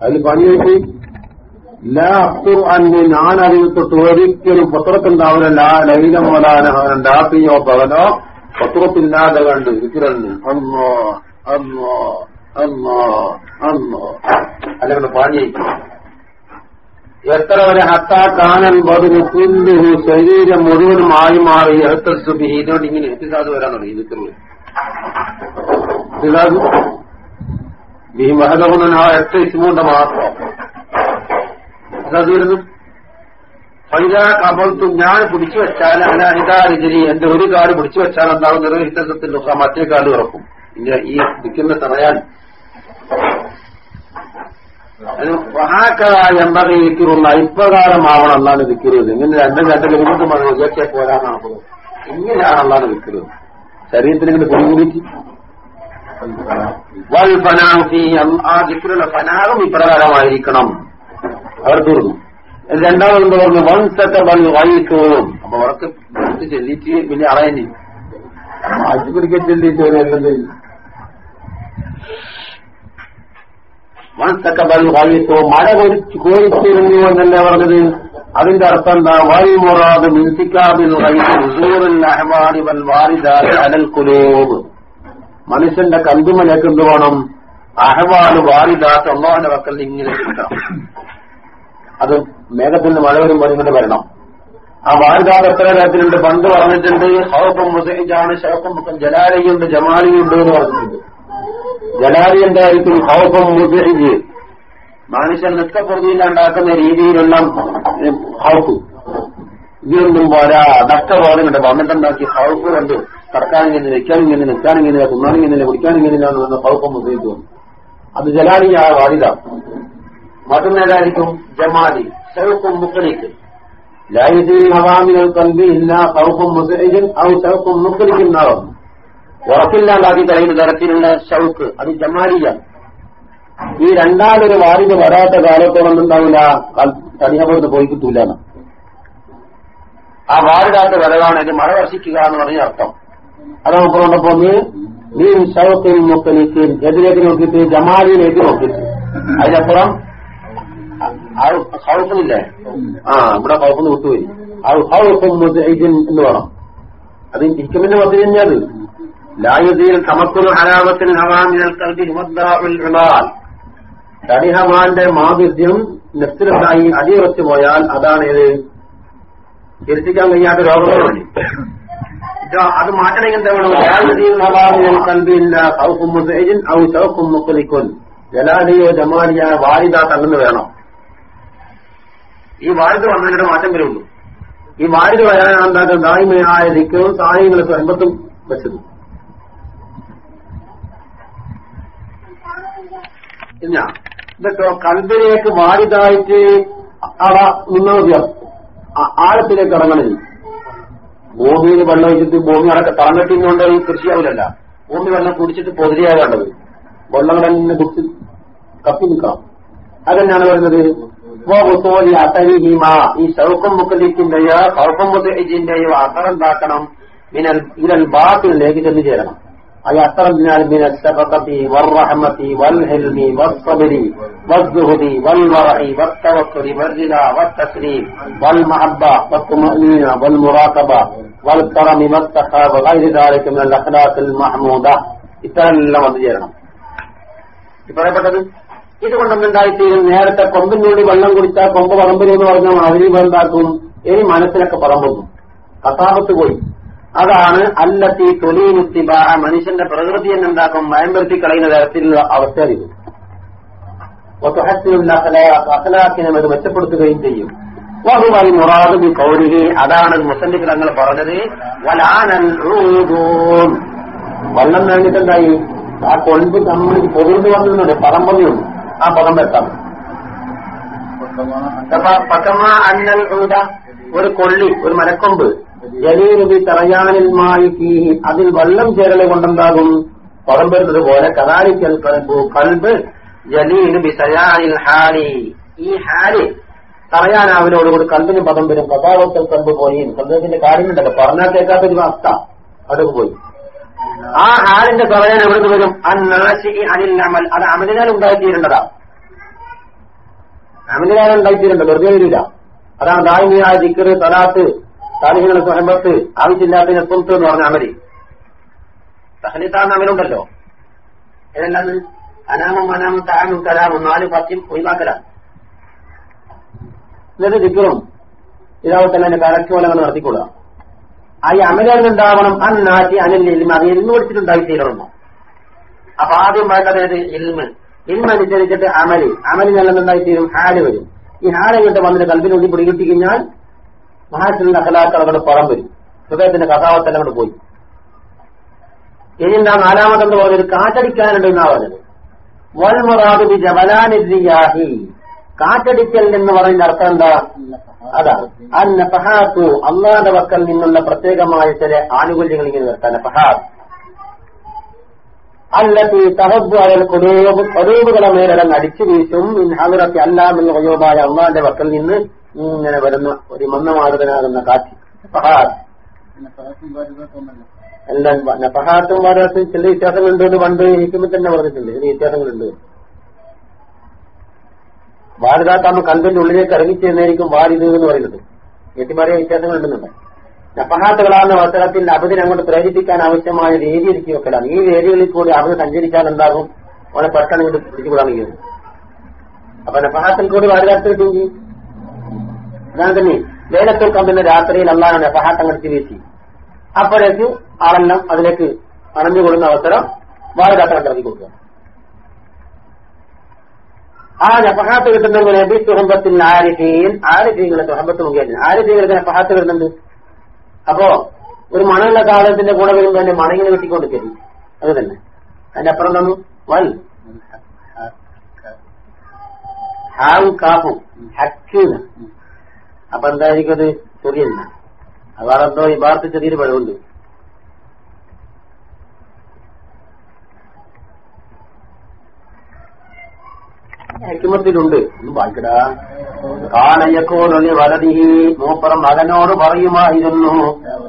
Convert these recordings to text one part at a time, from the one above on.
അതിൽ പണിയായിട്ട് ലാ അഫ്തുർ അന്ന് ഞാൻ അതിൽ തൊട്ട് ഒരിക്കലും പത്രത്തുണ്ടാവില്ല. ലാ രാത്രിയോ പകലോ പത്രത്തില്ലാതെ കണ്ട് വിക്രണ്ണി അന്നോ അന്നോ അന്നോ അന്നോ അല്ലെങ്കിൽ പണിയായിട്ട് എത്ര വരെ ഹത്താ കാനൽ ബദുന് കുല്ലുഹു ശരീരം മുഴുവനും ആയി മാറി എഴുത്തസുബി ഇതുകൊണ്ട് ഇങ്ങനെ എത്തിസാദ് വരാൻ തുടങ്ങി. എത്തിസാദ്? ഈ മഹദഹുനൻ ആ എട്ട് ഇസ്മുണ്ട് മാത്രം. ഫൈദാ കബൾത്തും ഞാൻ പിടിച്ചു വെച്ചാൽ അല്ല ഹിതാരിജരി എന്റെ ഒരു കാട് പിടിച്ചു വെച്ചാൽ എന്താവും നിർവഹിത്തത്തിന്റെ മറ്റേ കാട് ഉറക്കും ഇങ്ങനെ ഈ നിൽക്കുന്ന തടയാൻ എമ്പകை വിൽക്കുള്ള ഇപ്രകാരമാവണം അല്ലാതെ വിൽക്കരുത് ഇങ്ങനെ രണ്ടും രണ്ടും കിലോമീറ്റർ മതി പോരാനാണ് പോരാന്നാണ് ഇങ്ങനെയാണ് അല്ലാതെ വിൽക്കരുത് ശരീരത്തിന് ഇങ്ങനെ കുടികൂടിച്ച് വൽ ഫനാഹി ആ ദിക്കറുള്ള ഫനാഹും ഇപ്രകാരമായിരിക്കണം. അവർ തീർന്നു. രണ്ടാമത് പറഞ്ഞു സെക്ക വൽ വായിക്കും അപ്പൊ അവർക്ക് ചെല്ലിച്ച് വലിയ അളയനി മാറ്റി പിടിക്കാൻ ചെല്ലിച്ച് എല്ലാം വൻസക്കബൽ വായിത്തോ മഴ കൊരിച്ചു കോരിച്ചിരുന്നു എന്നല്ലേ പറഞ്ഞത്? അതിന്റെ അർത്ഥം എന്താ? വായുമുറാദ് മിൻസിക്കാബിൽ അഹ്മാനി വൽ വാരിദാൽ അലൽ കുലൂബ് മനുഷ്യന്റെ കന്തുമലേക്ക് എന്ത് വേണം അഹവാൽ വാരിദാത്ത് ഒന്നാന്റെ വക്കൽ ഇങ്ങനെ കിട്ടണം അത് മേഘത്തിൽ നിന്ന് മഴ വരുമ്പോൾ ഇങ്ങനെ വരണം. ആ വാരിദാത്ത് എത്ര കാര്യത്തിലുണ്ട് പണ്ട് പറഞ്ഞിട്ടുണ്ട് ഹൗപ്പം മുസൈജാണ് ഷൗപ്പം ജലാലിയുണ്ട് ജമാലിയുണ്ട് എന്ന് പറഞ്ഞിട്ടുണ്ട്. ജലാലി എന്തായിരിക്കും? ഹൗഫം മുസൈജ് മനുഷ്യൻ നിത്യപ്രതിയിലുണ്ടാക്കുന്ന രീതിയിലുള്ള ഹൗഫ് ഇതിനൊന്നും പോരാ. നഷ്ടബോധമുണ്ട് വന്നിട്ടുണ്ടാക്കി. ഹൗഫ് കണ്ടു. കടക്കാനിങ്ങനെ നിൽക്കാനിങ്ങനെ നിൽക്കാനിങ്ങനെ തിന്നാനിങ്ങനെ കുടിക്കാനിങ്ങനെ എന്ന് ഹൗഫം മുസൈജ് അത് ജലാലി ആ വാരിത മറ്റൊന്നേതായിരിക്കും ജമാലി. ഷൗഫും മുക്കളിക്ക് ലായുദ്ദീൻ ഹവാമികൾ കൽബി ഇല്ല ഹൗഫും മുസ്ലിം ഔ ഷൗഫും മുക്കളിക്കുന്നാവും ഉറപ്പില്ലാണ്ടാക്കി കഴിയുന്ന തരത്തിലുള്ള ഷൗക്ക് അത് ജമാലിയാണ് ഈ രണ്ടാമതൊരു വാരിത വരാത്ത കാലത്തോളം ഉണ്ടാവില്ല തടിയപ്പെടുത്ത് പോയി കിട്ടൂലാണ് ആ വരതാണ് ഇത് മഴ വർഷിക്കുക എന്ന് പറഞ്ഞ അർത്ഥം. അത് നമുക്ക് കൊണ്ടപ്പോ നീ ഷൗക്കിൽ മുക്കലിക്ക് എതിലേക്ക് നോക്കിയിട്ട് ജമാലിയിലേക്ക് നോക്കിയിട്ട്. അതിനപ്പുറം ഹൗഫില്ലേ ആ ഇവിടെ ഹൗഫിന്ന് വിട്ടുപോയി. എന്ന് വേണം. അത് ഇക്കമിന്റെ പദ്ധതി തന്നെയത് ലായുദ്ദീൻ തമക്കുൽ ഹരാമത്തിൽ ഹവാമിനൽ കൽബി തടിഹമാന്റെ മാധുര്യം നെത്തിലുണ്ടായി അടിയുറച്ചു പോയാൽ അതാണ് ഇത്. ചിരിച്ചിക്കാൻ കഴിയാത്ത രോഗമാണ് അത് മാറ്റണമെങ്കിൽ ജലാലിയോ ജമാലിയ വാരിദ തള്ളുന്നു വേണം. ഈ വാരിദ് വന്നതിന്റെ മാറ്റം വരുള്ളൂ. ഈ വാരിദ് വരാനാണ് എന്താക്കുക ദായ്മയായ ദിക്കവും സായങ്ങളും സ്വയംബത്തും വെച്ചത് ഇതൊക്കെ കൽബിലേക്ക് വാരിതായിട്ട് അവ നിന്നോദ്യം ആഴത്തിലേക്ക് ഇറങ്ങണില്ല. ഭൂമിയിൽ വെള്ളം ഒഴിച്ചിട്ട് ഭൂമി അടക്ക തറങ്ങട്ടിന്നുകൊണ്ട് കൃഷിയാവില്ലല്ല ഭൂമി വെള്ളം കുടിച്ചിട്ട് പൊതിരിയാകേണ്ടത് വെള്ളം തന്നെ കുടിച്ച് കപ്പി നിൽക്കാം അതെന്നാണ് പറയുന്നത്. ഈ ശൗക്കം മുക്കലിക്കിന്റെയോ കൗപ്പം മുത്തജിന്റെയോ അസറുണ്ടാക്കണം ഇരൽ ബാത്തിലേക്ക് ചെന്ന് ചേരണം. أي أقربنا من الشفقة والرحمة والحلم والصبر والزهد والورع والتوكل والرضا والتسليم والمحبة والطمأنينة والمراقبة والكرم والتقى وغير ذلك من الأخلاق المحمودة ഇത്രയെല്ലാം വന്നു ചേരണം പറയപ്പെട്ടത് ഇതുകൊണ്ടൊന്നുണ്ടായിത്തീരും നേരത്തെ കൊമ്പിനുള്ളിൽ വെള്ളം കുടിച്ചാൽ കൊമ്പ് പറമ്പിൽ എന്ന് പറഞ്ഞാൽ അവരി എന്താക്കും ഇനി മനസ്സിലൊക്കെ പറമ്പുന്നു കഥാപത്ത് പോയി അതാണ് അല്ലത്തി തൊലീനുത്തിബാ മനുഷ്യന്റെ പ്രകൃതി എന്നുണ്ടാക്കും മയമ്പെടുത്തി കളയുന്ന തരത്തിലുള്ള അവസ്ഥ ഇത് അഖലാഖിനെ അത് മെച്ചപ്പെടുത്തുകയും ചെയ്യും. വഹുവൽ മുറാദ് ബി അതാണ് മുസന്നിഫ് തങ്ങൾ പറഞ്ഞത്. വലാനൽ വെള്ളം വേണ്ടിട്ടെന്തായി ആ കൊഴുമ്പ് നമ്മൾ പൊതിർന്ന് വന്നിട്ടുണ്ട്. പദം പതിയുണ്ട് ആ പദം വെക്കാം പക്കമാ. അന്നൽ ഒരു കൊള്ളി ഒരു മരക്കൊമ്പ്. ജലീലുബി തറയാനിൽ മായി അതിൽ വെള്ളം ചേരലെ കൊണ്ടെന്താകും? പുറം വരുന്നത് പോലെ കഥാലിക്കൽ കൽബു കൽബ് ജലീലുബി സയാനിൽ ഹാരി ഈ ഹാരി തറയാനാവിനോടുകൂടി കൽബിന് പദം വരും. കഥാവത്തൽ കൽബ് പോയി. കൽബിന്റെ കാര്യമുണ്ടല്ലോ. പറഞ്ഞാൽ കേൾക്കാത്ത ഒരു അവസ്ഥ അടുക്ക് പോയി. ആ ഹാലിന്റെ തറയാൻ എവിടുന്ന് വരും? അനിൽ അമൽ. അത് അമലിനാൽ ഉണ്ടായിത്തീരേണ്ടതാ. അമലിനാൽ ഉണ്ടായിത്തീരേണ്ട വെറുതെ വരില്ല അതാണ് ദായിനിയായ ദിക്കറ് തലാത്ത് താലിഹികളുടെ സ്വഹമ്പത്ത് ആവശ്യമില്ലാത്തതിനെ തൊത്ത് എന്ന് പറഞ്ഞ അമൽ സഹലിത്താന്ന് അമലുണ്ടല്ലോ ഏതല്ലാന്ന് അനാമം അനാമം താനും കലാമും നാല് പത്യം ഒഴിവാക്കലാണ്. എന്നിട്ട് ദിക്കറും ഇതാവും തന്നെ കലക്കോലങ്ങൾ നടത്തിക്കൊള്ളുക. ആ ഈ അമലുകൾ ഉണ്ടാവണം. അന്നാറ്റി അനിൽ അത് എന്ന് പഠിച്ചിട്ടുണ്ടായി തീരണം അപ്പൊ ആദ്യം വേണ്ടത് ഇൽമ്. ഇൽമ അനുസരിച്ചിട്ട് അമൽ. അമൽ ഹാൽ വരും. ഈ ഹാൽ ഇങ്ങോട്ട് വന്നിട്ട് കൽപ്പിനുള്ളിൽ പിടികിട്ടി കഴിഞ്ഞാൽ മഹാസിന്റെ അഖലാക്കൾ അങ്ങോട്ട് പുറം വരും. ഹൃദയത്തിന്റെ കഥാവത്തെല്ലാം അങ്ങോട്ട് പോയി. ഇനി എന്താ നാലാമതെന്ന് പറഞ്ഞത്? കാറ്റടിക്കാനുണ്ട് എന്നാ പറഞ്ഞത്. വൽമറാദുബി ജവലാനിദ്രിയാഹി കാറ്റടിക്കൽ എന്ന് പറയുന്ന അർത്ഥം എന്താ? അതാ. അന്ന ഫഹാത്തു അള്ളാന്റെ വക്കൽ നിന്നുള്ള പ്രത്യേകമായ ചില ആനുകൂല്യങ്ങൾ ഇങ്ങനെ നിർത്താൻ നഫഹാത്ത് അല്ലത്തി തഹബു അയൽ കൊടൂബ് കൊടൂബുകളെ മേലടങ്ങ് അടിച്ചു വീശും. ഇൻ വയോബായ അള്ളാന്റെ വക്കൽ നിന്ന് ഇങ്ങനെ വരുന്ന ഒരു മന്ദമാരുതനാകുന്ന കാറ്റ്. ഫഹാദ് എല്ലാം ഫഹാത്തും വാദത്തും ചില വ്യത്യാസങ്ങളുണ്ട് എന്ന് പണ്ട് ഇരിക്കുമ്പോൾ തന്നെ പറഞ്ഞിട്ടുണ്ട്. ഇതിന് വ്യത്യാസങ്ങളുണ്ട്. വാരുകാത്താകുമ്പോൾ കണ്ടന്റ് ഉള്ളിലേക്ക് ഇറങ്ങിച്ചേന്നായിരിക്കും വാരിത് എന്ന് പറയുന്നത്. എത്തിമാറിയ വ്യത്യാസങ്ങളുണ്ടെന്നുണ്ട്. നപ്പഹാത്തുകളാകുന്ന അവസരത്തിൽ അബദിനെ അങ്ങോട്ട് പ്രേരിപ്പിക്കാൻ ആവശ്യമായ വേദി ഒരുക്കി വെക്കലാണ് ഈ വേദികളിൽ കൂടി അബദ് സഞ്ചരിച്ചാൽ എന്താകും? അവനെ പെട്ടെന്ന് ഇങ്ങോട്ട് പിടിച്ചുകൂടാൻ കഴിയും അപ്പൊ നപ്പഹാത്തിൽ കൂടി വാരുകാത്ത് കിട്ടുമെങ്കിൽ അതാണ് തന്നെ വേലത്തിൽ കമ്പുന്ന രാത്രിയിൽ അള്ളാഹ് നപ്പഹാത്ത് കടിച്ചു വീശി അപ്പോഴേക്കും ആളെല്ലാം അതിലേക്ക് അണഞ്ഞുകൊള്ളുന്ന അവസരം വാഴകാട്ടം കടത്തി കൊടുക്കുക. ആ നഫഹാത്ത് കിട്ടുന്നത് നബി സുഹബത്തിൽ ആരിഫീൻ ആരിഫീങ്ങളെ സുഹബത്ത് മുഖേന. ആരിഫീങ്ങൾക്ക് നഫഹാത്ത് കിട്ടുന്നുണ്ട്. അപ്പോ ഒരു മണമുള്ള കാലത്തിന്റെ കൂടെ വരുമ്പോ തന്നെ മണങ്ങിനെ കിട്ടിക്കൊണ്ട് തരും അത് തന്നെ. അതിന്റെ അപ്പുറം തന്നു വൽ ഹാവും കാപ്പും ഹക്കീന്ന് അപ്പൊ എന്തായിരിക്കും അത്? ചെറിയ അതാണെന്തോ ഈ ഭാഗത്ത് ചെറിയൊരു പഴമുണ്ട് ഹെക്കുമത്തിലുണ്ട്. ഒന്ന് വായിക്കടാ. കാലയക്കോലി വലതി മൂപ്പറം മകനോട് പറയുമായിരുന്നു.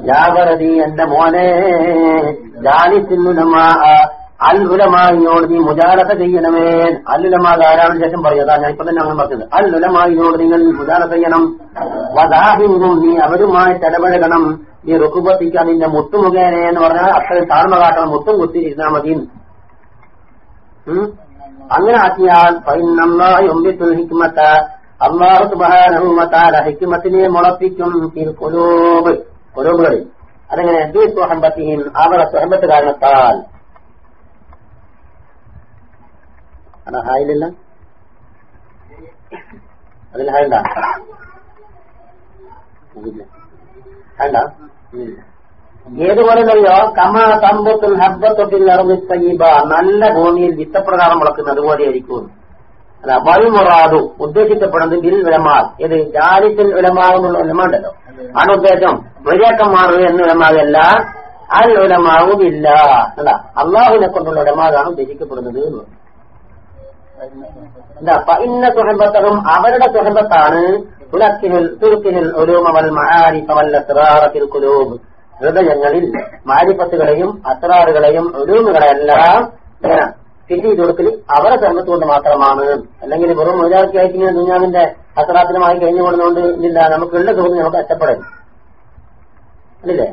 യാവരതി എന്റെ മോനെ ജാലിസിന്നുലമാ അൽ ഉലമായിനോട് നീ മുജാലത്ത ചെയ്യണമേ. അല്ലുലമാ ധാരാളം ശേഷം പറയുക? ഞാൻ ഇപ്പൊ തന്നെ അങ്ങനെ പറഞ്ഞത്. അൽ ഉലമായിനോട് നിങ്ങൾ മുജാലത ചെയ്യണം. വദാഹിന്നും നീ അവരുമായി ഇടപഴകണം. നീ റുക്കുപത്തിക്കാൻ നിന്റെ മുട്ടുമുഖേനെ എന്ന് പറഞ്ഞാൽ അത്രയും താഴ്മ കാട്ടണം. മുട്ടും കുത്തി മതി? അങ്ങനെ ആക്കിയാൽ ഫൈനല്ലാഹുൽ ഹിക്മത അള്ളാഹു സുബ്ഹാനഹു വതആല ഹിക്മത്തിനെ മുളപ്പിക്കും കൊലോബ് ഖുലൂബ്. ഖുലൂബുകളിൽ. അതെങ്ങനെ? അവരുടെ സ്വഹമ്പത്ത് കാരണത്താൽ അതാ ഹായിലില്ല അതിൽ ഹായണ്ട ഹായണ്ട ഏതുപോലെ അറിയോ കമ തമ്പത്തിൽ ഹബ്ബത്തൊട്ടിൽ ഇറങ്ങിത്തയ്യബ നല്ല ഭൂമിയിൽ വിത്തപ്രകാരം വളർത്തുന്ന അതുപോലെ ആയിരിക്കും. അല്ല വൽമുറാദു ഉദ്ദേശിക്കപ്പെടുന്നത് ബിൽ വിലമാർ ഇത് ജാലിത്തിൽ വിലമാകുന്നുള്ള വിലമാണ്ടല്ലോ ആണ് ഉദ്ദേശം. വലിയക്കന്മാർ എന്ന് വിലമാകല്ല അൽ ഉലമാവുമില്ല. അല്ല അള്ളാഹുവിനെ കൊണ്ടുള്ള ഉലമാകാണ് ഉദ്ദേശിക്കപ്പെടുന്നത് എന്ന്. പറഞ്ഞു. ഇന്ന സുഹബത്തവും അവരുടെ സുഹബത്താണ് ഹൃദയങ്ങളിൽ മാരിപ്പത്തുകളെയും അത്രാറുകളെയും ഫിറ്റ് ചെയ്ത് കൊടുക്കൽ അവരെ കർമ്മത്ത് കൊണ്ട് മാത്രമാണ്. അല്ലെങ്കിൽ വെറും മുജാക്കിയായിട്ട് ഇങ്ങനെ ദുഞ്ഞാവിന്റെ അത്രാത്തിനുമായി കഴിഞ്ഞു കൊടുക്കുന്നതുകൊണ്ട് ഇല്ല നമുക്കുള്ള സുഹൃത്ത് നമുക്ക് അച്ചപ്പെടും അല്ലേ?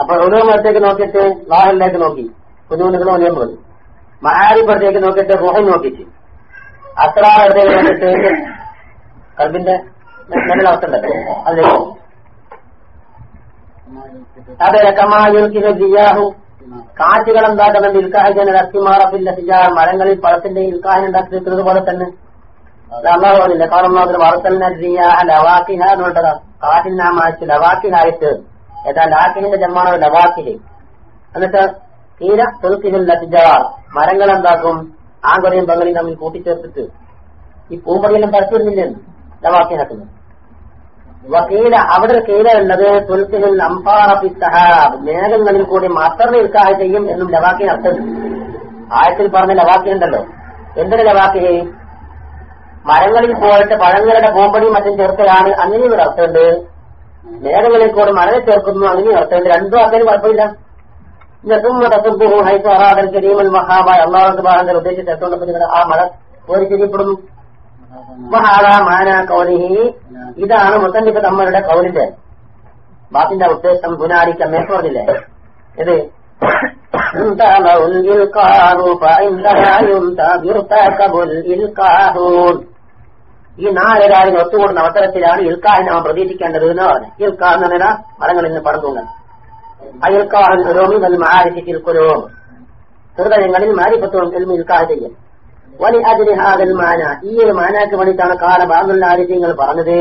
അപ്പൊ ഒലൂമത്തേക്ക് നോക്കിയിട്ട് വാഹനിലേക്ക് നോക്കി കുഞ്ഞുകുഞ്ഞുങ്ങൾ ഒലിയാൻ നോക്കിയിട്ട് മഹാരിപ്പത്തേക്ക് നോക്കിയിട്ട്. റുഹൻ നോക്കിച്ച് അസ്രാറത്തേക്ക് കൽബിന്റെ നല്ല അവസ്ഥ ഉണ്ടല്ലോ അതെ കമായുൽക്കിന് ജിയാഹു. കാറ്റുകൾ എന്താക്കുന്നുണ്ട് ഇൽക്കാഹിജന അത്തിമാറപ്പില്ല സിജാ മരങ്ങളിൽ പഴത്തിന്റെ ഇൽക്കാഹിന് ഉണ്ടാക്കി പോലെ തന്നെ. അള്ളാഹു പറഞ്ഞില്ല കാണുന്നതിന് വളർത്തലിനെ ലവാക്കിഹ എന്നുള്ളതാ കാറ്റിൽ നാം അയച്ചു ലവാക്കിഹായിട്ട്. ഏതാ ലാക്കിഹിന്റെ ജന്മാണ് ലവാക്കിഹ്. എന്നിട്ട് തീര തുൽക്കിഹില്ല സിജാർ മരങ്ങൾ എന്താക്കും ആങ്കൊലയും പെങ്ങളെയും തമ്മിൽ കൂട്ടിച്ചേർത്തിട്ട് ഈ പൂമ്പടിയെല്ലാം പരത്തിടുന്നില്ലേ ലവാക്കിഹാക്കുന്നത് വക്കീല അവിടെ കീല ഉള്ളത് തുൽക്കിനിൽ അംഫാറപ്പിസഹാബ് മേഘങ്ങളിൽ കൂടി മാത്രമേ ഇൽക്കാഹ ചെയ്യും എന്നും ലവാക്കിന് അർത്ഥം. ആയത്തിൽ പറഞ്ഞ ലവാക്കിനുണ്ടല്ലോ. എന്തൊരു ലവാക്കി? മരങ്ങളിൽ പോയിട്ട് പഴങ്ങളുടെ പൂമ്പടിയും മറ്റും ചേർക്കലാണ് അങ്ങനെയും ഒരു അർത്ഥമുണ്ട്. മേഘങ്ങളിൽ കൂടി മഴ ചേർക്കുന്നു. അങ്ങനെയും അർത്ഥമുണ്ട്. രണ്ടും അർത്ഥം കുഴപ്പമില്ല. കരീമൽ മഹാബായ അള്ളാഹു സുബാഹന്റെ ഉദ്ദേശിച്ച് എത്തുകൊണ്ടപ്പോൾ നിങ്ങൾ ആ മഴ കോരി തിരിയപ്പെടുന്നു വഹാദാ മാനാ കൗലിഹി ഇതാണ് മുത്തന്നിഫ് തമ്മരുടെ കൗലിന്റെ ബാത്തിന്റെ ഉദ്ദേശം പുനാരിക്ക മേൽ പറഞ്ഞില്ലേ ഇത് انتهى الإلقاء فإنها يرتكب الإلقاء ഈ നാല് കാര്യം ഒത്തുകൂടുന്ന അവസരത്തിലാണ് ഇൽക്കാഹിനെ നാം പ്രതീക്ഷിക്കേണ്ടത് എന്ന് പറഞ്ഞു ഇൽക്കാ എന്ന് പറഞ്ഞാൽ മരങ്ങളിൽ നിന്ന് അയൽക്കാർ രോമികൾ ഹൃദയങ്ങളിൽ മാരിപ്പത്തോളം എൽമിൽ കാഹ്യം വലി അതിന് ഹാദൽ മാന. ഈ ഒരു മാനാക്ക് വേണ്ടിയിട്ടാണ് കാല ബാബുള്ള ആരോഗ്യങ്ങൾ പറഞ്ഞത്.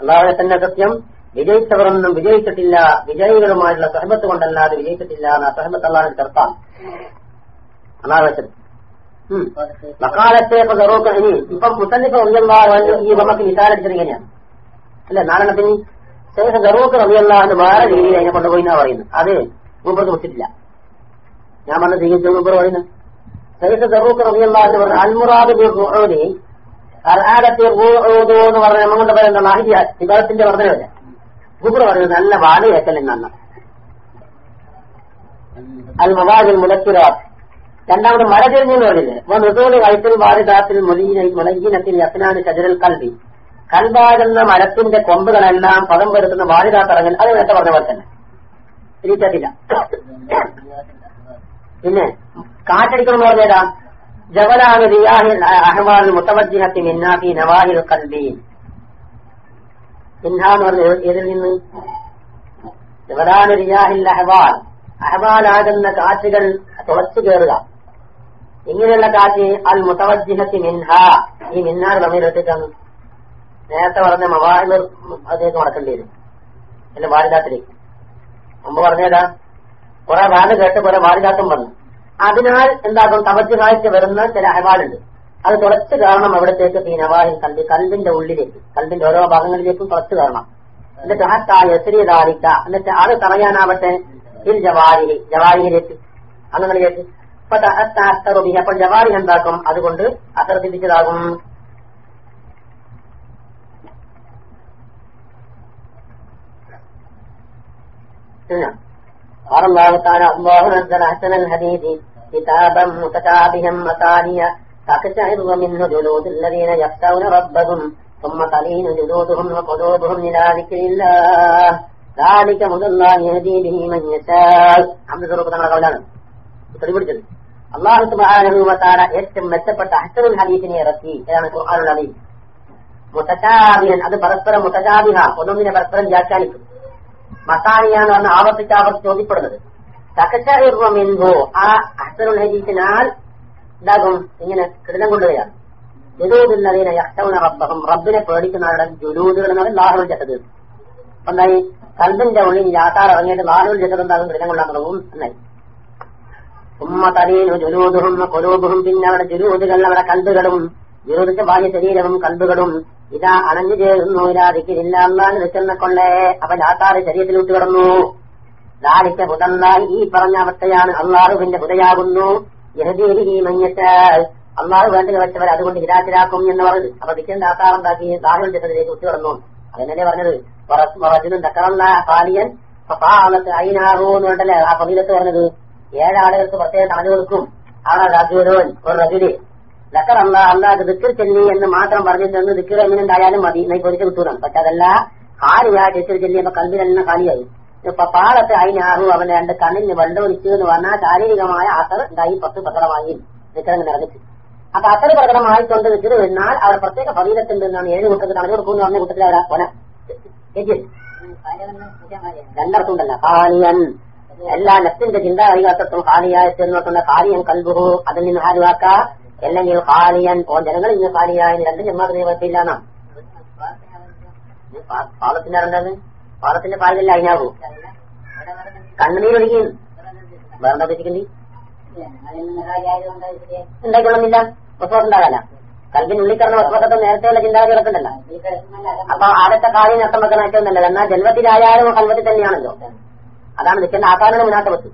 അള്ളാഹുനെ തന്നെ സത്യം വിജയിച്ചവരൊന്നും വിജയിച്ചിട്ടില്ല. വിജയികളുമായിട്ടുള്ള സഹബത്ത് കൊണ്ടല്ലാതെ വിജയിച്ചിട്ടില്ല എന്ന സഹബത്ത് അള്ളാഹിനെ ചേർത്താണ് അള്ളാഹു വെച്ചത് മക്കാലത്തെ ഇപ്പം മുത്തലിഫ് ഈ നമുക്ക് വിശാലിച്ചത് എങ്ങനെയാണ് അല്ലെ നാലെണ്ണത്തിന് ശേഷം ഫറൂഖ് റബിയല്ലാന്ന് വേറെ രീതിയിൽ അതിനെ കൊണ്ടുപോയി എന്നാ പറയുന്നത്. അത് മൂപ്പർക്ക് വെച്ചിട്ടില്ല ഞാൻ പറഞ്ഞ സ്വീകരിച്ച മൂപ്പർ പറയുന്നത്. ശേഷ ഫറൂഖ് റബിയല്ലാന്ന് പറഞ്ഞ അൽമുറാദ് ബിൽ റുഊദി അർആദത്തി എന്ന് പറഞ്ഞ നമ്മൾ കൊണ്ട് പറയുന്ന മാഹിദിയ വിഭാഗത്തിന്റെ വർദ്ധനവല്ല മൂപ്പർ പറയുന്നത് നല്ല വാട് കേക്കൽ എന്നാണ് അൽ മവാദിൽ രണ്ടാമത് മഴ തിരിഞ്ഞു പറഞ്ഞില്ലേ? അപ്പൊ ഋതുവിന് വയറ്റിൽ വാരിദാത്തിൽ മുലീനത്തിൽ യസ്നാന് ചജരൽ കൽവി കൽബാകുന്ന മരത്തിന്റെ കൊമ്പുകളെല്ലാം പദം വരുത്തുന്ന വാരിദാത്തിറങ്ങൽ അത് നേരത്തെ പറഞ്ഞ പോലെ തന്നെ. തിരിച്ചറിയില്ല പിന്നെ കാറ്റടിക്കണം പറഞ്ഞേരാ ജവലാണ് റിയാഹിൽ അഹ്മാൽ മുത്തവജിഹത്തി മിന്നാഫി നവാഹിൽ കൽബീൻ മിന്നാന്ന് എന്ന് ഏതിൽ നിന്ന്? ജവലാണ് റിയാഹിൽ അഹ്വാൽ. അഹ്വാലാകുന്ന കാറ്റുകൾ തുളച്ചു കയറുക ഇങ്ങനെയുള്ള കാറ്റ് അൽ മുത്തവജിഹത്തി മിൻഹ. ഈ മിന്നാർ തമ്മിലെത്തിക്കാണ് നേരത്തെ പറഞ്ഞ മവാഹിർ അതിലേക്ക് മടക്കേണ്ടി വരും. എന്റെ വാരിദാത്തിലേക്ക് മുമ്പ് പറഞ്ഞേതാ കുറെ വാൽ കേട്ട് കുറെ വാരിദാത്തം വന്നു. അതിനാൽ എന്താക്കും തവജ്ജുഹായിട്ട് വരുന്ന ചില അഹവാലുണ്ട് അത് തുളച്ച് കാരണം അവിടത്തേക്ക് ഈ നവാഹിൽ കണ്ട് കല്ലിന്റെ ഉള്ളിലേക്ക് കല്ലിന്റെ ഓരോ ഭാഗങ്ങളിലേക്കും തുളച്ച് കാരണം എന്നിട്ട് ദാരിക്ക എന്നിട്ട് അത് തറയാനാവട്ടെ ഇൽ ജവാരി ജവാരിയിലേക്ക് അങ്ങനെയിലേക്ക് അപ്പൊ അപ്പോൾ ജവാരി എന്താക്കും? അതുകൊണ്ട് അസർ തിരിച്ചതാകും قال الله تعالى الله نزل احسن الحديث كتابا متشابها مثانيا تقشعر منه جلود الذين يخشون ربهم ثم تلين جلودهم وقلوبهم الى ذكر الله ذلك هدى الله يهدي به من يشاء حمد سورة തങ്ങളുടെ കൗലാണ് പിടിച്ചത് അള്ളാഹു സുബാനുഭവത്താല ഏറ്റവും മെച്ചപ്പെട്ട അഹ്സനുൽ ഹദീസിനെ ഇറക്കി ഏതാണ് ഖുർആാനുൽ അലീം മുത്തചാബിഹൻ അത് പരസ്പരം മുത്തചാബിഹ ഒന്നൊന്നിനെ പരസ്പരം വ്യാഖ്യാനിക്കും മത്താനിയ അന്ന് ആവർത്തിച്ച് ആവർത്തിച്ച് ചോദ്യപ്പെടുന്നത് എന്തോ ആ അഹ്സനുൽ ഹദീസിനാൽ ഇതാകും ഇങ്ങനെ കിടനം കൊണ്ടുവരികയാണ് ജുലൂദില്ലതീനെ യക്ഷൗന റബ്ബഹം റബ്ബിനെ പേടിക്കുന്നവരുടെ ജുലൂദുകൾ എന്ന് പറഞ്ഞാൽ ലാഹുൽ ജസദ്. ഒന്നായി കൽബിന്റെ ഉള്ളിൽ യാത്താർ ഇറങ്ങിയിട്ട് ലാഹുൽ ജസദ് എന്താകും? കിടനം കൊള്ളാൻ തുടങ്ങും എന്നായി. ഉമ്മ തലീനു ജുലൂദുഹും കൊലൂബുഹും പിന്നെ അവരുടെ ജുലൂദുകൾ അവരുടെ കൽബുകളും വിരോധിച്ച ബാഹ്യ ശരീരവും കൽബുകളും ഇതാ അണഞ്ഞു ചേരുന്നു. ഇല്ലാതിക്കില്ല അള്ളാഹ് വെച്ചെന്ന കൊള്ളേ അപ്പൊ ലാത്താറ് ശരീരത്തിൽ വിട്ടു കിടന്നു. ലാലിക്ക പുതന്നായി ഈ പറഞ്ഞ അവസ്ഥയാണ് അള്ളാഹുവിന്റെ ബുധയാകുന്നു അള്ളാഹു വേണ്ടി വെച്ചവർ അതുകൊണ്ട് ഹിരാത്തിലാക്കും എന്ന് പറഞ്ഞു അപ്പൊ ദിക്കൻ ലാത്താറുണ്ടാക്കി ദാഹുൽ ജസദിലേക്ക് വിട്ടു കിടന്നു. അതെന്നെ പറഞ്ഞത്? റജുനും തക്കറന്ന പാലിയൻ അയിനാറൂ ആ പതിലത്ത് പറഞ്ഞത്? ഏഴാളുകൾക്ക് പ്രത്യേകം തടഞ്ഞു കൊടുക്കും ആണ് രാജുരോൻ ഒരു റജുൽ ലക്കർ അല്ല അല്ലാതെ ദിക്കർ ചെല്ലി എന്ന് മാത്രം പറഞ്ഞിട്ട് ദിക്കർ എങ്ങനെ ഉണ്ടായാലും മതി. എന്നായി പൊരിച്ച് കിട്ടൂണം പക്ഷെ അതല്ല ഹാരിയായി ദിക്കർ കൽബിൽ കൽവിലെല്ലാം കാലിയായി. ഇപ്പൊ പാളത്ത് അയിനാറു അവന്റെ രണ്ട് കണ്ണിന് വെള്ളം ഒലിച്ചു എന്ന് പറഞ്ഞാൽ ശാരീരികമായ അസർ ഉണ്ടായി പത്ത് പ്രകടമായി. ദിക്കറങ്ങ് നിറഞ്ഞിട്ട് അപ്പൊ അസർ പ്രകടമായിക്കൊണ്ട് ദിക്കർ എന്നാൽ അവർ പ്രത്യേക ഫലീലത്തുണ്ട് എന്നാണ് ഏഴ് കൂട്ടത്തിൽ തടഞ്ഞു കൊടുക്കുന്നു പറഞ്ഞ കൂട്ടത്തിൽ അവരാ കൊന. രണ്ടർത്ഥം ഉണ്ടല്ല കാലിയൻ. എല്ലാ നെഫ്റ്റിന്റെ ചിന്താഗതികത്വം ഹാലിയായി ചേർന്നിട്ടുള്ള കാലിയൻ കൽബുഹു. അതിൽ നിന്ന് ഹാലുവാക്ക അല്ലെങ്കിൽ കാലിയൻ ഓ ജനങ്ങൾ ഇന്ന് കാലിയായ രണ്ട് ജന്മാതിരി കുഴപ്പമില്ല എന്നാ പാളത്തിന്റെ അറിഞ്ഞത് പാളത്തിന്റെ പാലില്ല അതിനാകൂ കണ്ണുനീരൊഴുകി വേറെ ഉദ്ദേശിക്കണ്ടി ഉണ്ടായിക്കൊള്ളുന്നില്ല വസ്തുണ്ടാകാല കൽബിനുള്ളിൽ കിടന്ന വസ്തുവത്തെ നേരത്തെയുള്ള ചിന്താഗതി കിടക്കണ്ടല്ലോ അപ്പൊ ആദ്യത്തെ കാര്യം നഷ്ടം വെക്കാൻ നല്ലത്. എന്നാൽ ജന്മത്തിലായാലും കൽവത്തിൽ തന്നെയാണല്ലോ. അതാണ് നിൽക്കുന്ന ആസാന മുനാത്തവത്ത്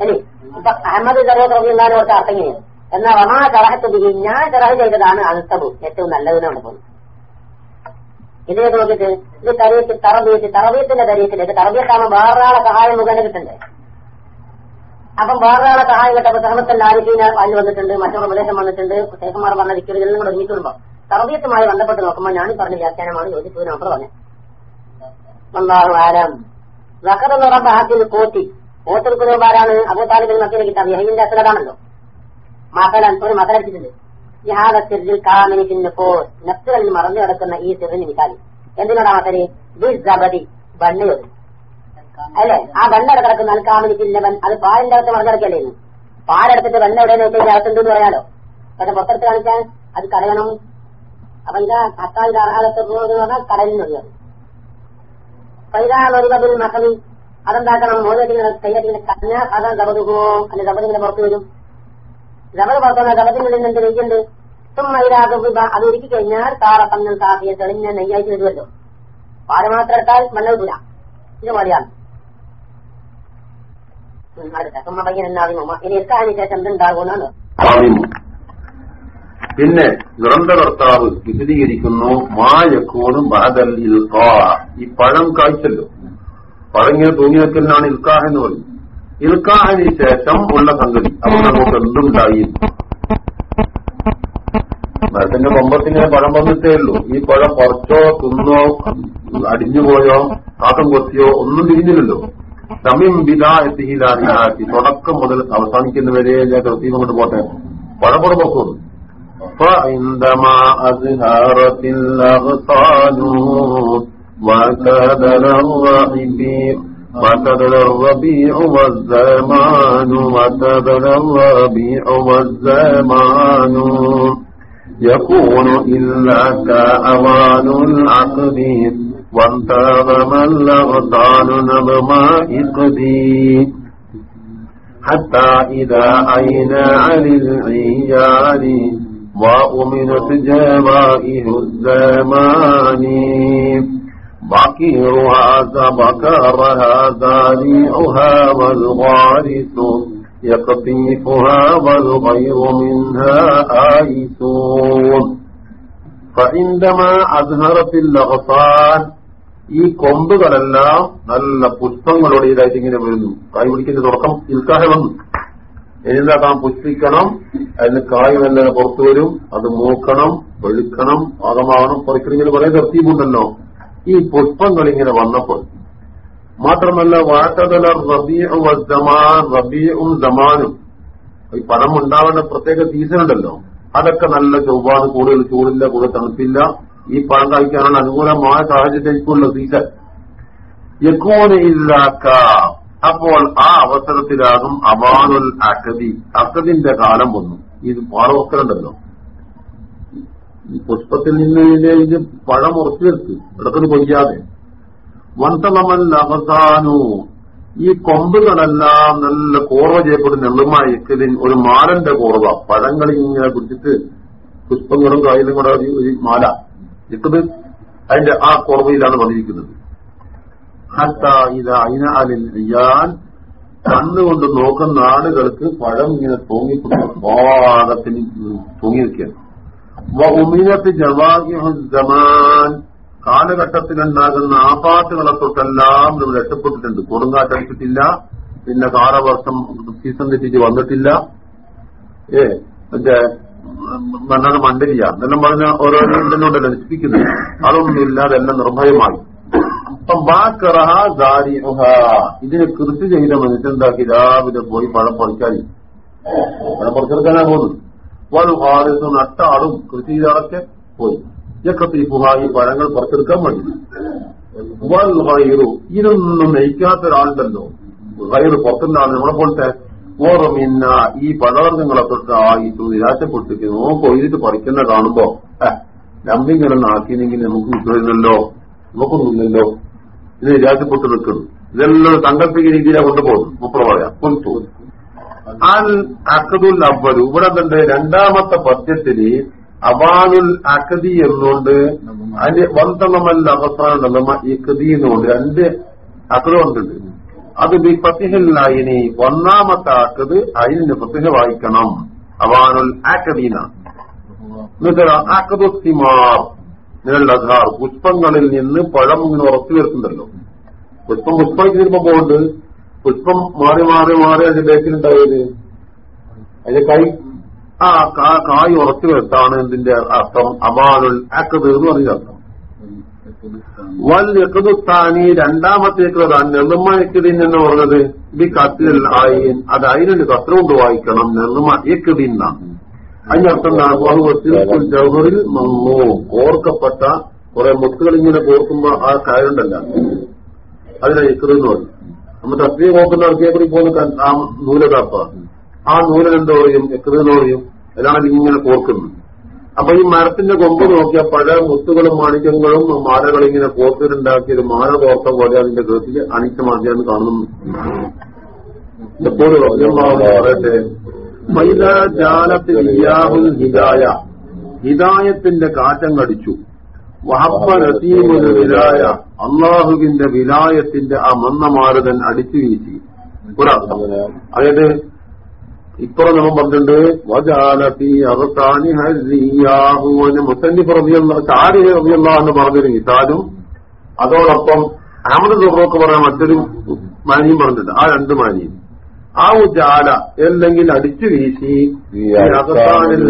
ഇനി ഇപ്പൊ അഹമ്മദ് ജറോത്ത് റബിയുള്ളാഹിനെ കുറച്ച് അർത്ഥം ഇങ്ങനെയാണ് എന്നാ റമാ ചറഹത്ത് ഞാൻ ചറഹ് ചെയ്തതാണ് അൽത്തബു ഏറ്റവും നല്ലതെന്ന് അവിടെ പോകുന്നു ഇതിലേക്ക് നോക്കിയിട്ട് ഇത് തരീക്ക് തറബീത്ത് തറബീത്തിന്റെ തരീത്തിലേക്ക് തറബീത്താകുമ്പോൾ വേറൊരാളെ സഹായം മുഖേന കിട്ടണ്ടേ? അപ്പം വേറൊരാളെ സഹായം കേട്ടപ്പോ സഹമത്തല്ല ആരിഫീന വാങ്ങി വന്നിട്ടുണ്ട് മറ്റൊരു ഉപദേശം വന്നിട്ടുണ്ട് ശേഖന്മാർ പറഞ്ഞ വിക്കറുകളിലും കൂടെ ഒരുമിച്ച് തറബീത്തുമായി ബന്ധപ്പെട്ട് നോക്കുമ്പോൾ ഞാൻ പറഞ്ഞ വ്യാഖ്യാനമാണ് യോജിച്ചതിന് അപ്പുറം പറഞ്ഞത് ആരം ആലം. വക്കർ എന്ന് കോട്ടി. ഓത്തിൽ കുലൂബാരാണ് അബൂ താലിബിന് മറ്റൊരു കിട്ടാം യഹീമിന്റെ അസലതാണല്ലോ മകളൻ ഒരു പോ നഫ്സുകളിൽ മറന്നു കിടക്കുന്ന ഈ സിറിന് മിസാലി. എന്തിനോടാ മകന് ബിസ്ബതി ബണ്ണയോട് അല്ലെ? ആ വെണ്ണ കിടക്കുന്ന. അൽക്കാമിനിക്കില്ലവൻ അത് പാലിന്റെ അകത്ത് മറന്നു കിടക്കല്ലേ പാലെടുത്തിട്ട് വെണ്ണ എവിടെ വെച്ചാൽ അകത്തുണ്ടെന്ന് പറയാലോ? പക്ഷെ പുറത്തെടുത്ത് കാണിച്ചാൽ അത് കടയണം അപ്പൊ ഇതാ അത്താഴ അർഹാലത്ത് എന്ന് പറഞ്ഞാൽ കടലിനുള്ളത് പൈതാളൊരുവതിൽ മകനി അതെന്താക്കണം? മോദത്തിങ്ങനെ കയ്യത്തിങ്ങനെ കഞ്ഞ അതാ ഗവതുകോ അല്ലെ ദബതിങ്ങനെ പുറത്തു വരും? ദബത് പുറത്തുള്ള ദബത്തിനുള്ളിൽ നിന്ന് നെയ്യുണ്ട് തുമ്മയിലാകുക അത് ഒരുക്കി കഴിഞ്ഞാൽ താറ പന്നൽ താഹിയെ തെളിഞ്ഞ നെയ്യായിട്ട് വരുമല്ലോ. പാൽ മാത്രം എടുത്താൽ മണ്ണ കിട്ടൂല. ഇത് മതിയാണ്. പിന്നെ ദുരന്തകർത്താവ് വിശദീകരിക്കുന്നു മായക്കോണും ഈ പഴം കായ്ച്ചല്ലോ. പഴങ്ങിയ തൂങ്ങി വെക്കലിനാണ് ഇൽക്കാഹ് എന്ന് പറയും ഇൽക്കാഹിന് ശേഷം ഉള്ള സംഗതി അവിടെ നമുക്ക് എന്തുണ്ടായി മരത്തിന്റെ കൊമ്പത്തിങ്ങനെ പഴം വന്നിട്ടേ ഉള്ളൂ ഈ പഴം പറിച്ചോ തിന്നോ അടിഞ്ഞുപോയോ കാക്കം കൊത്തിയോ ഒന്നും തിരിഞ്ഞില്ലല്ലോ സമയം വിധായത്തിഹിലാക്കി തുടക്കം മുതൽ അവസാനിക്കുന്നവരെ ഞാൻ കൃത്യം കൊണ്ട് പോട്ടെ പഴപ്പുറം പൊക്കുന്നു فعندما أزهرت الأغصان وكدر الربيع وكدر الربيع والزمان وكدر الربيع والزمان يكون إلا كأوان العقد وانتظم الأغصان نظم إقدي حتى إذا أين عن العيان وأمنت جوائه الزمان. بكيرها بكرها ذاريعها والغارس يقطيفها والغير منها آيسون فعندما أظهرت الأغصان ഈ കൊമ്പുകളെല്ലാം നല്ല പുഷ്പങ്ങളുടേതായിട്ട് ഇങ്ങനെ വരുന്നു കായ് പിടിക്കുന്ന തുടക്കം ഇൽക്കാഹ വന്നു എന്താക്കാം പുഷ്പിക്കണം അതിന് കായ് നല്ല പുറത്തു വരും അത് മൂക്കണം വെളുക്കണം പാകമാകണം പറിക്കണിങ്ങനെ കുറെ തർത്തീപുണ്ടല്ലോ ഈ പുഷ്പങ്ങൾ ഇങ്ങനെ വന്നപ്പോൾ. മാത്രമല്ല വാട്ടതല റബിയും റബിയും ജമാനും ഈ പണം ഉണ്ടാവേണ്ട പ്രത്യേക സീസൺ ഉണ്ടല്ലോ അതൊക്കെ നല്ല ചൊവ്വാണ് കൂടുതൽ ചൂടില്ല കൂടുതൽ തണുപ്പില്ല. ഈ പഴം കഴിക്കാനുള്ള അനുകൂലമായ സാഹചര്യത്തിലേക്കുള്ള സീസൺ. യക്കോന് ഇല്ലാക്ക. അപ്പോൾ ആ അവസരത്തിലാകും അബാനുൽ അക്കതി അക്കതിന്റെ കാലം വന്നു. ഇത് പാറവക്കലുണ്ടല്ലോ. ഈ പുഷ്പത്തിൽ നിന്ന് ഇതിന്റെ ഇത് പഴം ഉറച്ചെടുത്ത് ഇടക്കത് കൊയ്യാതെ വന്തമൽ അവസാനു ഈ കൊമ്പുകളെല്ലാം നല്ല കോർവ ചെയ്യപ്പെടുന്ന എള്ളുമായി എക്കതിൻ ഒരു മാലന്റെ കോർവ പഴങ്ങൾ ഇങ്ങനെ പിടിച്ചിട്ട് പുഷ്പങ്ങളും കായലും കൂടെ ഒരു മാല ഇട്ടത് അതിന്റെ ആ കോർവയിലാണ് വന്നിരിക്കുന്നത് കണ്ണുകൊണ്ട് നോക്കുന്ന ആളുകൾക്ക് പഴം ഇങ്ങനെ തോങ്ങിക്കൊണ്ട് ഭാഗത്തിന് തൂങ്ങി നിൽക്കുകയാണ് ഉമിനത്ത് ജവാഹിമാൻ കാലഘട്ടത്തിലുണ്ടാകുന്ന ആപാത്തുകളെ തൊട്ടെല്ലാം നമ്മൾ രക്ഷപ്പെട്ടിട്ടുണ്ട്. കൊടുങ്കാറ്റടിച്ചിട്ടില്ല പിന്നെ കാലവർഷം സീസൺ തെറ്റിച്ച് വന്നിട്ടില്ല. ഏ മറ്റേ മണ്ണാണ് മണ്ടലിയ എന്നെല്ലാം പറഞ്ഞ ഓരോ ഇതിനോടല്ല നശിപ്പിക്കുന്നത്. അതൊന്നുമില്ല അതെല്ലാം നിർഭയമായി. അപ്പം ഇതിനെ കൃഷി ചെയ്ത മനുഷ്യൻ എന്താക്കി രാവിലെ പോയി പഴം പറിക്കാതി പഴം പറിച്ചെടുക്കാനാ പോകുന്നത്. വൽ നട്ടാളും കൃഷി പോയി. യക്കത്തീഫുഹ ഈ പഴങ്ങൾ പുറത്തെടുക്കാൻ വേണ്ടി. വൽ ഇതൊന്നും നയിക്കാത്ത ഒരാളുണ്ടല്ലോ ഹൈറ് പുറത്തുണ്ടാണ് നമ്മളെ പോലത്തെ ഓർമ്മിന്ന ഈ പഴവർഗങ്ങളെ തൊട്ട് ആയിട്ട് നിരാശപ്പെട്ടിട്ട് നോക്ക് ഒഴിഞ്ഞിട്ട് പറിക്കുന്ന കാണുമ്പോ നമ്പിങ്ങനെ ആക്കിയെങ്കിൽ നമുക്ക് കിട്ടുന്നില്ലല്ലോ. നമുക്കൊന്നുമില്ലല്ലോ ഇത് നിരാശപ്പെട്ട് നിൽക്കുന്നു. ഇതെല്ലാം സങ്കല്പിക്ക രീതിയിലാണ് കൊണ്ടുപോകുന്നു മുപ്പറ പറയാം. കൊണ്ടു അക്കദുൽ അവരു ഇവിടെ തന്നെ രണ്ടാമത്തെ പദ്യത്തിന് അവാനുൽ അഖദി എന്നുകൊണ്ട് അതിന്റെ വന്തമല്ല അവസാനം നമ്മ എന്നുകൊണ്ട് രണ്ട് അഖദുണ്ട് അത് ബി ഫത്തിഹില്ലായിനി ഒന്നാമത്തെ ആക്കത് അതിന് ഫത്തിഹ വായിക്കണം. സിമാർ നിഴൽ പുഷ്പങ്ങളിൽ നിന്ന് പഴം ഇങ്ങനെ ഉറച്ചു വരുത്തുന്നുണ്ടല്ലോ. പുഷ്പം പുഷ്പമായിട്ട് വരുമ്പോ പോകുന്നുണ്ട് പുഷ്പം മാറി മാറി മാറി അതിന്റെ ബേക്കിലുണ്ടായത് അതിന്റെ കൈ ആ കായ് ഉറച്ചു വെത്താണ് എന്തിന്റെ അർത്ഥം. അബാനുൽ അക്കത് എന്ന് പറഞ്ഞ അർത്ഥം. വൽ യക്കതുത്താനി രണ്ടാമത്തെ നെല്ലുമയക്കതിൻ എന്ന് പറഞ്ഞത് ബി കത്തിൽ ആയിൻ. അത് അതിനൊരു കത്ര കൊണ്ട് വായിക്കണം. നെല്ലുമ യക്കതിന്ന അതിന്റെ അർത്ഥം എന്താണ്? ജൗഹറിൽ കോർക്കപ്പെട്ട കുറെ മുത്തുകൾ ഇങ്ങനെ കോർക്കുമ്പോ ആ കായുണ്ടല്ല അതിനെ യക്കത് പറയും. നമ്മൾ തസ്തി നോക്കുന്ന അർക്കിയപ്പടി പോകുന്ന ആ നൂലതാപ്പ. ആ നൂലൻ എന്താ പറയും എന്ന് പറയും? അതാണ് ഇങ്ങനെ കോർക്കുന്നത്. അപ്പൊ ഈ മരത്തിന്റെ കൊമ്പ് നോക്കിയാൽ പഴയ മുത്തുകളും മാണിക്യങ്ങളും മാലകൾ ഇങ്ങനെ കോർത്തിലുണ്ടാക്കിയ ഒരു മാല കോർത്ത പോലെ അതിന്റെ കൃത്തിൽ അണിച്ച മാതിരിയാണ് കാണുന്നു എപ്പോഴും ഹിതായത്തിന്റെ കാറ്റം കടിച്ചു വഹപ്പ നസീമുൽ വിലായ അള്ളാഹുവിന്റെ വിലായത്തിന്റെ ആ മന്നമാരുതൻ അടിച്ചു വീശി. ഒരർത്ഥം. അതായത് ഇപ്പുറം നമ്മൾ പറഞ്ഞിട്ടുണ്ട് വജാലത്തി അവസാനി ഹരിയാഹുവിന് മുസന്നിഫ് പ്രതിയുള്ള ചാരി പ്രതിയുള്ള എന്ന് പറഞ്ഞൊരു മിസാലും. അതോടൊപ്പം അഹമ്മദ് സുഹ്റോക്ക് പറയാൻ മറ്റൊരു മാനിയും പറഞ്ഞിട്ടുണ്ട്. ആ രണ്ട് മാനിയും. ആ ഉജാല അല്ലെങ്കിൽ അടിച്ചു വീശി.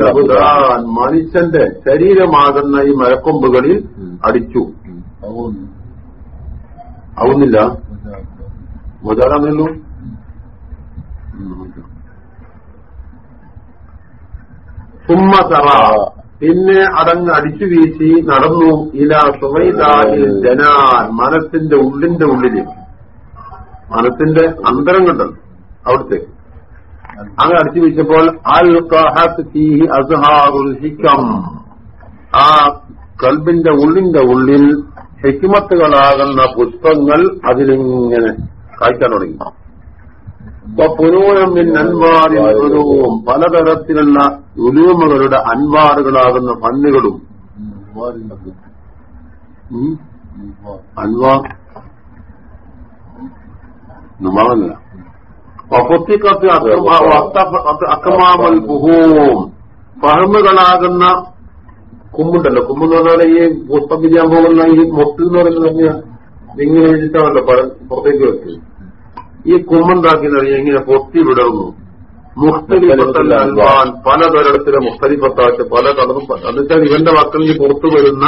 അബുദാൻ മനുഷ്യന്റെ ശരീരമാകുന്ന ഈ മരക്കൊമ്പുകളിൽ അടിച്ചു. ആവുന്നില്ല? മുജാലാന്നല്ലോ സുമ്മ പിന്നെ അടങ്ങ് അടിച്ചു വീശി നടന്നു ഇല സുമൈതായിൽ ജനാൻ മനസ്സിന്റെ ഉള്ളിന്റെ ഉള്ളിൽ മനസ്സിന്റെ അന്തരം കണ്ടല്ലോ അവിടുത്തെ. അങ്ങനെ അടിച്ചു ഹിക്കം. ആ കൽബിന്റെ ഉള്ളിന്റെ ഉള്ളിൽ ഹിക്മത്തുകളാകുന്ന പുഷ്പങ്ങൾ അതിലിങ്ങനെ കായ്ക്കാൻ തുടങ്ങി. പുനൂരം അൻവാറിൻ ഉലൂം പലതരത്തിലുള്ള ഉലൂമുകളുടെ അൻവാറുകളാകുന്ന ഫണ്ണുകളും അൻവാ നമ്മളല്ല വഫുത്തിക്കത്ത് അക്കമാമൽ ബുഹൂം. ഫഹമുകളാകുന്ന കുമ്പുണ്ടല്ലോ. കുമ്പെന്ന് പറഞ്ഞാൽ ഈ പുഷ്പം പിരിയാൻ പോകുന്ന ഈ മൊട്ട് എന്ന് പറയുന്നത് കഴിഞ്ഞാൽ ഇങ്ങനെ എഴുതിട്ടാണല്ലോ പഴം പുറത്തേക്ക് വെച്ച് ഈ കുമ്പുണ്ടാക്കുന്നത് ഇങ്ങനെ പൊത്തി വിടർന്നു. മുഖ്തലിഫത്തൽ അൽവാൻ പലതരത്തിലെ മുഖ്തലിഫത്താറ്റ് പല കളറും എന്നുവെച്ചാൽ ഇവന്റെ മക്കളിൽ പുറത്തു വരുന്ന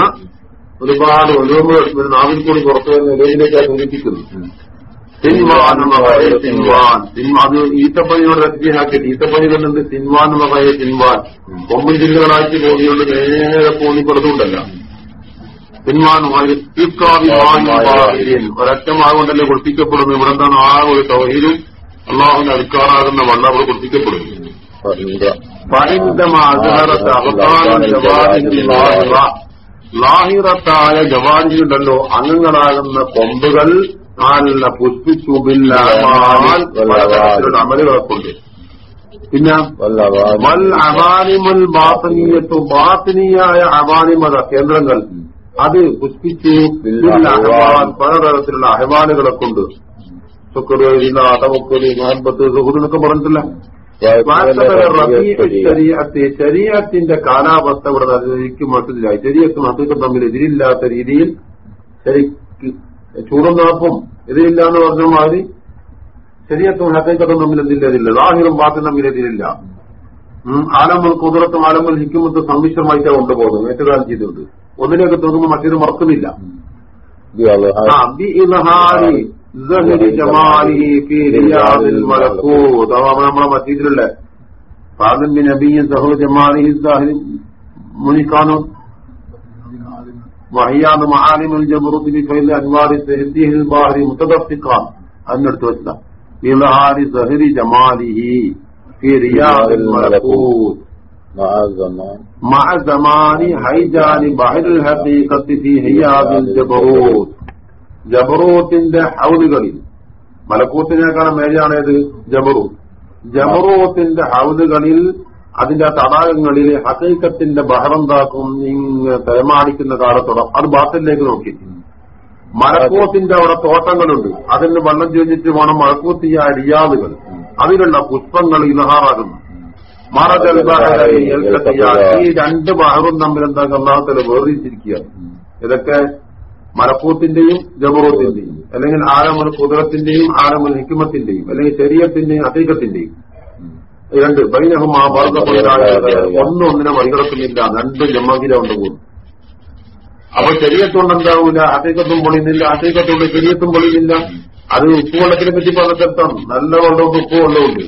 ഒരുപാട് ഒലുമ്പ് നാവിൽ കൂടി പുറത്തു വരുന്ന ഒലുവിലേക്കാണ് സൂചിപ്പിക്കുന്നു സിൻവാൻ എന്ന സിൻവാൻ. അത് ഈത്തപ്പനിയോട് റദ്ദിയാക്കിയിട്ട് ഈത്തപ്പണി തന്നുണ്ട് സിൻവാൻ എന്ന പഴയ സിൻവാൻ. കൊമ്പൻ ജില്ലകളാക്കി പോകുന്നുണ്ട് നേരെ പോന്നി പുറത്തുണ്ടല്ല സിൻവാൻ ഒരറ്റമാകൊണ്ടല്ലേ കുളിപ്പിക്കപ്പെടുന്നു ഇവിടെ എന്താണ് ആ ഒരു തൗഹീലും അള്ളാഹുവിന്റെ അടുക്കാറാകുന്ന വണ്ണ അവിടെ കുളിപ്പിക്കപ്പെടുന്നു ലാഹിറത്തായ ജവാരിയുണ്ടല്ലോ അംഗങ്ങളാകുന്ന കൊമ്പുകൾ നല്ല പുഷ്പിച്ചു ബില്ലാമാൽ പലതരത്തിലുള്ള അമലുകളെ കൊണ്ട് പിന്നെ വൽ അവാനിമൽ ബാത്തനീയത്തു ബാത്തനീയായ അവാനിമത കേന്ദ്രങ്ങൾ. അത് പുഷ്പിച്ചു പലതരത്തിലുള്ള അഹ്വാനുകളെ കൊണ്ട്. സുക്കറുകളില്ല അതവക്കൽ മഹബത്ത് സുഹൃന്നൊക്കെ പറഞ്ഞിട്ടില്ല. ശരീരത്തെ ശരീരത്തിന്റെ കാലാവസ്ഥ ഇവിടെ ശരിക്കും മനസ്സിലായി ശരീരത്തും ഹസീക്കും തമ്മിൽ എതിരില്ലാത്ത രീതിയിൽ ശരിക്ക് ചൂടും നാപ്പും ഇതില്ല എന്ന് പറഞ്ഞ മാതിരി ശരീരത്തും ഹക്കൈക്കത്തും തമ്മിൽ എന്തില്ല ലാഹിറും ബാത്തും തമ്മിൽ എതിരില്ല ഉം, ആലമുൽ കുതിരത്തും ആലമുൽ ഹിക്കുമത്തും സമ്മിശ്രമായിട്ടാണ് കൊണ്ടുപോകുന്നത്. ഏറ്റുകാലം ചെയ്തിട്ടുണ്ട് ഒന്നിലേക്ക് തോന്നുമ്പോൾ മറ്റൊരു മറക്കുന്നില്ല. നമ്മളെ മറ്റീതിലുള്ള സഹരി ജമാലി ഫീ റിയാദിൽ മലക്കൂത്ത്. അതാ നമ്മളെ മസ്ജിദിലുള്ള ഫാദിൻ ബിൻ നബിയ്യൻ സഹു ജമാലിഹി സാഹിരി മുനിക്കാനും വഹിയാദ് മഹാലിമുൽ ജബറുത്ത് ബി ഫൈൽ അൻവാരി സഹദിഹിൽ ബാഹരി മുതദഫിഖാൻ അതിനടുത്ത് വെച്ചതാ ബിഇദ്ഹാരി സഹരി ജമാലിഹി ഫീ റിയാദിൽ മലക്കൂത്ത് مع زمان هيجان بحر الحقيقة في هياب الجبروت ജബറൂത്തിന്റെ ഹൗദുകളിൽ മലക്കൂത്തിനേക്കാളും മേലെയാണേത് ജബറൂത്ത് ജബറൂത്തിന്റെ ഹൗദുകളിൽ അതിന്റെ തടാകങ്ങളിൽ ഹസൈക്കത്തിന്റെ ബഹറന്താക്കും നിങ്ങൾ തിരമാടിക്കുന്ന കാലത്തോളം അത് ബാത്തിലേക്ക് നോക്കി. മലക്കൂത്തിന്റെ അവിടെ തോട്ടങ്ങളുണ്ട്. അതിന് വെള്ളം ചോദിച്ചിട്ട് വേണം മലക്കൂത്തിയ റിയാദുകൾ അതിലുള്ള പുഷ്പങ്ങൾ ബഹറൈ ഈ രണ്ട് ബഹറും തമ്മിൽ എന്താ അള്ളാഹുത്തല വേർതിരിച്ചിരിക്കുക ഇതൊക്കെ മലക്കൂത്തിന്റെയും ജബറൂത്തിന്റെയും അല്ലെങ്കിൽ ആരമൊരു കുതിരത്തിന്റെയും ആരമൊരു ഹിക്കുമത്തിന്റെയും അല്ലെങ്കിൽ ശരീരത്തിന്റെയും അതീകത്തിന്റെയും രണ്ട് ബൈനഹും ആ വർഗപ്പുഴായ ഒന്നും ഒന്നിനെ മറികടക്കുന്നില്ല രണ്ട് ജമ്മകില കൊണ്ട് പോകുന്നു. അപ്പൊ ശരീരത്തോണ്ട് എന്താവൂല അതേക്കത്തും പൊളിയുന്നില്ല അതീകത്തോണ്ട് ശരീരത്തും പൊളിയുന്നില്ല. അത് ഉപ്പുവെള്ളത്തിനെ പറ്റി പറഞ്ഞ നല്ല വെള്ളമുണ്ട് ഉപ്പ് വെള്ളമുണ്ട്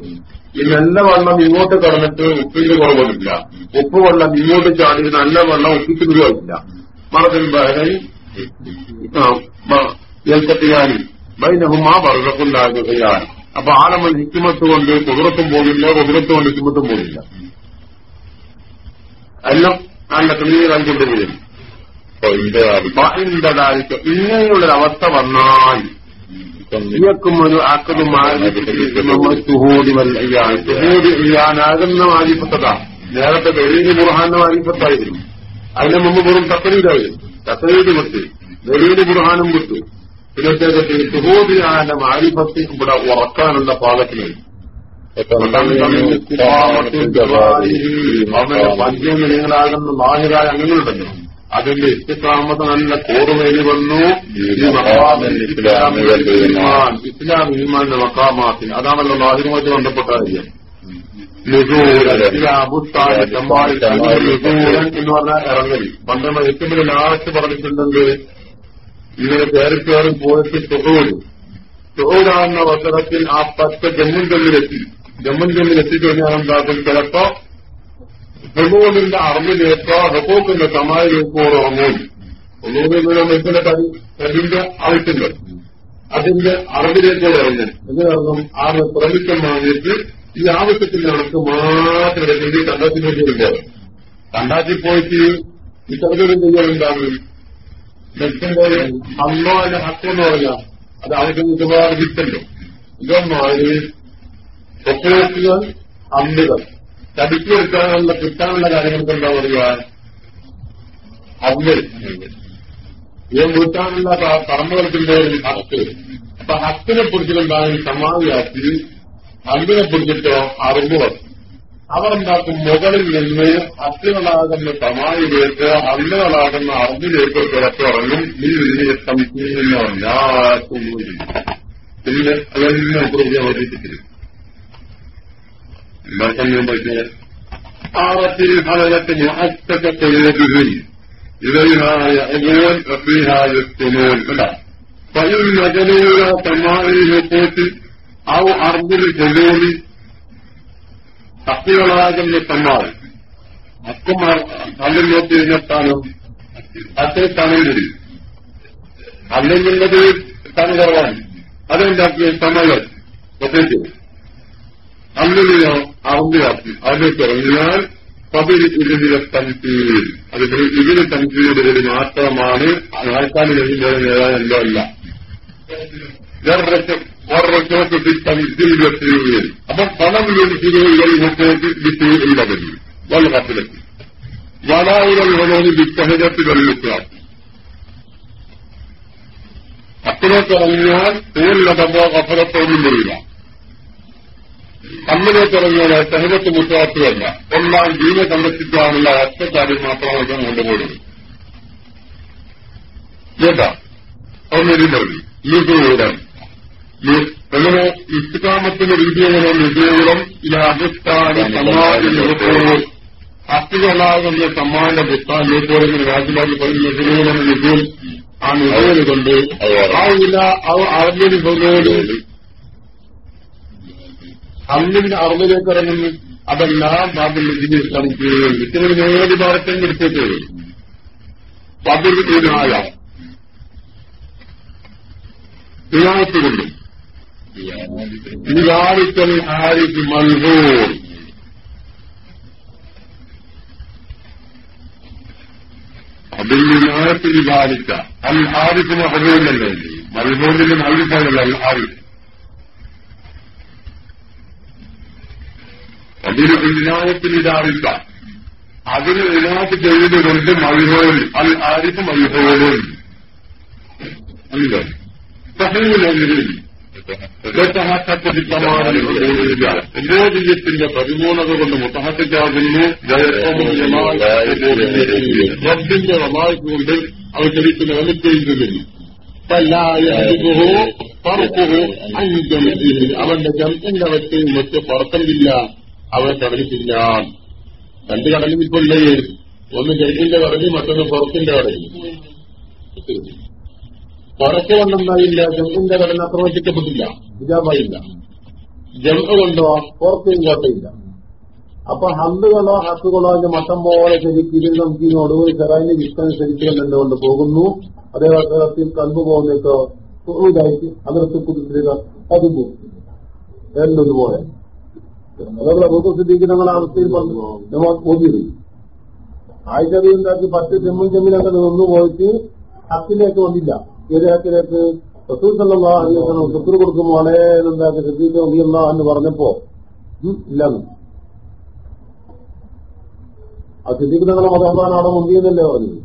ഈ നല്ല വെള്ളം ഇങ്ങോട്ട് കടന്നിട്ട് ഉപ്പിന്റെ കുറവൊന്നുമില്ല ഉപ്പ് വെള്ളം ഇങ്ങോട്ട് ചാടി നല്ല വെള്ളം ഉപ്പിക്ക് രൂപയില്ല മറത്തിൽ ബഹരൻ ബൈനഹും ആ വർഗക്കുണ്ടാകുകയാൻ അപ്പൊ ആലമൽ ഹിക്കുമത്ത് കൊണ്ട് കുതിരത്തും പോകില്ല കുതിരത്ത് കൊണ്ട് ഹിക്കുമത്തും പോകില്ല. എല്ലാം നല്ല ക്ലിയറായി കൊണ്ടുപോകും ഇങ്ങനെയുള്ളൊരവസ്ഥ വന്നാൽ ഒരു ആക്കുമാനാകുന്ന മാരിപ്പത്തതാ നേരത്തെ വെളിയിൽ ബുർഹാന്റെ മാരിപ്പത്തായിരുന്നു അതിന് മുമ്പ് വെറും തക്കലീലായിരുന്നു തക്കലീട് വിട്ട്. വെളിയിൽ ബുർഹാനും വിട്ടു. പിന്നെ സുഹോദിയാന്റെ മാരിഭക്തി ഇവിടെ ഉറക്കാനുള്ള പാകത്തിന് പഞ്ചം നിങ്ങളാകുന്ന മാഹിരായ അംഗങ്ങളുണ്ടല്ലോ. അതിന്റെ ഇസ്ലാമത നല്ല കോറുമേലി വന്നു. ഇസ്ലാം ഈമാന്റെ മക്കാമാത്തിന് അതാണല്ലോ ലാഹിറുമായിട്ട് ബന്ധപ്പെട്ട കാര്യം. എന്ന് പറഞ്ഞാൽ ഇറങ്ങലി. പന്ത്രണ്ട് ഏറ്റവും വലിയ ലാസ്റ്റ് പറഞ്ഞിട്ടുണ്ടെങ്കിൽ ഇങ്ങനെ കയറി കയറി പോയിട്ട് തൊഹൂര് തൊഹൂരാകുന്ന അവസരത്തിൽ ആ പത്ത് ജമ്മുൻ ജമ്മിലെത്തി ജമ്മുൻ ജമ്മിലെത്തിക്കഴിഞ്ഞാൽ എന്താക്കും ചിലപ്പോ ഹെബോളിന്റെ അറിവിലേക്കോ ഹെബോക്കിന്റെ സമായിലേക്കോ ഉറങ്ങും. ഒന്നുകൂടി തടി കരിന്റെ ആയിട്ടുണ്ട് അതിന്റെ അറിവിലേക്കോ ഇറങ്ങും. എന്നർത്ഥം ആ പ്രമിക്കം വാങ്ങിയിട്ട് ഈ ആവശ്യത്തിൽ നമുക്ക് മാത്രം കണ്ടാത്തി പോയിട്ട് ഈ സർജറി ചെയ്യാനുണ്ടാകും നെറ്റിന്റെ അന്നോ അല്ല ഹക്കെന്ന് പറഞ്ഞാൽ അത് അവർക്ക് ഒരുപാട് വിറ്റല്ലോ ഇതൊന്നായി ഒപ്പുകൾ അമ്പുകൾ തടിച്ചു വെക്കാനുള്ള കിട്ടാനുള്ള കാര്യങ്ങൾക്ക് എന്താ പറയുക? അമ്പൽ ഇവൻ വീട്ടാനുള്ള പറമ്പുകൾക്കിന്റെ ഒരു ഹക്ക്. അപ്പൊ ഹക്കിനെ കുറിച്ചിട്ടുണ്ടാകും സമാധിയാക്കി അമ്പിനെ അറിവ് അറിവുകൾ? അവരെന്താക്കും മുകളിൽ നിന്ന് അത്തികളാകുന്ന സമാധിയിലേക്ക് അന്നുകളാകുന്ന അറിവിലേക്ക് പുറത്തിറങ്ങും ഈ വലിയ സമിതിയെന്ന് എല്ലാവർക്കും പിന്നെ അതെല്ലാം കുറിച്ച് അവതരിപ്പിച്ചിരുന്നു ആവത്തിൽ ഫലകത്തിന് അച്ചക്കത്തെഴുതി ഇവരുമായ എല്ലാം ഫീഹായുത്തിനോൻ കണ്ട. പയ്യുന്ന ജനീയ സമാധിയിലെത്തേക്ക് അവ അറിവിൽ ജനോലി ശക്തികളാകുന്ന സമ്മാനം അക്കുമാർ നോക്കി കഴിഞ്ഞാലും അത്ര തണലിൽ അല്ലെങ്കിൽ അല്ലെന്നുള്ളത് സ്ഥാനം കുറവാണ് അതുണ്ടാക്കിയ സമയം പ്രത്യേകിച്ച് അല്ലെങ്കിലോ അറബിയാക്കി അതിലേക്ക് ഇറങ്ങിയാൽ പതിരി ഇതിന്റെ തൻസീൽ അത് ഇതിന് തൻസീലുകളിൽ മാത്രമാണ്. ആൾക്കാർ കഴിയുമ്പോൾ നേടാൻ എന്തോ അല്ല والركوة بالتمثيل والتنوير أما فلم ينزلوا إلى الركوة بسوء البدن والغفلة ولا إلى الغلول بالتهجة والإسراف അത്രയൊക്കെ ഇറങ്ങിയാൽ തോലിലതമ്പോ കഫലത്തോടും വരില്ല കണ്ണിലേക്ക് ഇറങ്ങിയാൽ സഹജത്ത് മുത്തവാത്തുമല്ല എല്ലാം ദീന സംരക്ഷിക്കാനുള്ള ഒറ്റ കാര്യം മാത്രമാണ് കൊണ്ടുപോകുന്നത് കേട്ടാ ഒന്നൊരു പറഞ്ഞു എങ്ങനെ ഇസ്ലാമത്തിന്റെ രീതി എങ്ങനെ ലുസൂരം ഇലാദിസ്ഥാന സമാജ അസ്ഥികളാകുന്ന സമ്മാന പുസ്തകം രാജ്യമാക്കി പറയുന്ന ലുസൂരം ലുസൂൽ ആ ലുസൂൽ കൊണ്ട് ആയില്ല അറിഞ്ഞൊരു ഭൂമിയോട് അന്നിന്റെ അറിവിലേക്ക് ഇറങ്ങുന്നു അതെല്ലാം ബാബിൽ ഇതിന് നമുക്ക് ഇത്തരം നിരവധി ഭാഗത്തേക്ക് എടുത്തേക്ക് ബാബിൽ ഇതിനായ വിനായത്ത് മൽഹൂർ അതിൽ വിനായത്ത് വിചാരിച്ച അൽ ആരിഫ് മഹബൂലല്ലേ മൽഹൂറിന്റെ മൽഫല്ല അൽ ആരിഫ് അതിന് വിനായത്തിൽ ഇതാറില്ല അതിന് വിനായത്ത് ചെയ്തതുകൊണ്ട് മൽഹോൽ അൽ ആരിഫ് അല്ലേ? അല്ല സഹീലെങ്കിലും പരിപൂർണത കൊണ്ട് മുത്തഹത്തിക്കാകുന്നു. റബ്ബിന്റെ വമായ്ക്ക് കൊണ്ട് അവ ശരിക്കും നിലനിൽക്കുകയും അവന്റെ ജംസിന്റെ അവസ്ഥയിൽ മറ്റ് പുറത്തുന്നില്ല അവൻ തടഞ്ഞിട്ടില്ല രണ്ട് കടലും ഇപ്പോൾ ഒന്ന് ജംസിന്റെ കടലിൽ മറ്റൊന്ന് പുറത്തിന്റെ കടലിൽ. പുറത്ത് കൊണ്ടുണ്ടായില്ല ജംസിന്റെ ഘടന ആക്രമിക്കപ്പെട്ടില്ല ഹിജാബായില്ല ജംസ കൊണ്ടോ പുറത്തും കോട്ടയില്ല അപ്പൊ ഹന്തുകളോ ഹത്തുകളോ അതിന്റെ മട്ടം പോലെ ശരിക്കും ഇതിൽ നമുക്ക് ഈ ഒടുവിൽ ചെറായിന്റെ ഇഷ്ടമനുസരിച്ച് എന്തുകൊണ്ട് പോകുന്നു. അതേപോലെ തരത്തിൽ കണ്ടു പോകുന്നേക്കോ ഇതായിട്ട് അതിർത്തി കുതിരുക അത് എന്നതുപോലെ അതുപോലെ അവസ്ഥയിൽ പറഞ്ഞു. നമ്മൾ ഉണ്ടാക്കി പത്ത് ജമ്മു ജമ്മിലൊക്കെ നിന്നു പോയിട്ട് ഹത്തിലേക്ക് വന്നില്ല. ഏത് ഹക്കിലേക്ക് റസൂൽ സല്ലാ അലിസ്ലാം ശത്രു കൊടുക്കുമ്പോൾ എന്താക്കി സിദ്ദീഖ് ഒന്നിയല്ല എന്ന് പറഞ്ഞപ്പോ ഇല്ലെന്ന്. ആ സിദ്ധിക്ക് നിങ്ങളെ മതഹബാനാണോ മുന്തിയെന്നല്ലേ പറഞ്ഞത്?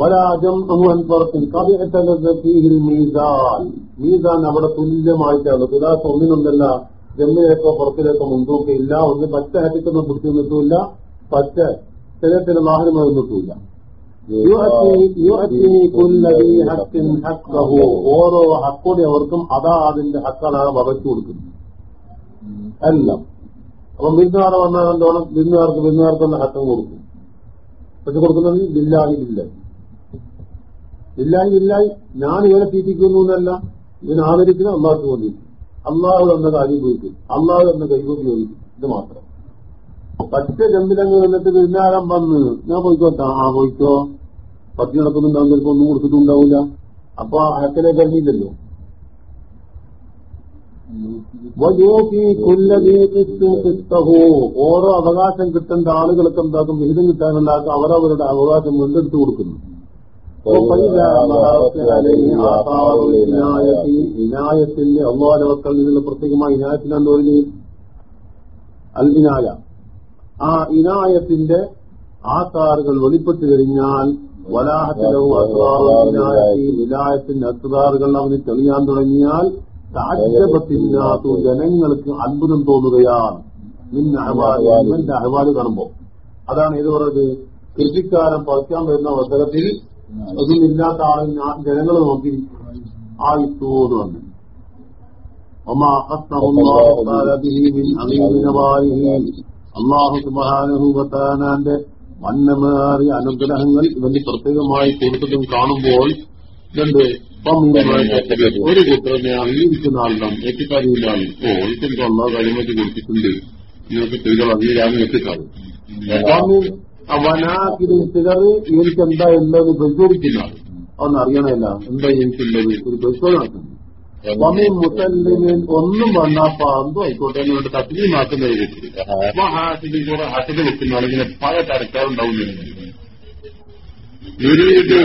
വരാജം അങ്ങുവൻ പുറത്തിൽ കവിഹത്തീഹിൽ മീസാൻ. മീസാൻ അവിടെ തുല്യമായിട്ടാണ്. തുലാസ് ഒന്നിനൊന്നല്ല ജമ്മിലേക്കോ പുറത്തിലേക്കോ മുൻതൂക്കില്ല ഒന്ന് പച്ച ഹറ്റിക്കൊന്നും പിടിച്ചു നിൽക്കില്ല പച്ച ശരീരത്തിന് വാഹനം നിൽക്കില്ല ഓരോ ഹക്കോടെ അവർക്കും അതാ അതിന്റെ ഹക്കാണ് വകച്ചു കൊടുക്കുന്നത്. എല്ലാം. അപ്പൊ വിരുന്നുകാരെ വന്നാൽ എന്തോണം വിരുന്നുകാർക്ക് തന്നെ ഹക്കം കൊടുക്കും. പക്ഷെ കൊടുക്കുന്നത് ബില്ലായി ബില്ലായി ബില്ലായി ബില്ലായി ഞാൻ ഇവരെ തീറ്റിക്കുന്നു എന്നല്ല. ഇവൻ ആദരിക്കുന്ന അള്ളാഹ് വേണ്ടി അള്ളാഹു എന്ന കാര്യം ചോദിക്കും. അള്ളാഹു എന്ന കൈകൊണ്ട് ചോദിക്കും. ഇത് മാത്രം. പറ്റ ജമ്പിലങ്ങ് വന്നിട്ട് വിരുന്നാരം വന്ന് ഞാൻ പോയിക്കോട്ടാ ആ പോയിക്കോ. പത്തി നടക്കുന്നുണ്ടാവും ചിലപ്പോ ഒന്നും കൊടുത്തിട്ടുണ്ടാവില്ല. അപ്പൊ ഹക്കലെ കഴിഞ്ഞില്ലല്ലോ ഓരോ അവകാശം കിട്ടേണ്ട ആളുകൾക്ക് എന്താക്കും വിഹിതം കിട്ടാനുണ്ടാക്കും അവരവരുടെ അവകാശം വീണ്ടെടുത്തു കൊടുക്കുന്നു. ഇനായത്തിന്റെ അള്ളാലവക്കൾ നിന്നുള്ള പ്രത്യേകമായ ഇനായത്തിനാണ് പറഞ്ഞു അൽ ഇനായ. ആ ഇനായത്തിന്റെ ആസാറുകൾ വെളിപ്പെട്ടു കഴിഞ്ഞാൽ വിലായത്തിന്റെ അസുതാറുകൾ അവന് തെളിയാൻ തുടങ്ങിയാൽ താജപത്തില്ലാത്തു ജനങ്ങൾക്ക് അത്ഭുതം തോന്നുകയാണ്. നിന്ന അഹ്വാലിന്റെ അഹ്വാൽ കാണുമ്പോ അതാണ് ഏത് പറഞ്ഞത്. കൃഷിക്കാരൻ പറിക്കാൻ വരുന്ന അവസരത്തിൽ അതിലില്ലാത്ത ആൾ ജനങ്ങൾ നോക്കി ആയിത്തോന്ന് വന്നു അള്ളാഹു സുബാനുഭൂവത്താനാന്റെ വന്നമേറിയ അനുഗ്രഹങ്ങൾ ഇവന് പ്രത്യേകമായി കൊടുത്തതും കാണുമ്പോൾ ഇതുണ്ട് ഒരു കുട്ടറിനെ അംഗീകരിക്കുന്ന ആളിനാണ് എത്തിക്കാരിയിലാണ് ഓ ഒരിക്കലും അള്ളാഹ് കഴിമതി കൊടുത്തിട്ടുണ്ട്. നിങ്ങൾക്ക് സ്ത്രീകൾ അംഗീകാരം എത്തിക്കാറ് വനാക്കിന് സ്ഥിരറ് എനിക്ക് എന്താ ഉള്ളത് പരിശോധിക്കുന്ന ആൾ അതൊന്നും അറിയണമല്ല. എന്താ എനിക്കുള്ളത്? ഒരു പരിശോധന നടത്തുന്നു ഒന്നും വന്നാ പാമ്പ് ആയിക്കോട്ടെ എന്ന് വേണ്ടി തസ്ലീമാക്കുന്ന ഒരു കുട്ടി ഹാസിലും കൂടെ ഹസത് വെക്കുന്ന ആളിങ്ങനെ പല തരക്കാറുണ്ടാവുന്നില്ല ഇത്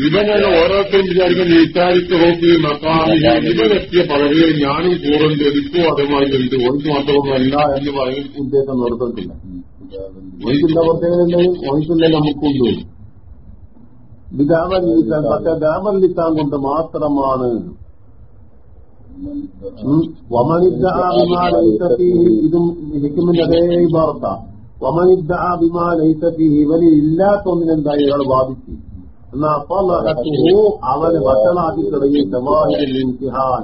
ഇവനാണ് ഓരോരുത്തരും വിചാരിക്കുന്ന വിചാരിച്ച് നോക്കി മക്കാമില്ല ഇവനെത്തിയ ഞാനും കൂടുതൽ എനിക്കും അതുമായി ഉണ്ട് ഓർക്ക് മാത്രമൊന്നുമല്ല എന്ന് പറയും ഉദ്ദേശം നിർത്തത്തില്ല. ഓനിക്കുള്ള പ്രത്യേകതയുണ്ടെങ്കിൽ ഓനിക്കുള്ള നമുക്കുണ്ട്. വിതാമൻ ലിത്താൻ പക്ഷെ ദാമൻ ലിത്താൻ കൊണ്ട് മാത്രമാണ് ഇതും ഹിക്കുമിന്റെ അതേ വാർത്ത വമനിദ്ദ ബിമാ ലൈസഫി ഇവന് ഇല്ലാത്തൊന്നിനെന്തായി ഇയാൾ വാദിച്ചു. എന്നാ അവന് വഷളാക്കി തുടങ്ങി ഇംതിഹാൻ.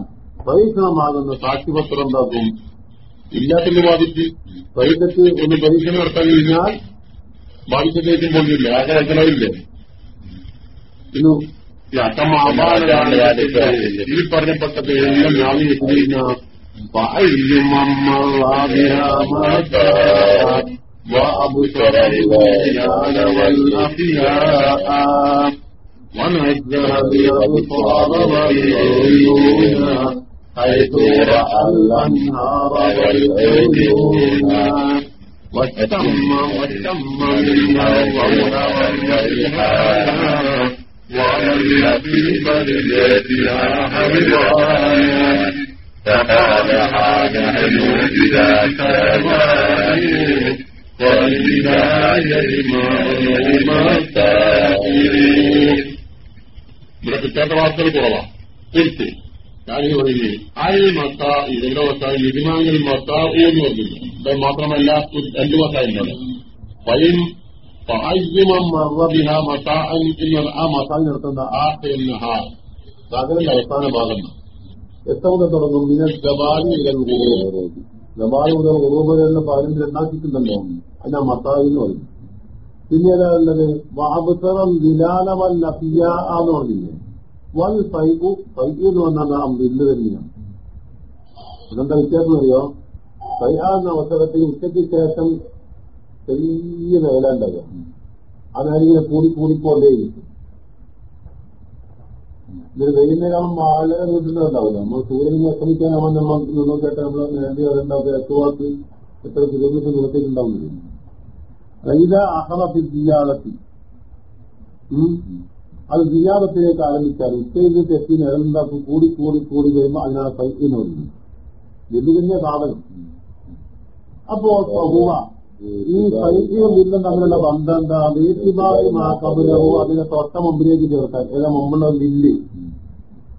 പരീക്ഷണമാകുന്ന സാക്ഷിപത്രം എന്താക്കും ഇല്ലാത്തൊന്ന് ബാധിച്ച് പരീക്ഷയ്ക്ക് ഒന്ന് പരീക്ഷണം നടത്താൻ കഴിഞ്ഞാൽ ബാധിച്ചതേക്കും പോകില്ല. ആകെ വയ്ക്കണമില്ലേ ഇന്നു ഈ പറഞ്ഞപ്പെട്ടത് എല്ലാം ഞാൻ എത്തുന്ന وأبصر الرجال والأحياء ونزه بالأبصار والعيون حيث رأى الأنهار والعيون والتم والتم منها والريحان وعلى في بردتها حيوان فقال حان حلو بذاك الوالد ഇവിടെ കിട്ടാത്ത വാർത്തകൾ കുറവാ തീർച്ചയായും ഞാനിത് പറയുന്നത് ആരിൽ മത്ത ഇതിന്റെ മത്ത ലിതിമാങ്കിൽ മത്ത എന്ന് പറഞ്ഞില്ല അത് മാത്രമല്ല രണ്ടു മത്തായിട്ടുണ്ട് വൈം ഫഅയ്യമൻ മർറ ബിഹാ മസാഅൻ എന്ന് ആ മസാൻ നടത്തുന്ന ആ നഹാർ പകലിന്റെ അവസാന ഭാഗം എത്തവണ തുടങ്ങും മിനൽ ഗബാലി ഗബാലി മുതൽ വരെയുള്ള പതിനഞ്ച് രണ്ടാക്കിയിട്ടുണ്ടല്ലോ അതിനാ മസായി എന്ന് പറയും പിന്നെ ഏതാ വാബുസറം വാബുത്തറം ദിലാലവൽ എന്ന് പറഞ്ഞില്ലേ വൽ ഫൈബു ഫൈബു എന്ന് പറഞ്ഞാൽ ബില്ല് തന്നെയാണ് അതെന്താ വ്യത്യാസം അറിയോ ഫൈഹ എന്ന അവസരത്തിൽ ഉച്ചയ്ക്ക് ശേഷം ചെറിയ നിലണ്ടാകുക അതായിരിക്കും കൂടി കൂടിക്കൊണ്ടേയിരിക്കും ഇത് വൈകുന്നേരം വളരെ വീട്ടിലുണ്ടാവില്ല നമ്മൾ സൂര്യനെ അക്രമിക്കാനാവാൻ നമ്മൾ നിന്നോ കേട്ട നമ്മൾ നേരത്തെ അതുണ്ടാവും എത്തുവാക്ക് എത്ര കിലോമീറ്റർ ദൂരത്തേക്കുണ്ടാവുന്നില്ല റൈത അഹറഫി ദിയാളത്തി അത് ദിയാളത്തിലേക്ക് ആരംഭിച്ചാൽ ഉച്ചയിൽ തെറ്റി നിഴലുണ്ടാക്കും കൂടി കൂടി കൂടി വരുമ്പോൾ അതിനാണ് സൈക്കിന്ന് പറയുന്നത്. വലിയ സാധനം അപ്പോ ഈ സൈക്കിയും ബില്ലും തമ്മിലുള്ള ബന്ധം എന്താ? വീട്ടിബായി മാ അതിന്റെ അതിനെ തൊട്ട മുമ്പിലേക്ക് ചേർക്കാൻ ഏതാ മുമ്പുള്ള ബില്ല്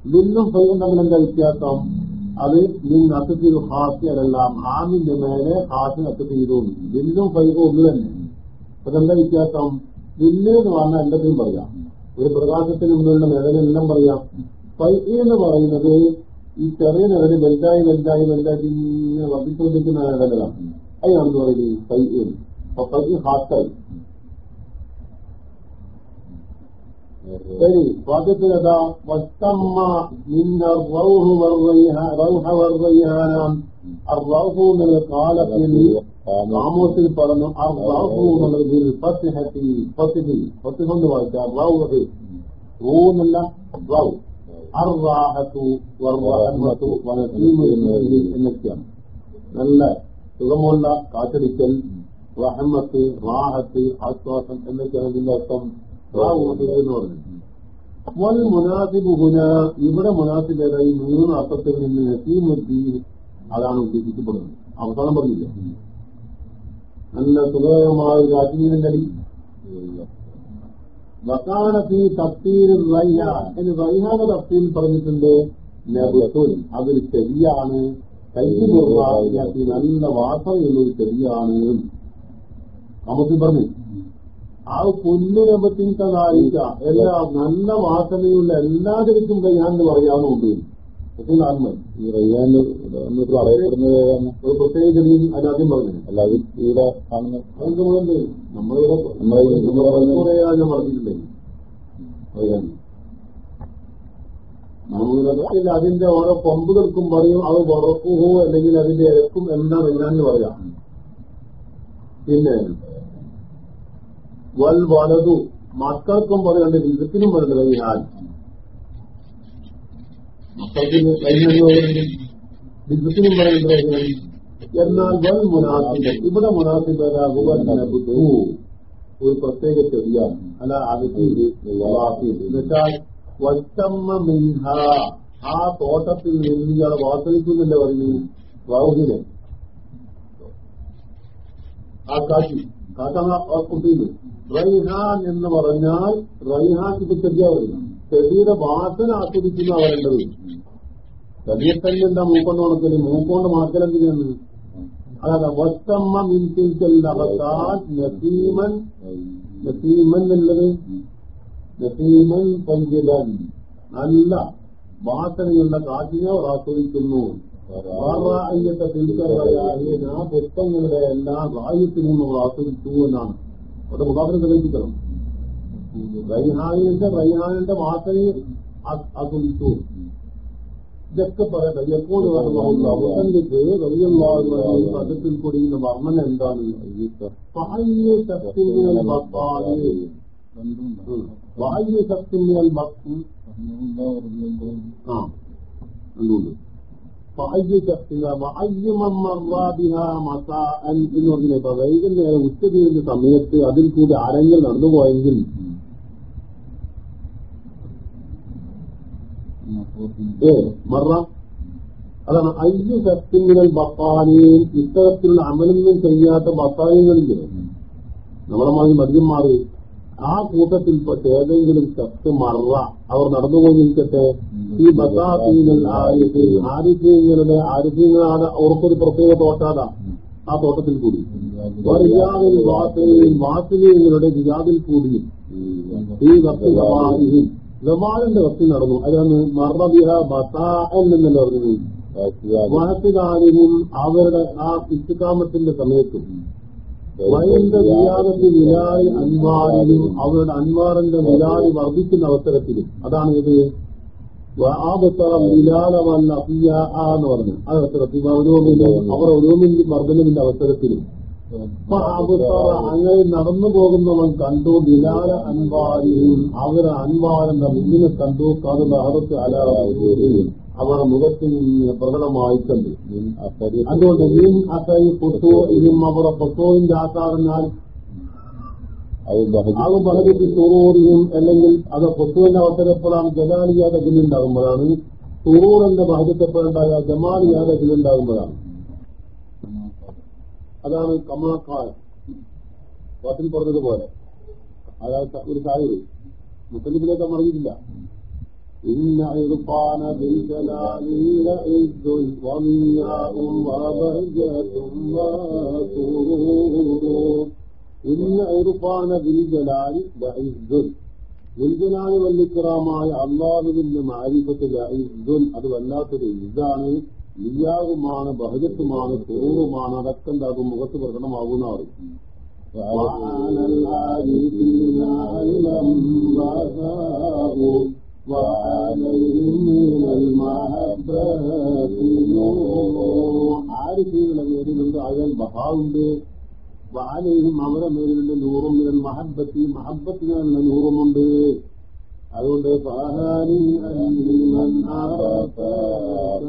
ബില്ലും ഫൈവും തമ്മിലെന്താ വ്യത്യാസം? അത് നിൻ അസത്തിൽ ഹാസ്യരെല്ലാം ഹാമിന്റെ മേലെ ഹാസ്യ അസത്ത് ചെയ്തു. ബില്ലും ഫൈവും ഒന്ന് തന്നെ. അതെന്താ വ്യത്യാസം? ബില്ല് എന്ന് പറഞ്ഞാൽ എന്തെങ്കിലും പറയാം. ഒരു പ്രകാശത്തിന് മുന്നിലുള്ള നിഴലെല്ലാം പറയാം. ഫൈ എന്ന് പറയുന്നത് ഈ ചെറിയ നിഴൽ വലുതായി വലുതായി വലുതായി വർദ്ധിച്ചുകൊണ്ടിരിക്കുന്ന നിഴലാണ് ഫൈ എന്ന് അപ്പൊ ഫൈ ഹാസ്റ്റായി ശരി വാദ്യത്തിലതാ വസ്തമ്മ നിന്ന റൗഹ് റൗഹ വർറയ്ഹാനാൻ അർറൗഹു എന്നുള്ള കാലത്തിൽ കാമോസിൽ പറഞ്ഞു അർറൗഹു എന്നുള്ളത് ഫസിഹത്തി ഫസിഹി ഫസിഹ് കൊണ്ട് വായിച്ച റൗഹ് റൂ. എന്നല്ല അർറാഹത്തു വർറഹമത്തു വനസീമു എന്നൊക്കെയാണ്. നല്ല സുഖമുള്ള കാറ്റടിക്കൽ റഹമത്ത് റാഹത്ത് ആശ്വാസം എന്നൊക്കെയാണ് ഇതിന്റെ അർത്ഥം. എന്ന് പറഞ്ഞു. വൽ മുനാസിബ് ഹുന ഇവിടെ മുനാസിബ് ഏതായി മൂന്ന് അർത്ഥത്തിൽ നിന്ന് നസീമുദ്ദീൻ അതാണ് ഉദ്ദേശിക്കപ്പെടുന്നത്. അവസാനം പറഞ്ഞില്ല? നല്ല സുഖകരമായ ഒരു കാറ്റിനീതിന്റെ അടി വക്കാനത്തി തഫ്തീർ റൈഹാൻ എന്ന് റൈഹാന്റെ തഫ്തീൽ പറഞ്ഞിട്ടുണ്ട്. നബത്തുൻ അതൊരു ചെറിയാണ് കൈമുറാത്തി നല്ല വാസനയുള്ളൊരു ചെടിയാണ് നമുക്ക് പറഞ്ഞു ആ പുല്ലിനെ പറ്റിയിട്ടതായിക്ക എല്ലാ നല്ല വാസനയുള്ള എല്ലാ ചെടിക്കും കഴിയാൻ ആത്മ ഈ റയ്യാന്റെ അറിയപ്പെടുന്നത് ഒരു പ്രത്യേക അതിനാദ്യം പറഞ്ഞു. അല്ലാതെ ഇവിടെ കാണുന്ന നമ്മളിവിടെ ഞാൻ പറഞ്ഞിട്ടില്ലേ? റയ്യാൻ നമ്മളിൽ അതിന്റെ ഓരോ കൊമ്പുകൾക്കും പറയും അത് വറക്കുഹോ അല്ലെങ്കിൽ അതിന്റെ ഇരക്കും എന്താണ് ഇല്ലാന്ന് പറയാം. പിന്നെ വൽ വലതു മക്കൾക്കും പറയുന്നുണ്ട് വിധത്തിനും പറയുന്നത് ഞാൻ വിധത്തിനും പറയുന്നത് എന്നാൽ വൽ മുനാസിന്റെ ഇവിടെ മുനാസിബ് ഒരു പ്രത്യേക ചെറിയ അല്ല അതിഥി എന്നുവെച്ചാൽ വച്ചമ്മ മിൻഹ. ആ തോട്ടത്തിൽ നിന്ന് ഇയാൾ വാസനിക്കുന്നില്ല പറഞ്ഞു റൗഹിനെ ആ കാശി കാട്ടാണ് റൈഹാൻ എന്ന് പറഞ്ഞാൽ റൈഹാൻ ഇത് വരുന്നു ചെടിയുടെ വാസന ആസ്വദിക്കുന്ന വരേണ്ടത് ചെടിയത്തന്നെ എന്താ മൂക്കൊണ്ട് ഉണക്കൽ മൂക്കൊണ്ട് മാറ്റലെന്തിനാണ് അതാ വസ്തമ്മ മിൻസിൽക്കല്ലവത്താൽ നസീമൻ നസീമൻ എന്നുള്ളത് നസീമൻ പഞ്ചിലൻ നല്ല വാസനയുള്ള കാറ്റിനെ അവർ ആസ്വദിക്കുന്നു. ആ പുഷ്പങ്ങളുടെ എല്ലാ വായുത്തിനും അവർ ആസ്വദിച്ചു എന്നാണ്. അവിടെ മുഖാബിനെ തെളിയിക്കണം റൈഹാനിന്റെ റൈഹാനിന്റെ വാസനയെ ആസ്വദിച്ചു. ഇതൊക്കെ പറയട്ടെ. എപ്പോഴും അവസരങ്ങൾക്ക് വലിയ പദത്തിൽ കൂടിയുന്ന വർണന എന്താണ് ശക്തികൾ ബാഹ്യ ശക്തികൾ ആ എന്തുകൊണ്ട്? ബാഹ്യ ശക്തികൾ എന്ന് പറഞ്ഞില്ലേ? ഇപ്പൊ വൈകുന്നേരം ഉച്ചതിരിഞ്ഞ സമയത്ത് അതിൽ കൂടി ആരെങ്കിലും നടന്നുപോയെങ്കിൽ ഏ മറ. അതാണ് അയ്യ സത്യങ്ങൾ ബത്താനിയും ഇത്തരത്തിലുള്ള അമലൊന്നും ചെയ്യാത്ത ബത്താനികളില്ലേ നമ്മളെ മാതിരി മദ്യന്മാർ ആ കൂട്ടത്തിൽപ്പെട്ട ഏതെങ്കിലും തത്ത് മറ അവർ നടന്നുപോയി നിൽക്കട്ടെ ഈ ബത്താസീങ്ങൾ ആരിഫീങ്ങളുടെ ആരിഫീങ്ങളാണ് അവർക്കൊരു പ്രത്യേക തോട്ടാതാ ആ തോട്ടത്തിൽ കൂടി. റിയാദിൽ വാസിലിൽ വാസിലികളുടെ റിയാദിൽ കൂടിയും. ഈ വക്തി നടന്നു. അതാണ് മറബിഹ ബസാൻ എന്നല്ല പറഞ്ഞത്? വാസികാലിനും അവരുടെ ആ ഇസ്തുകാമത്തിന്റെ സമയത്തും വയന്റെ വിയാദത്തിൽ വിലായി അൻവാറിലും അവരുടെ അൻവാറിന്റെ വിലായി വർദ്ധിക്കുന്ന അവസരത്തിലും. അതാണ് ഇത്. വിലാലമല്ല എന്ന് പറഞ്ഞു. ആ അവസരത്തിൽ ഓരോമിലും അവർ ഓരോമിന്റെ വർദ്ധനവിന്റെ അവസരത്തിലും. അങ്ങനെ നടന്നു പോകുന്നവൻ കണ്ടു ബിലാല അൻവാരിയും അവരെ അൻവാരന്റെ മുന്നിനെ കണ്ടു കത് അറുത്ത് അലാറുകയും അവർ മുഖത്തിൽ പ്രകടമായി കണ്ടു. അതുകൊണ്ട് മീൻ അസൈ പൊട്ടോ ഇതും അവരുടെ പൊട്ടോയിന്റെ ആസാറിനാൽ അത് ബഹരിക്ക് തുറൂറിയും അല്ലെങ്കിൽ അത് പൊത്തുവിന്റെ അവസരപ്പെടാൻ ജലാലിയാതെ ഗില്ലുണ്ടാകുമ്പോഴാണ് തുറൂറിന്റെ ബഹരിക്കപ്പെടേണ്ടായ ജമാലിയാതെ ഗില്ലുണ്ടാകുമ്പോഴാണ് അതാണ് കമാക്കാൽ വാട്ടിൽ പറഞ്ഞതുപോലെ. അയാൾ ഒരു കാര്യം. മുസ്ലിമിലേക്ക് മറിയില്ല إن عرفان بالجلال لعز وضياء وبهجة وسرور إن عرفان بالجلال لعز ബിൽജലാല് വല്ലിക്കറാമായ അള്ളാഹുവിന്റെ മാരിഫത്ത് ലൈസുൻ അത് വല്ലാത്തൊരു ഇതാണ് ലിയാവുമാണ് ബഹജത്തുമാണ് കുറവുമാണ് അതൊക്കെ എന്താകും മുഖത്ത് പ്രകടമാകുന്ന അറിയും وعلى العارفين علم وعليهم من المحبة ആരിഫീങ്ങളുടെ മേലിലുണ്ട് അയാൾ ബഹാവുണ്ട് വാലയും അവരുടെ മേലിലുണ്ട് നൂറും മിനൽ മഹബത്തി മഹബത്തിനുള്ള നൂറുമുണ്ട് അതുകൊണ്ട് ഫഹാനി അലിമൻ അറഫ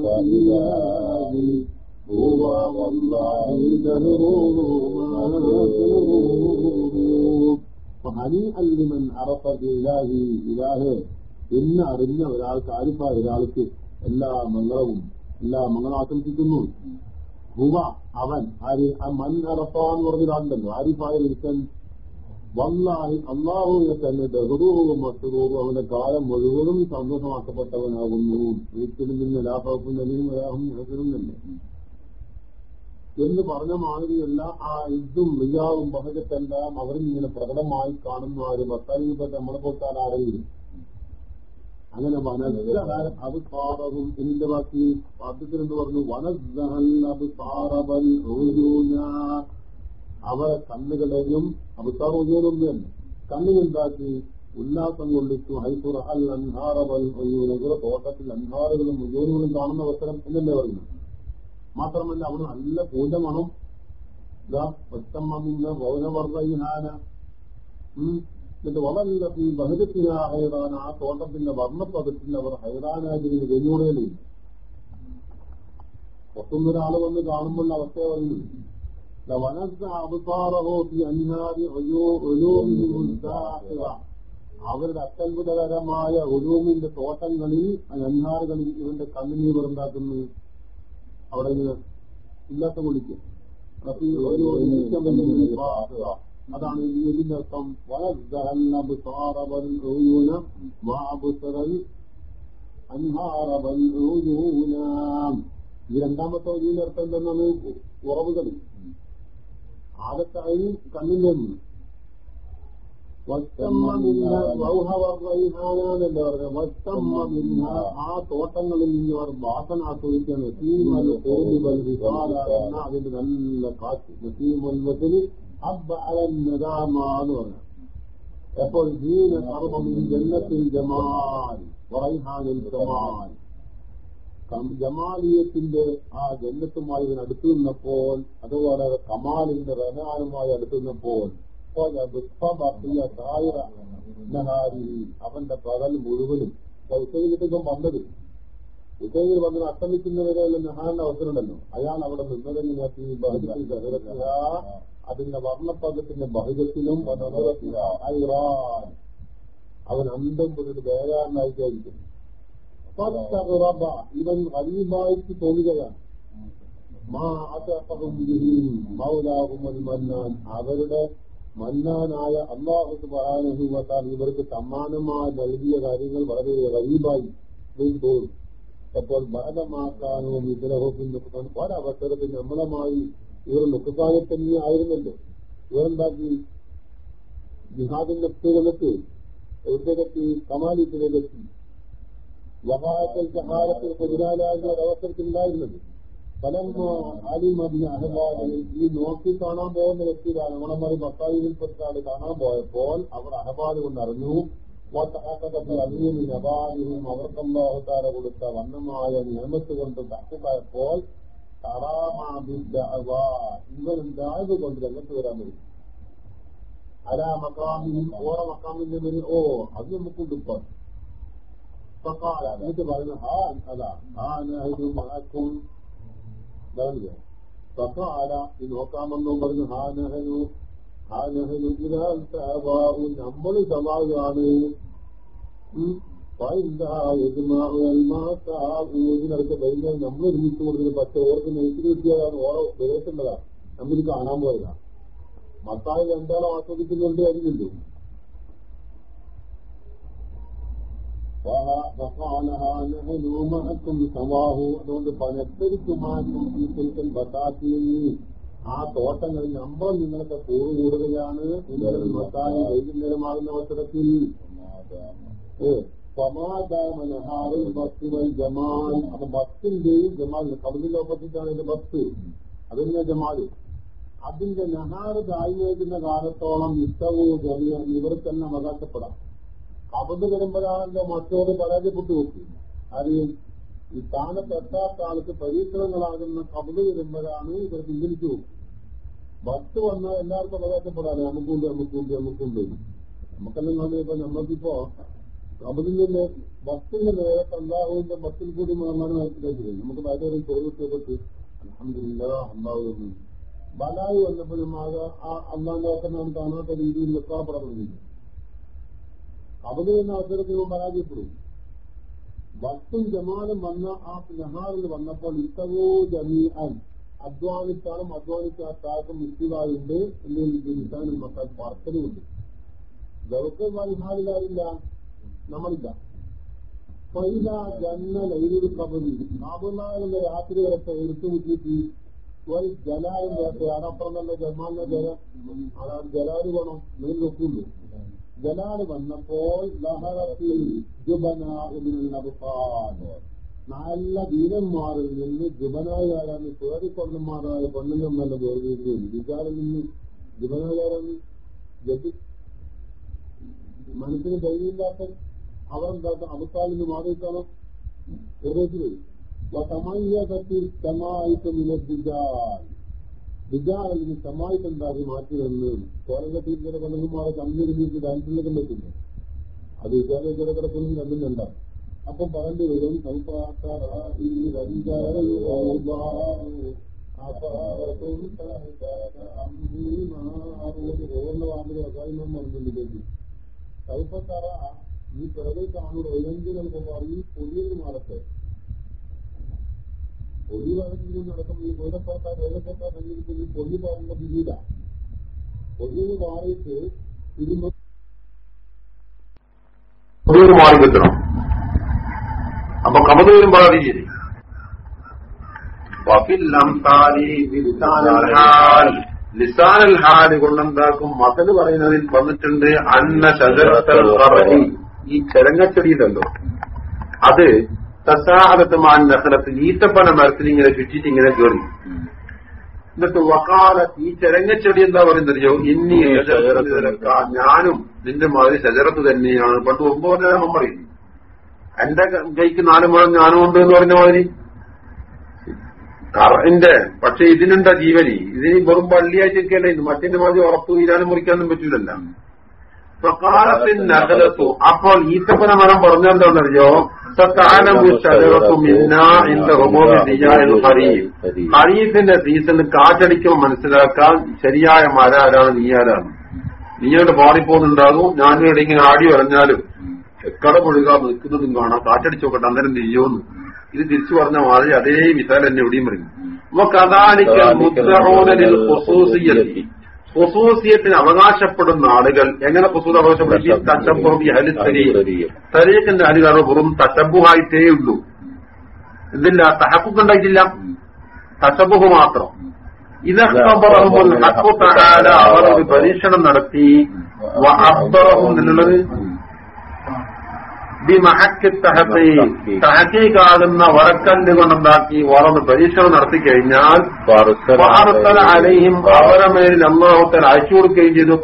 സയ്യാദി هو എന്ന് അറിഞ്ഞ ഒരാൾക്ക് ആരിഫ ഒരാൾക്ക് എല്ലാ മംഗളവും എല്ലാ മംഗളം ആശംസിക്കുന്നു ഹുവ അവൻ ആര്? മൻ അറഫ പറഞ്ഞൊരാളുണ്ടല്ലോ ആരിഫായ ഒരുക്കൻ വന്നായി അള്ളാഹുവിനെ തന്നെ ബഹുറൂഹവും മസ്റൂറും അവന്റെ കാലം മുഴുവനും സന്തോഷമാക്കപ്പെട്ടവനാകുന്നു. ഒരിക്കലും നിന്ന് ലാഭവും തന്നെയും ഒരാഹും ഹസനും തന്നെ എന്ന് പറഞ്ഞ മാതിരിയല്ല ആ ഇതും റിയാവും ബഹജത്തെല്ലാം അവരിങ്ങനെ പ്രകടമായി കാണുന്ന ആരും ഭർത്താവിനെ പറ്റി നമ്മളെ പോലത്തെ ആരെങ്കിലും അങ്ങനെ വനസ്സഹൽ അബ്സാറഹും ഇതിന്റെ ബാക്കി വാദ്യത്തിൽ എന്ന് പറഞ്ഞു വനസ്സഹൽ അബ്സാറബൽ അവരെ കണ്ണുകളെയും അബ്സാറൂജൂനും തന്നെ. കണ്ണിനുണ്ടാക്കി ഉല്ലാസം കൊള്ളിച്ചു. ഹൈസുറ അൽ അൻഹാറബൽ തോട്ടത്തിൽ അൻഹാറുകളും മുജോനുകളും കാണുന്ന അവസരം എന്നല്ലേ പറയുന്നു മാത്രമല്ല അവിടെ നല്ല പൂജമണം ഇതാ ഒറ്റമ്മിന്റെ മൗനവർദ്ധയിനാന എന്നിട്ട് വളരെ ഈ ബഹുജത്തിന് ഹൈറാൻ ആ തോട്ടത്തിന്റെ വർണപ്പകത്തിൽ അവർ ഹൈറാനാജിന് വെല്ലുവിളികളില്ല പത്തൊന്നൊരാൾ വന്ന് കാണുമ്പോൾ അവസ്ഥ പറയുന്നു അവരുടെ അത്യത്ഭുതകരമായ ഒലൂമിന്റെ തോട്ടങ്ങളിൽ അന്നാറുകളിൽ ഇവന്റെ കണ്ണുനീർ ഉണ്ടാക്കുന്നു അവിടെ ഇല്ലാത്ത കുളിക്കും അതാണ് ഇതിന്റെ അർത്ഥം ഈ രണ്ടാമത്തെ ഇതിന്റെ അർത്ഥം എന്തെന്നാണ്? ഉറവുകൾ. ആദ്യത്തെ അയിന് കണ്ണിന്റെ വൈഹാനല്ലേ പറഞ്ഞത് വസ്തമ്മ മിന്ന ആ തോട്ടങ്ങളിൽ നിന്ന് അവർ വാസന ആസ്വദിക്കാണ് അതിന്റെ നല്ല കാറ്റ്. നസീമൊൽവത്തിന് എപ്പോൾ? ജന്നത്തിൽ ജമാലിയത്തിന്റെ ആ ജന്നത്തുമായി ഇവൻ അടുത്തു നിന്നപ്പോൾ അതുപോലെ കമാലിന്റെ റഹാനുമായി അടുത്തു നിന്നപ്പോൾ അവന്റെ പകൽ മുഴുവനും. ഉസൈനിട്ടൊക്കെ വന്നത്. ഉച്ചയിൽ വന്ന് അസ്തമിക്കുന്നവരെയുള്ള നെഹാന്റെ അവസരമുണ്ടല്ലോ. അയാൾ അവിടെ നിന്നതെങ്ങനെയാക്കി അതിന്റെ വർണപ്പകത്തിന്റെ ബഹുജത്തിലും ഐറാൻ. അവൻ അന്തം ഒരു വേരാനായിട്ടായിരിക്കും ഇവൻ അരീബായിട്ട് തോന്നുകയാണ്. അവരുടെ മന്നാനായ അള്ളാഹു സുബാനുഭവത്താൽ ഇവർക്ക് സമ്മാനമായി നൽകിയ കാര്യങ്ങൾ വളരെ ഗരീബായി തോന്നും. അപ്പോൾ ബാലമാക്കാനോ വിഗ്രഹത്തിന്റെ ഒരവസരത്തിൽ നമ്മളമായി ഇവർ നുക്കുസാനെ തന്നെ ആയിരുന്നല്ലോ. ഇവരെന്താക്കി? ജിഹാദിന്റെ വന്നിട്ട് എവിടേക്കെത്തി? കമാലിത്തിലേക്കെത്തി വഹായത്തിൽ സഹായത്തിൽ എതിരാലായ ഒരവസരത്തിലുണ്ടായിരുന്നത് ഫലം ആലിമതിന് അഹബാദിൽ ഈ നോക്കി കാണാൻ പോകുന്ന വ്യക്തിയിലാണ് നമ്മളമാരി ബക്കായിൽപ്പെട്ട ആൾ കാണാൻ പോയപ്പോൾ അവർ അഹബാദ് കൊണ്ട് അറിഞ്ഞു. അമീൻ നബാദിനും അവർക്കല്ലാഹുത്താര കൊടുത്ത വന്നമായ നിയമത്ത് കൊണ്ട് തക്കുതായപ്പോൾ ഇവൻ ദാഴ്വ് കൊണ്ട് രംഗത്ത് വരാൻ വരും അലാ മക്കാമിനും ഓറ മക്കാമിന്റെ പേരിൽ ഓ അത് നമുക്കുണ്ട് ഇപ്പൊ فقال എന്നിട്ട് പറയുന്നു ഹാ അതാ ഹാ നഹദു മഅക്കും ഇതാണിത് ഫഖാല ഈ നോക്കാമെന്നും പറഞ്ഞു ഹാ നഹനു ഹാ നഹനു ഇതാ സവാഉ നമ്മൾ സവായാണ് ഇതിനടുത്ത് വൈകുന്നേരം നമ്മൾ ഒരുമിച്ച് കൊടുത്തത് പക്ഷെ ഓർക്ക് നെയ്ത്തിന് കിട്ടിയതാണ് ഓരോ ദേശേണ്ടതാ നമ്മൾ കാണാൻ പോയതാ മത്തായി രണ്ടാളും ആസ്വദിക്കുന്നുണ്ട് അറിയില്ലല്ലോ അതുകൊണ്ട് തിരുത്തൽ ബത്താത്തിയെന്ന് ആ തോട്ടങ്ങളിൽ നമ്മൾ നിങ്ങളൊക്കെ കൂറ് കൂടുകയാണ് വൈകുന്നേരമാകുന്ന അവസരത്തിൽ ബസ്സുകൾ ജമാൽ അപ്പൊ ബസ്സിന്റെയും ജമാലിന് കബലിന്റെ ഓപ്പോസിറ്റാണ് ഇതിന്റെ ബസ് അതിന്റെ ജമാൽ. അതിന്റെ നഹാറ് താഴ്ന്നേക്കുന്ന കാലത്തോളം ഇഷ്ടവും ജമിയ ഇവർക്കെല്ലാം അവകാശപ്പെടാം. കബത് വരുമ്പോഴാണല്ലോ മറ്റോട് പരാജയപ്പെട്ടു നോക്കി. അറിയും ഈ സ്ഥാനത്തെത്താത്ത ആൾക്ക് പരീക്ഷണങ്ങളാകുന്ന കബത് വരുമ്പോഴാണ് ഇവർ നോക്കി. ബസ് വന്നാൽ എല്ലാവർക്കും അവകാശപ്പെടാതെ നമുക്കുണ്ട് നമുക്കുണ്ട് നമുക്കുണ്ട്. നമുക്കെല്ലാം കാണുന്നത് ഇപ്പൊ നമ്മൾക്കിപ്പോ നിന്ന് ഭക്തിന്റെ നേരെ അള്ളാഹുവിന്റെ ബസ്സിൽ കൂടി മരണമായിട്ട് നമുക്ക് വളരെ ചോദിച്ചപ്പെട്ട് അലഹമില്ല അള്ളാഹു ബലായി വന്നപ്പോഴും ആകെ ആ അള്ളാന്റെ ഒക്കെ നാം കാണാത്ത രീതിയിൽ നിൽക്കാപ്പെടുന്നില്ല അവിടെ എന്ന അവസരത്തിൽ പരാജയപ്പെടും. ഭക്തും ജമാലും വന്ന ആ നെഹാറിൽ വന്നപ്പോൾ ഇത്തവോ ജമീഅൻ അധ്വാനിച്ചാലും അധ്വാനിക്കാത്താർക്കും മിസ്റ്റുകാരുണ്ട് അല്ലെങ്കിൽ നിസാനിൽ മക്കൾ പാർത്തലുമുണ്ട് ഗവക്കമായി ഹാലിലായില്ല. നമ്മളില്ല പൈല ജന്ന ലൈലൊരു കബലി കാബുനാളിന്റെ രാത്രി വരത്തെ എടുത്തുമുട്ടിട്ട് ഒരു ജലാലും നേരത്തെ അതപ്പുറം തന്നെ ജന്മാന്ന ജല അതാണ് ജലാൽ വേണം. നീൽ വെക്കുള്ളൂ. ജലാൽ വന്നപ്പോൾ നല്ല വീരന്മാരിൽ നിന്ന് ജുബനായാലാണ് പേടിക്കൊണ്ടന്മാരായ നല്ല വേർതിരിഞ്ഞു വിചാരിൽ നിന്ന് ജഡ്ജി മനസ്സിന് ധൈര്യമില്ലാത്ത അവരെന്താക്കാം അബുത്താലിൽ നിന്ന് സമായിട്ട് നിലജിജാൽ വിചാരം നിന്ന് സമായിട്ട് എന്താക്കി മാറ്റി വന്ന് സ്വർഗത്തിൽ ചില പെണ്ണുമാരെ കമ്മിരുന്നിട്ട് ഡാൻസിലൊക്കെ പറ്റില്ല അത് വിചാരം ചില കിടക്കുന്നു കണ്ടുന്നുണ്ടാവും അപ്പൊ പറഞ്ഞു വരും പറഞ്ഞിട്ടുണ്ട് കൽപ്പത്തറ ഈ പിറകെ കാണുന്ന ഒരഞ്ചുകൾക്ക് ഈ പൊടിയിൽ മാറട്ടെ പൊടി വളർത്തി നടക്കും ഈ വേദപ്പെട്ട വേദപ്പെട്ട സഞ്ചരിക്കുന്ന ഈ പൊടി പാടുന്ന പിന്നീട പൊടിയിൽ മാറിയിട്ട് ഇത് കബതൂർ മാറി കിട്ടണം അപ്പൊ ലിസാനൽ ഹാൽ കൊണ്ടെന്താക്കും? മതൽ പറയുന്നതിൽ വന്നിട്ടുണ്ട് അന്ന ശജറത്തൽ. ഈ ചെരങ്ങച്ചെടിയിലല്ലോ അത് തസാഹതമാൻ നഹലത്ത് ഈത്തപ്പന മരത്തിൽ ഇങ്ങനെ ചുറ്റിട്ട് ഇങ്ങനെ കയറി എന്നിട്ട് വക്കാല ഈ ചെരങ്ങച്ചെടി എന്താ പറയുന്നറിയോ ഇന്നി ഷജറത്ത് ഞാനും നിന്റെ മാതിരി ശജറത്ത് തന്നെയാണ്. പണ്ട് ഒമ്പത് പറഞ്ഞ പറയും. എന്റെ കൈക്ക് നാല് മുഴം ഞാനും ഉണ്ട് എന്ന് പറഞ്ഞ മാതിരി. കറന്റെ പക്ഷെ ഇതിനുണ്ട ജീവനി? ഇതിന് വെറും പള്ളിയായിട്ടൊക്കെയല്ലേ ഇത് മറ്റേ മാതിരി ഉറപ്പ് തീരാനും മുറിക്കാനും പറ്റൂലല്ല അപ്പോൾ ഈത്തപ്പന മരം പറഞ്ഞെന്താണെന്നറിയോ ഹരീഫിന്റെ സീസണിൽ കാറ്റടിക്കുമ്പോൾ മനസ്സിലാക്കാൻ ശരിയായ മര ആരാണ് നീ ആരാണ് നീയോട് പാടിപ്പോന്നുണ്ടാകും ഞാനും ഇവിടെ ഇങ്ങനെ ആടി പറഞ്ഞാലും എക്കട മുഴുകാൻ നിൽക്കുന്നതും കാണാം. കാറ്റടിച്ചോക്കട്ടെ അന്നേരം നീയോന്ന്. ഇത് തിരിച്ചു പറഞ്ഞ മാതിരി അതേ മിസാൽ എന്നെ എവിടെയും പറയും. ഖുസൂസിയത്തിന് അവകാശപ്പെടുന്ന ആളുകൾ എങ്ങനെ ഖുസൂസ് അവകാശപ്പെടുന്നു തച്ചബുഹി തരീഖിന്റെ അനുകാരം വെറും തച്ചബുഹായിട്ടേ ഉള്ളൂ. ഇതില്ല തഹക്കുക്ക് ഉണ്ടായിട്ടില്ല. തച്ചബുഹ് മാത്രം. ഇതൊക്കെ അവർ ഒരു പരീക്ഷണം നടത്തി അബ്ബറഹും എന്നുള്ളത് ബിമഹക്ക് തഹത്തി തഹക്കീക്കാകുന്ന വറക്കല്ല് കൊണ്ടുണ്ടാക്കി വളർന്ന് പരീക്ഷണം നടത്തി കഴിഞ്ഞാൽ അലയും അവരെ മേലിൽ അമ്മാവത്തൽ അയച്ചു കൊടുക്കുകയും ചെയ്തു.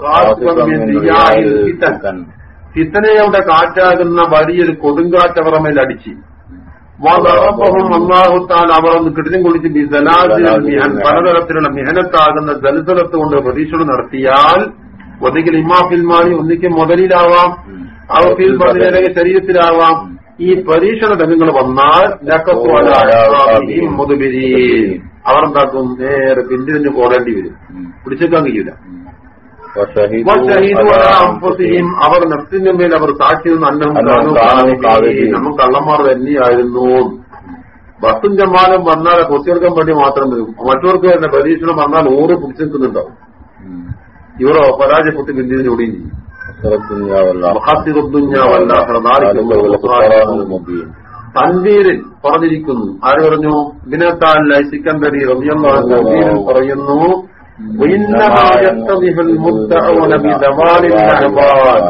ഫിത്തനയുടെ കാറ്റാകുന്ന വലിയൊരു കൊടുങ്കാറ്റ് അവരുടെ മേൽ അടിച്ച് വളറപ്പവും അള്ളാഹുത്താൽ അവർ ഒന്ന് കിടിലും കുളിച്ച് മിഹൻ പലതരത്തിലുള്ള മിഹനത്താകുന്ന ജലസലത്ത് കൊണ്ട് പരീക്ഷണം നടത്തിയാൽ ഒന്നുകിൽ ഇമാഫിൽമാനി ഒന്നിക്കും മുതലിലാവാം. അവഫിൽ അല്ലെങ്കിൽ ശരീരത്തിലാവാം. ഈ പരീക്ഷണ ധനങ്ങൾ വന്നാൽ മുതുബിരി അവർ എന്താക്കും നേരെ പിന്തിരിഞ്ഞ് പോടേണ്ടി വരും. പിടിച്ചേക്കാൻ കഴിയില്ല അവർ നഫ്സിന്റെ മേൽ അവർ സാക്ഷി നമുക്ക് അന്നം കള്ളന്മാർ തന്നെയായിരുന്നു. ബസും ജമാലും വന്നാൽ കൊത്തിയെടുക്കാൻ വേണ്ടി മാത്രം വരും. മറ്റവർക്ക് തന്നെ പരീക്ഷണം വന്നാൽ ഓറ് പിടിച്ചെടുക്കുന്നുണ്ടാവും ഇവരോ പരാജയപ്പെട്ട് പിന്തിരിഞ്ഞ് ഓടുകയും ചെയ്യും. തൻവീരിൽ പറഞ്ഞിരിക്കുന്നു ആര് പറഞ്ഞു ബിനത്താൽ സിക്കന്ദരി റബിയല്ലാഹു പറയുന്നു وإنما يتضح المدعون بزوال الأحوال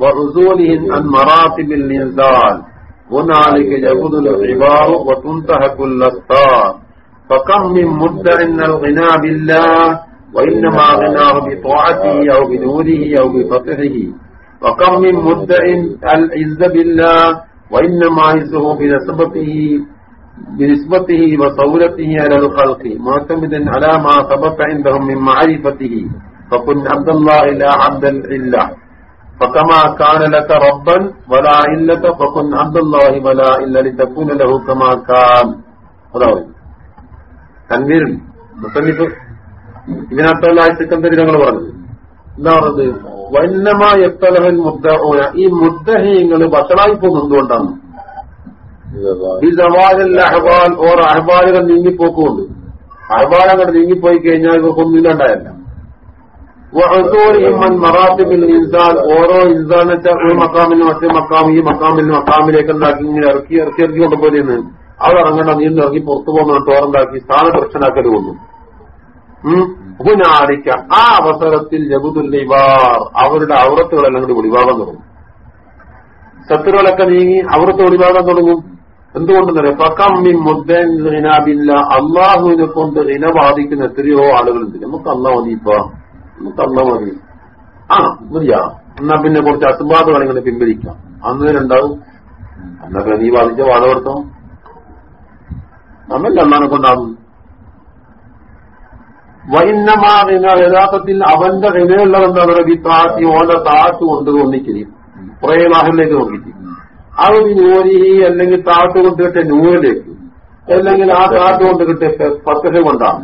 وعزولهم عن مراتب الإنزال هنالك يبذل العبار وتنتهك الأسطار فكم من مدع الغنى بالله وإنما غناه بطاعته أو بنوره أو بفتحه وكم من مدع العز بالله وإنما عزه بنسبته بنسبته وصورته على الخلق معتمدا على ما سبق عندهم من معرفته. فكن عبد الله لا عبد العلة. فكما كان لك ربا ولا علة فكن عبد الله ولا إلا لتكون له كما كان. تنبير. مصنف ഇതിനകത്തുള്ള ആഴ്ചക്കന്തരി ഞങ്ങൾ പറഞ്ഞത് എന്താ പറഞ്ഞത് വന്നമ എത്തലഹൻ മുദ്ദ ഈ മുദ്ദഹീങ്ങൾ വഷളായി പോകുന്നത് എന്തുകൊണ്ടാണ്? അഹ്ബാൽ ഓർ അഹ്ബാലുകൾ നീങ്ങിപ്പോക്കുണ്ട് അഹ്ബാൽ അങ്ങോട്ട് നീങ്ങിപ്പോയി കഴിഞ്ഞാൽ ഇവർക്കൊന്നും ഇല്ലാണ്ടായല്ല മറാത്തിബിൽ ഇൻസാൻ. ഓരോ ഇൻസാൻ വെച്ചാൽ ഒരു മക്കാമിന് മറ്റേ മക്കാം ഈ മക്കാമിന് മക്കാമിലേക്ക് ഉണ്ടാക്കി ഇങ്ങനെ ഇറക്കി ഇറക്കി ഇറക്കി കൊണ്ടുപോയി അവർ ഇറങ്ങേണ്ട നീണ്ട് ഇറങ്ങി പുറത്തു പോകുന്ന ടോറുണ്ടാക്കി സ്ഥാനപ്രശ്നാക്കൽ കൊണ്ടു. ഹുനാരിക്ക ആ അവസരത്തിൽ ജബുദുല്ലിവാർ അവരുടെ ഔറത്തുകളെല്ലാം കൂടി ഒളിവാകാൻ തുടങ്ങും. ശത്രുക്കളൊക്കെ നീങ്ങി അവർക്ക് ഒളിവാകാൻ തുടങ്ങും. എന്തുകൊണ്ടെന്നറിയാം? പക്കമ്മി മുദ്ദില്ല അള്ളാഹുവിനെ കൊണ്ട് ഇന ബാധിക്കുന്ന എത്രയോ ആളുകളുണ്ട്. നമുക്ക് അല്ല മതി ഇപ്പൊ. നമുക്ക് അല്ല മതി. ആ മതിയാ. എന്നാ പിന്നെ കുറച്ച് അസുബാധകൾ ഇങ്ങനെ പിൻവലിക്കാം. അന്ന് ഉണ്ടാവും എന്നൊക്കെ നീ ബാധിച്ച വാദവർത്തം നമ്മല്ല അന്നാനെ കൊണ്ടാകും വൈന്നമാകുന്ന യഥാർത്ഥത്തിൽ അവന്റെ വിലയുള്ളതെന്താ പറയുക ഈ താത്തി ഓന്റെ താത്തു കൊണ്ട് തോന്നിക്കരി കുറേ നാഹിലേക്ക് നോക്കിയിട്ട്. അത് നൂരി അല്ലെങ്കിൽ താത്തു കൊണ്ട് കിട്ടിയ നൂറിലേക്ക് അല്ലെങ്കിൽ ആ താത്തു കൊണ്ട് കിട്ടിയ പത്തര കൊണ്ടാണ്.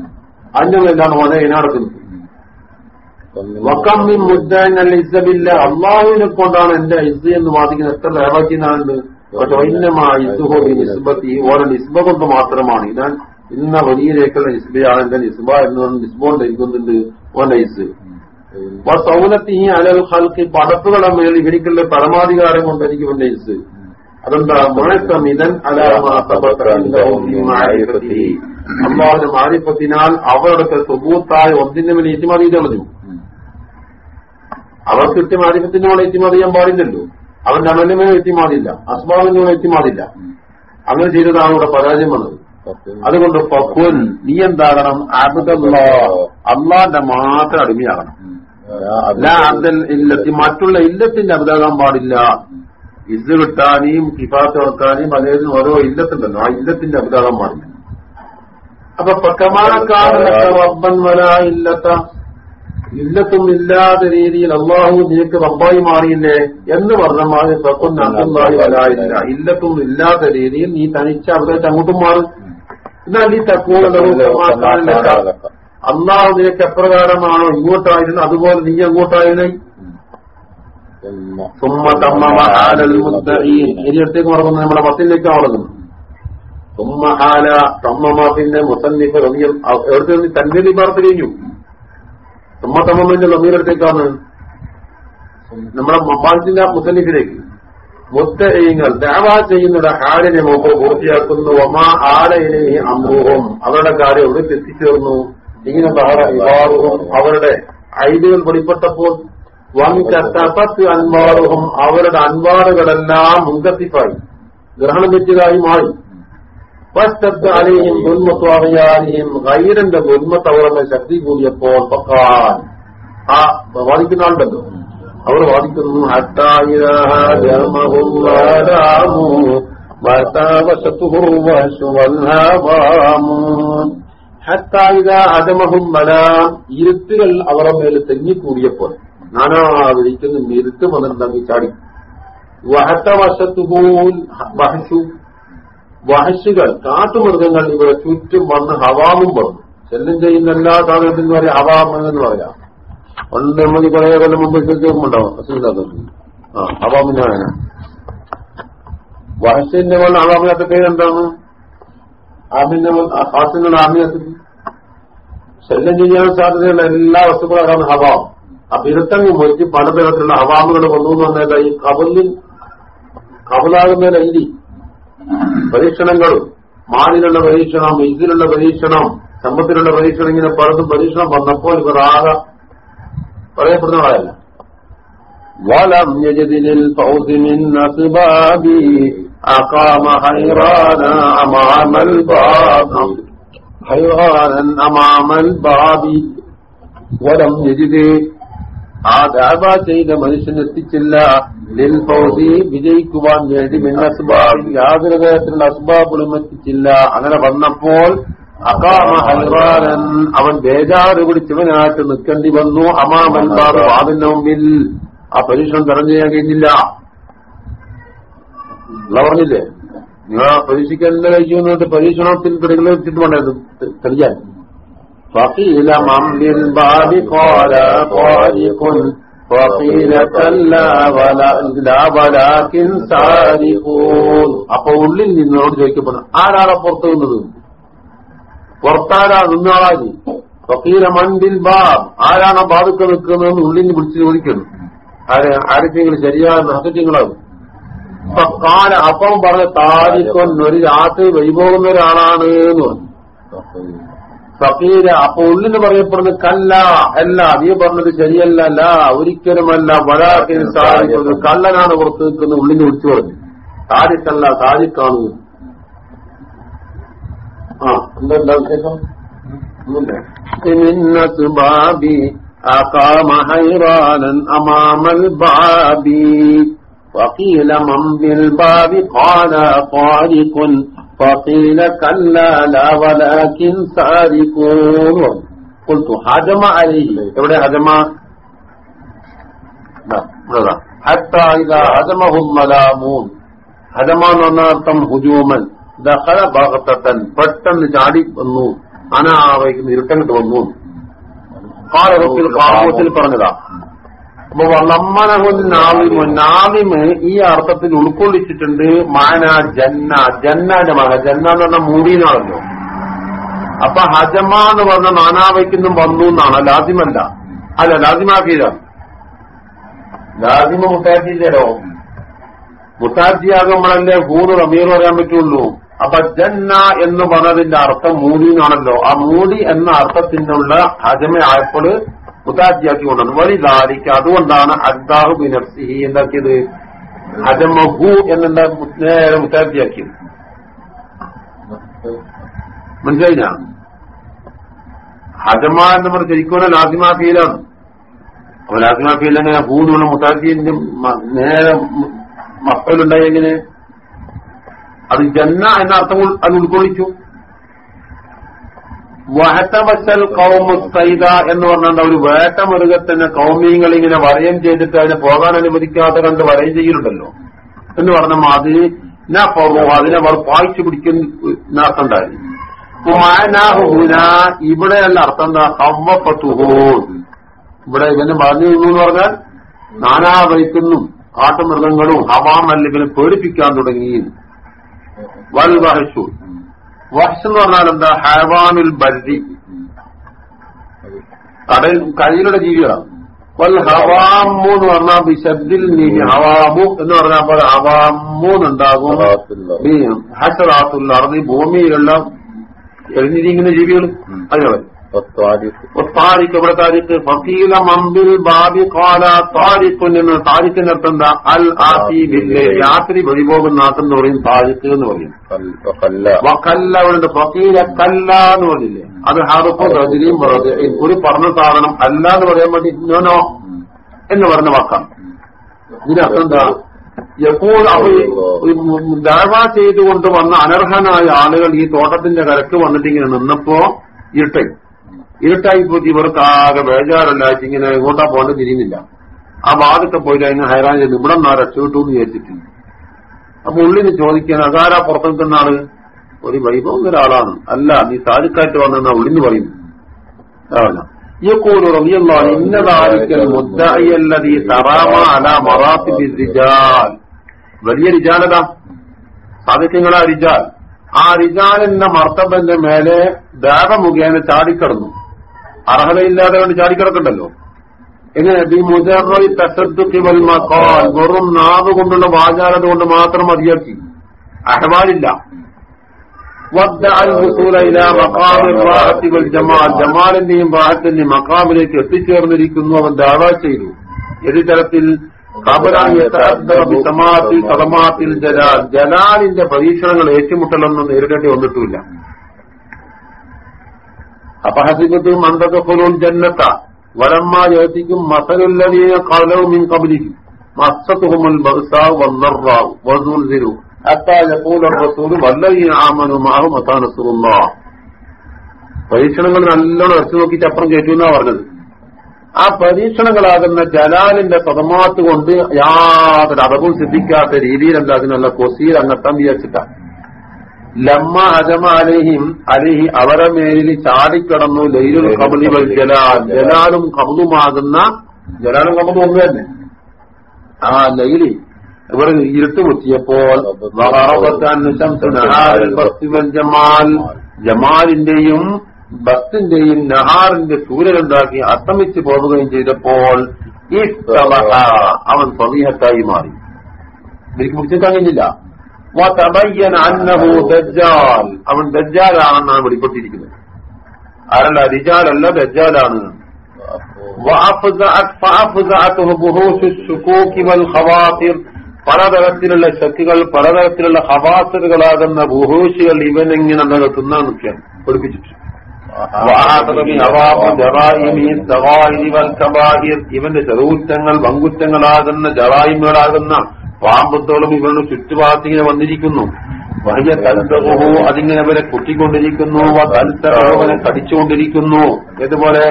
അന്യമെല്ലാം ഓനെ ഇനടക്കുന്നത് വക്കമ്മി മുദ്ദൻ ഇസബില്ല അള്ളാഹുവിനെ കൊണ്ടാണ് എന്റെ ഇസ് എന്ന് വാദിക്കുന്നത് എത്ര ലേവാക്കിനാണ്ട് പക്ഷെ വൈന്യമായി ഇസുഹോ നിസ്ബത്തി. ഓരോ നിസ്ബ കൊണ്ട് മാത്രമാണ്. ഞാൻ ഇന്ന വലിയലേക്കുള്ള നിസ്ബയാണ് എന്റെ നിസ്ബ എന്ന് പറഞ്ഞ നിസ്ബോൺ കൊണ്ട് ഇരിക്കുന്നുണ്ട് ഓന്റെ ഇസ് സൗനത്തി അലൽ ഹൽക്ക് പടപ്പുകളെ മേൽ ഇവരിക്കുള്ള പരമാധികാരം കൊണ്ട് എനിക്ക് എന്റെ ഇസ് അതെന്താ? മുഴക്കമിതൻ അള്ളാഹുന്റെ മാരിപ്പത്തിനാൽ അവരുടെ സുബൂത്തായ ഒന്നിന്റെ മേലെ ഏറ്റുമതി പറഞ്ഞു. അവർക്ക് കിട്ടിയ മാരിപ്പത്തിനോട് ഏറ്റുമതി ചെയ്യാൻ പാടില്ലല്ലോ. അവന്റെ അമലിന്റെ മേലെ ഏറ്റുമാതില്ല അസ്മാവിനോട് ഏറ്റുമാതില്ല അങ്ങനെ ചെയ്തതാണ് ഇവിടെ പരാജയം വന്നത് അതുകൊണ്ട് പക്വൻ നീ എന്താകണം? അബ്ദല്ലോ. അള്ളാന്റെ മാത്രം അടിമയാകണം. അല്ല അബ്ദൽ ഇല്ലത്തി മറ്റുള്ള ഇല്ലത്തിന്റെ അബ്ദാകാൻ പാടില്ല. ഇസ് കിട്ടാനെയും കിഫാത്ത് വെക്കാനെയും പലതിനും ഓരോ ഇല്ലത്തുണ്ടല്ലോ. ആ ഇല്ലത്തിന്റെ അബ്ദാകാൻ പാടില്ല. അപ്പൊ പക്കമാക്കാറബൻ വല ഇല്ലത്ത. ഇല്ലത്തും ഇല്ലാത്ത രീതിയിൽ അള്ളാഹു നിനക്ക് റബ്ബായി മാറിയില്ലേ എന്ന് പറഞ്ഞ മാറി പക്കൊന്ന് ഇല്ലത്തും. ഇല്ലാത്ത രീതിയിൽ നീ തനിച്ച് അവിടെ അങ്ങോട്ടും മാറും. അള്ളാഹു നിനക്ക് എപ്രകാരമാണോ ഇങ്ങോട്ടായിരുന്നു അതുപോലെ നീ അങ്ങോട്ടായിരുന്നു? ഇനിയടുത്തേക്ക് മറക്കുന്നു നമ്മുടെ പത്തിലേക്ക് മറങ്ങുന്നു സുമ്മ ഹാല തമ്മമ പിന്നെ മുസന്നിഫ് റബിയം എവിടുത്തെ തന്റെ പാർത്ത് കഴിഞ്ഞു? സുമ്മ തമ്മന്റെ ലമീറടുത്തേക്കാണ് നമ്മുടെ മൊബാലിന്റെ മുസന്നിഫിലേക്ക്. മുത്തങ്ങൾ ദേവ ചെയ്യുന്നവരുടെ ഹാലിനെ മുമ്പ് പൂർത്തിയാക്കുന്നു. ഒമാ ആലയിലെ അമ്രൂഹം അവരുടെ കാര്യം എവിടെ എത്തിച്ചേർന്നു ഇങ്ങനെ വിവാഹവും അവരുടെ ഐഡിയകൾ വെളിപ്പെട്ടപ്പോൾ വൻകത്തപ്പത്ത് അൻവാറുഹും അവരുടെ അൻവാറുകളെല്ലാം മുങ്കത്തിപ്പായി ഗ്രഹണം വെച്ചതായി മാറി. ഫസ്തബ്ദ അലയും ദുൽമത്തു അറിയാനെയും ഗൈരന്റെ ദുൽമത്ത് അവരുടെ ശക്തി കൂടിയപ്പോൾ പക്കാൻ ആ വാദിക്കുന്ന ആളുണ്ടല്ലോ. അവർ വാദിക്കുന്നു ഹത്തായിരഹും അജമഹും മലാം ഇരുത്തുകൾ അവരുടെ മേൽ തെങ്ങിക്കൂടിയപ്പോൾ നാനാ വിളിക്കുന്ന ഇരുത്ത് വന്നിട്ടുണ്ടെങ്കിൽ ചാടി. വഹത്തവശത്തുപോൽ വഹശു വഹശുകൾ കാട്ടുമൃഗങ്ങൾ ഇവിടെ ചുറ്റും വന്ന് ഹവാമും വന്നു ശല്യം ചെയ്യുന്ന എല്ലാ സാധനത്തിനും പറയാം ഹവാമെന്ന് പറയാം. പണ്ട് നമ്മൾ കുറെ കൊല്ലം മുമ്പ് കേൾക്കുമ്പോണ്ടാവും അസുഖം ആ മോൾ വേന പേര് പോലെ ആമിന്റെ പേരെന്താണ് ആമിന്റെ ഹാസിനുള്ള ആമിനകത്ത് ശല്യം ചെയ്യാൻ സാധ്യതയുള്ള എല്ലാ വസ്തുക്കളും അതാണ് ഹവാം അപ്പൊ ഇരുത്തങ്ങ് പല തരത്തിലുള്ള ഹവാമുകൾ കൊണ്ടു വന്നേതാ ഈ കബലിൽ കബലാകുന്ന രീതി. പരീക്ഷണങ്ങളും മാലിനുള്ള പരീക്ഷണം ഇതിലുള്ള പരീക്ഷണം സമ്പത്തിലുള്ള പരീക്ഷണം ഇങ്ങനെ പലതും പരീക്ഷണം വന്നപ്പോൾ ഇവർ ആകെ പറയപ്പെടുന്നവരല്ല വലം യജദിനിൽ فوز من أسباب أقام حيرانا أمام الباب حيرانا أمام الباب ولم يجد ആ ദാബ ചെയ്ത മനുഷ്യൻ എത്തിച്ചില്ല ലിൽ ഫൗസി വിജയിക്കുവാൻ വേണ്ടി മിന്നസ്ബാബ് യാതൊരു തരത്തിലുള്ള അസ്ബാബുകളും എത്തിച്ചില്ല അങ്ങനെ വന്നപ്പോൾ അകാമ ഹൈറാനൻ അവൻ ബേജാറ് പിടിച്ചവനായിട്ട് നിൽക്കേണ്ടി വന്നു അമാമൻ ബാബ് വാതിന്റെ മുമ്പിൽ ആ പരീക്ഷണം തടഞ്ഞു ചെയ്യാൻ കഴിഞ്ഞില്ല ഉള്ള പറഞ്ഞില്ലേ നിങ്ങൾ ആ പരീക്ഷിക്കാൻ കഴിക്കുന്നുണ്ട് പരീക്ഷണത്തിൽ കിടകളെ വെച്ചിട്ട് വേണ്ടത് തെളിയാൻ فقيل من بالباب قال طارق وقيل كلا ولا لا ولكن سارقون അപ്പൊ ഉള്ളിൽ നിന്നോട് ചോദിക്കപ്പെടുന്നു ആരാണ് പുറത്തു നിന്നത് പുറത്താരാ നിന്നാളാജി ഫക്കീര മണ്ടിൽ ബാബ്. ആരാണ് ബാധുക്കൾ നിൽക്കുന്നതെന്ന് ഉള്ളിന് പിടിച്ച് ചോദിക്കുന്നു ആര് ആരൊക്കെങ്കിലും ശരിയാകുന്ന ഹസറ്റിങ്ങളാകും അപ്പൊ കാല അപ്പം പറഞ്ഞ താരിക്കൊൻ ഒരു രാത്രി വൈപോകുന്ന ഒരാളാണ് എന്ന് പറഞ്ഞു. ഫക്കീര അപ്പൊ ഉള്ളിന് പറയപ്പെടുന്നത് കല്ല അല്ല നീ പറഞ്ഞത് ശരിയല്ല അല്ല ഒരിക്കലുമല്ല വരാക്കിന് സാധിക്കുന്നത് കള്ളനാണ് പുറത്ത് നിൽക്കുന്നത് ഉള്ളിന് വിളിച്ചു പറഞ്ഞു താരിക്കല്ല താരിക്കാണ് ആ എന്താ വിശേഷം ബാബി أقام حيرانا أمام الباب وقيل من بالباب قال طارق فقيل كلا لا ولكن سارقون قلت هجم عليه എവിടെ ഹജമ حتى إذا هجمه الملامون ഹജമ എന്ന് പറഞ്ഞ അർത്ഥം ഹുജൂമൻ ദഹല ഭാഗത്തൻ പെട്ടെന്ന് ചാടി വന്നു. അനാവയ്ക്കുന്ന ഇരുട്ടങ്ങിട്ട് വന്നു. കാലത്തിൽ കാമത്തിൽ പറഞ്ഞതാ. അപ്പൊ നാവിമ് ഈ അർത്ഥത്തിൽ ഉൾക്കൊള്ളിച്ചിട്ടുണ്ട് മാന ജന്ന. ജന്നാന്റെ മക ജന്ന എന്ന് പറഞ്ഞ. മൂടിയെന്നാണല്ലോ അപ്പൊ ഹജമ എന്ന് പറഞ്ഞ നാനാവയ്ക്കുന്നും വന്നു എന്നാണ്. ലാസിമല്ല. അല്ല ലാസിമാക്കിയതാണ് ലാസിമ മുട്ടാജിയില്ലല്ലോ മുട്ടാജിയാകുമ്പോഴല്ലേ ഹൂറ് റമീർ പറയാൻ പറ്റുള്ളൂ. അപ്പൊ ജന്ന എന്ന് പറഞ്ഞതിന്റെ അർത്ഥം മൂടി എന്നാണല്ലോ ആ മൂടി എന്ന അർത്ഥത്തിനുള്ള ഹജമ ആയപ്പോൾ മുത്താജിയാക്കി കൊണ്ടുവന്നു. വലി ലാലിക്ക് അതുകൊണ്ടാണ് അദ്ദാഹു ബിനഫ്സിഹി എന്താക്കിയത്? ഹജമഹു നേരെ മുത്താജിയാക്കിയത്. മനസ്സിലായില്ല? ഹജമ എന്ന് പറഞ്ഞ ശരിക്കും ലാസിമാ ഫീലാണ്. അപ്പൊ ലാസിമാഫിയിൽ ഫീൽ എങ്ങനെ ഹൂന്നുള്ള മുത്താജിന്റെ നേരെ മക്കളുണ്ടായി എങ്ങനെ? അത് ജന്ന എന്ന അർത്ഥം അത് ഉൾക്കൊള്ളിച്ചു. വഹത്തവശൽ കൗമുസ്തൈദ എന്ന് പറഞ്ഞാൽ ഒരു വേട്ട മൃഗത്തിന് കൗമീങ്ങൾ ഇങ്ങനെ വരയം ചെയ്തിട്ട് അതിനെ പോകാൻ അനുവദിക്കാതെ കണ്ട് വരയം ചെയ്യലുണ്ടല്ലോ. എന്ന് പറഞ്ഞ അത് ഞാൻ അതിനെ അവർ പായിച്ചു പിടിക്കുന്ന അർത്ഥം ഉണ്ടായിരുന്നു ഇവിടെ അല്ല അർത്ഥം എന്താ? കവ്വപ്പത്തുഹോ ഇവിടെ ഇവന് പറഞ്ഞു എന്ന് പറഞ്ഞാൽ നാനാ വൈക്കുന്നു കാട്ടുമൃഗങ്ങളും ഹവാം അല്ലെങ്കിൽ പേടിപ്പിക്കാൻ തുടങ്ങി. വൽ വഹ്സ് എന്ന് പറഞ്ഞാൽ എന്താ? ഹവാനുൽ ബരി. കടൽ കയ്യിലുള്ള ജീവികളാണ്. വൽ ഹവാമു എന്ന് പറഞ്ഞാൽ ബിശബ്ദിൽ നീ ഹവാമു എന്ന് പറഞ്ഞാൽ പോലെ ഹവാമൂന്നുണ്ടാകും ഹസറാത്തുള്ള അറിഞ്ഞ് ഭൂമിയിലുള്ള എഴുന്നിരിക്കുന്ന ജീവികൾ. അതിനവൻ താരിഖ് ഇവിടെ താരിഖ് ഫീല മമ്പിൽ ബാബി കാല താരിഖുൻ എന്ന് അർത്ഥം എന്താ അൽ ആസി ബില്ലെ രാത്രി വഴിപോകുന്ന നാട്ടെന്ന് പറയും താരിഖ് എന്ന് പറയും. വക്കല്ല അവിടെ ഫീല കല്ല എന്ന് പറഞ്ഞില്ലേ? അത് ഹറുപ്പും റജുലിയും ഒരു പറഞ്ഞ സാധനം അല്ല എന്ന് പറയാൻ വേണ്ടി നോനോ എന്ന് പറഞ്ഞ വാക്കാം. ഇതിനർത്ഥം എന്താ? എപ്പോൾ ദാവ ചെയ്തുകൊണ്ട് വന്ന അനർഹനായ ആളുകൾ ഈ തോട്ടത്തിന്റെ കരക്ക് വന്നിട്ട് ഇങ്ങനെ നിന്നപ്പോ ഇരുട്ടായി ഇരുട്ടായി പോയി ഇവർക്ക് ആകെ ബേജാറല്ല ഇങ്ങനെ ഇങ്ങോട്ടാ പോകേണ്ട തിരിയുന്നില്ല ആ വാതൊക്കെ പോയിട്ട് അതിന് ഹൈറാൻ ചെയ്ത് ഇവിടെ നിന്നാ രക്ഷപ്പെട്ടു എന്ന് വിചാരിച്ചിട്ടുണ്ട് അപ്പൊ ഉള്ളിന് ചോദിക്കാൻ അതാരാ പുറത്തു നിൽക്കുന്ന ആള് ഒരു വൈഭവം ഒരാളാണ് അല്ല നീ സാധിക്കാറ്റ് വന്നെന്നാ ഉള്ളിന്ന് പറയുന്നു അതാണ് يقول رضي الله عنه إن ذلك المدعي الذي ترامى على مراتب الرجال വലിയ റിജാലതാ സാധിക്കങ്ങളാ റിജാൽ ആ റിജാലിന്റെ മർത്തബന്റെ മേലെ ദേവ മുഖേന ചാടിക്കടന്നു അർഹതയില്ലാതെ കൊണ്ട് ചാടിക്കിടക്കണ്ടല്ലോ എങ്ങനെ? ബി മുജറി തസദ്ദുഖി വൽ മഖാൽ. വെറും നാവ് കൊണ്ടുള്ള വാചാലത കൊണ്ട് മാത്രം മതിയാക്കി. അഹ്വാലില്ല. ജമാലിന്റെയും റാഹത്തിന്റെയും മക്കാമിലേക്ക് എത്തിച്ചേർന്നിരിക്കുന്നു. അവൻ ദാവ ചെയ്തു. ഏത് തരത്തിൽ ജലാലിന്റെ പരീക്ഷണങ്ങൾ ഏറ്റുമുട്ടലൊന്നും നേരിടേണ്ടി വന്നിട്ടില്ല അപഹസിബത്തും അന്തതഫുലുൽ ജന്നത്ത. വലമ്മ യത്തിക്കും മസലുല്ലതീന കലവും മിൻ കബലിക്കും മസ്തത്തുഹുമുൽ ബർസാവ് വന്നറാവ് വസൂൽസിരു തിരു യഖൂൽ റസൂൽ വല്ലതീന ആമനു മാഹു മത്താ പരീക്ഷണങ്ങൾ നല്ലോണം ഇറച്ചു നോക്കിയിട്ട് അപ്പുറം കേട്ടു എന്നാ പറഞ്ഞത്. ആ പരീക്ഷണങ്ങളാകുന്ന ജലാലിന്റെ പദമാത്ത് യാതൊരു അടവും സിദ്ധിക്കാത്ത രീതിയിൽ അതിനുള്ള കൊസീർ അങ്ങെത്താൻ വിചാരിച്ചിട്ടാണ് ലമ്മ അജമ അലേഹിം അലേഹി അവരെ മേലിൽ ചാടിക്കടന്നു ലൈലു കമലി വൽ ജലാൽ. ജലാലും കമലുമാകുന്ന ജലാലും കമലും ഒന്ന് തന്നെ. ആ ലൈലി ഇവർ ഇരുട്ടുമുറ്റിയപ്പോൾ ജമാൽ. ജമാലിന്റെയും ബസ്തിന്റെയും നഹാറിന്റെ സൂര്യനുണ്ടാക്കി അസ്തമിച്ചു പോകുകയും ചെയ്തപ്പോൾ ഈ അവൻ സ്വമീഹത്തായി മാറി. എനിക്ക് പിടിച്ചിട്ട് കഴിഞ്ഞില്ല. അന്നഹു അവൻ ദജ്ജാലാണെന്നാണ് വെളിപ്പെട്ടിരിക്കുന്നത്. ആരല്ല? റിജാലല്ല ദജ്ജാലാണ്. പലതരത്തിലുള്ള ശക്തികൾ പലതരത്തിലുള്ള ഹവാസറുകളാകുന്ന ബുഹൂഷികൾ ഇവനെങ്ങനെ തിന്നാൻ നിൽക്കാൻ പഠിപ്പിച്ചിട്ട് ഇവന്റെ ചെറുകുറ്റങ്ങൾ വങ്കുറ്റങ്ങളാകുന്ന ജറായ്മകളാകുന്ന പാമ്പത്തോളം ഇവന് ചുറ്റുപാടത്തിങ്ങനെ വന്നിരിക്കുന്നു. വലിയ തലത്തോ അതിങ്ങനെ അവരെ കുട്ടിക്കൊണ്ടിരിക്കുന്നു തൽസഹുവിനെ കടിച്ചുകൊണ്ടിരിക്കുന്നു. ഇതുപോലെ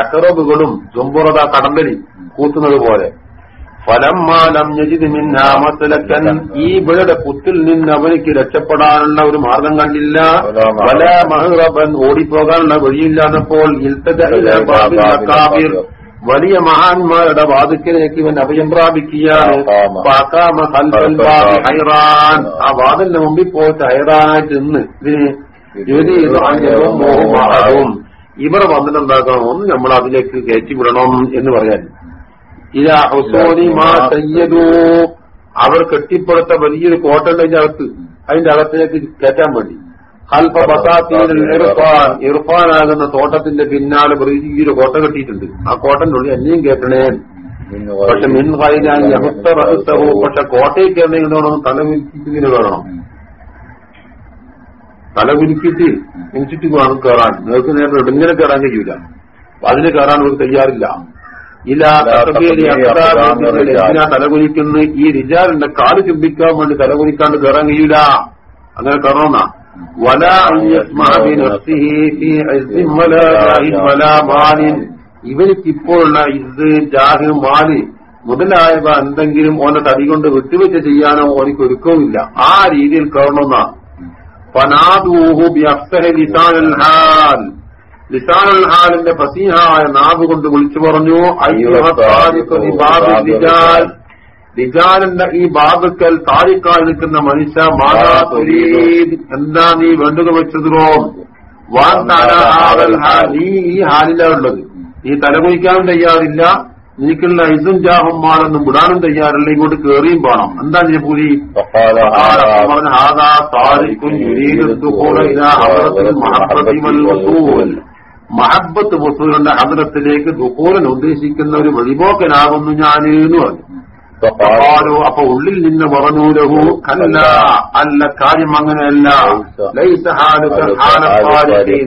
അക്കറബുകളും ജുംബുറത കടമ്പലി കൂത്തുന്നത് പോലെ. ഫലമാലം ഞജിത് മിന്നാമത്തലക്കൻ ഈ ഇവിടെ കുത്തിൽ നിന്ന് അവനിക്ക് രക്ഷപ്പെടാനുള്ള ഒരു മാർഗം കണ്ടില്ല. പല മഹറബൻ ഓടിപ്പോകാനുള്ള വഴിയില്ലാത്തപ്പോൾ വലിയ മഹാന്മാരുടെ വാതിക്കലേക്ക് ഇവൻ അഭയം പ്രാപിക്കുകയാണ്. ഹൈറാൻ. ആ വാതിലിന് മുമ്പിൽ പോയിട്ട് ഹൈറാനായിട്ട് നിന്ന് ഇതിന് മോഹമാകും ഇവർ വന്നിട്ടുണ്ടാക്കണം ഒന്ന് നമ്മൾ അതിലേക്ക് കയറ്റി വിടണം എന്ന് പറയാൻ. ഇതാ ഹുസോനി മാ സയ്യദൂ. അവർ കെട്ടിപ്പുറത്ത വലിയൊരു കോട്ട അകത്ത് അതിന്റെ അകത്തേക്ക് കയറ്റാൻ വേണ്ടി. ഹൽഫ ബസാത്തീരിൽ ഇർഫാൻ തോട്ടത്തിന്റെ പിന്നാലെ വലിയൊരു കോട്ട കെട്ടിയിട്ടുണ്ട്. ആ കോട്ടന്റെ ഉള്ളിൽ എന്നെയും കേട്ടണേ. പക്ഷെ മിൻ ഹായിലായി പക്ഷെ കോട്ടയിൽ കയറണമെങ്കിൽ തല വിരിച്ചിങ്ങനെ വേണം. തല കുലുക്കിയിട്ട് എണിച്ചിട്ട് വേണം കയറാൻ. നിങ്ങൾക്ക് നേരത്തെ ഇടുങ്ങനെ കയറാൻ കഴിയൂല. അതിന് കയറാൻ ഒരു തയ്യാറില്ല. ഇല്ല എന്തിനാ തലകുലിക്കുന്ന ഈ റിജാറിന്റെ കാൽ ചുംബിക്കാൻ വേണ്ടി തലകുലിക്കാണ്ട് കയറാൻ കഴിയൂല. അങ്ങനെ കയറണമെന്നാ? വല ഇപ്പോഴുള്ള ഇത് ജാഹ് മാൽ മുതലായവ എന്തെങ്കിലും ഓനെ തടി കൊണ്ട് വിട്ടുവെച്ച് ചെയ്യാനോ ഓനിക്ക് ഒരുക്കവുമില്ല. ആ രീതിയിൽ കയറണമെന്നാ. ഫനാദൂഹു ലിസാനുൽ ഹാലിന്റെ ഫസീഹായ നാവ് കൊണ്ട് വിളിച്ചു പറഞ്ഞു അയ്യോഹാൽ നിജാനന്റെ ഈ ബാബുക്കൽ താഴെക്കാൽ നിൽക്കുന്ന മനുഷ്യ മാതാ എന്താ നീ വേണ്ടുക വെച്ചതിനോ? നീ ഈ ഹാലിലുള്ളത് നീ തലകുലിക്കാനും തയ്യാറില്ല. നീക്കുള്ള ഇസും ജാഹും മാണെന്നും വിടാനും തയ്യാറില്ല. ഇങ്ങോട്ട് കയറിയും പോണം എന്താ നീ പൂരി മഹബത്ത് വസൂലിന്റെ ഹദ്രത്തിലേക്ക് ദുഹൂരൻ ഉദ്ദേശിക്കുന്ന ഒരു വഴിപോക്കനാകുന്നു ഞാൻ എന്ന് പറഞ്ഞു. പാലു അപ്പൊ ഉള്ളിൽ നിന്ന് പറഞ്ഞൂലഹു അല്ല അല്ല കാര്യം അങ്ങനെയല്ല. ലൈസ ഹാലു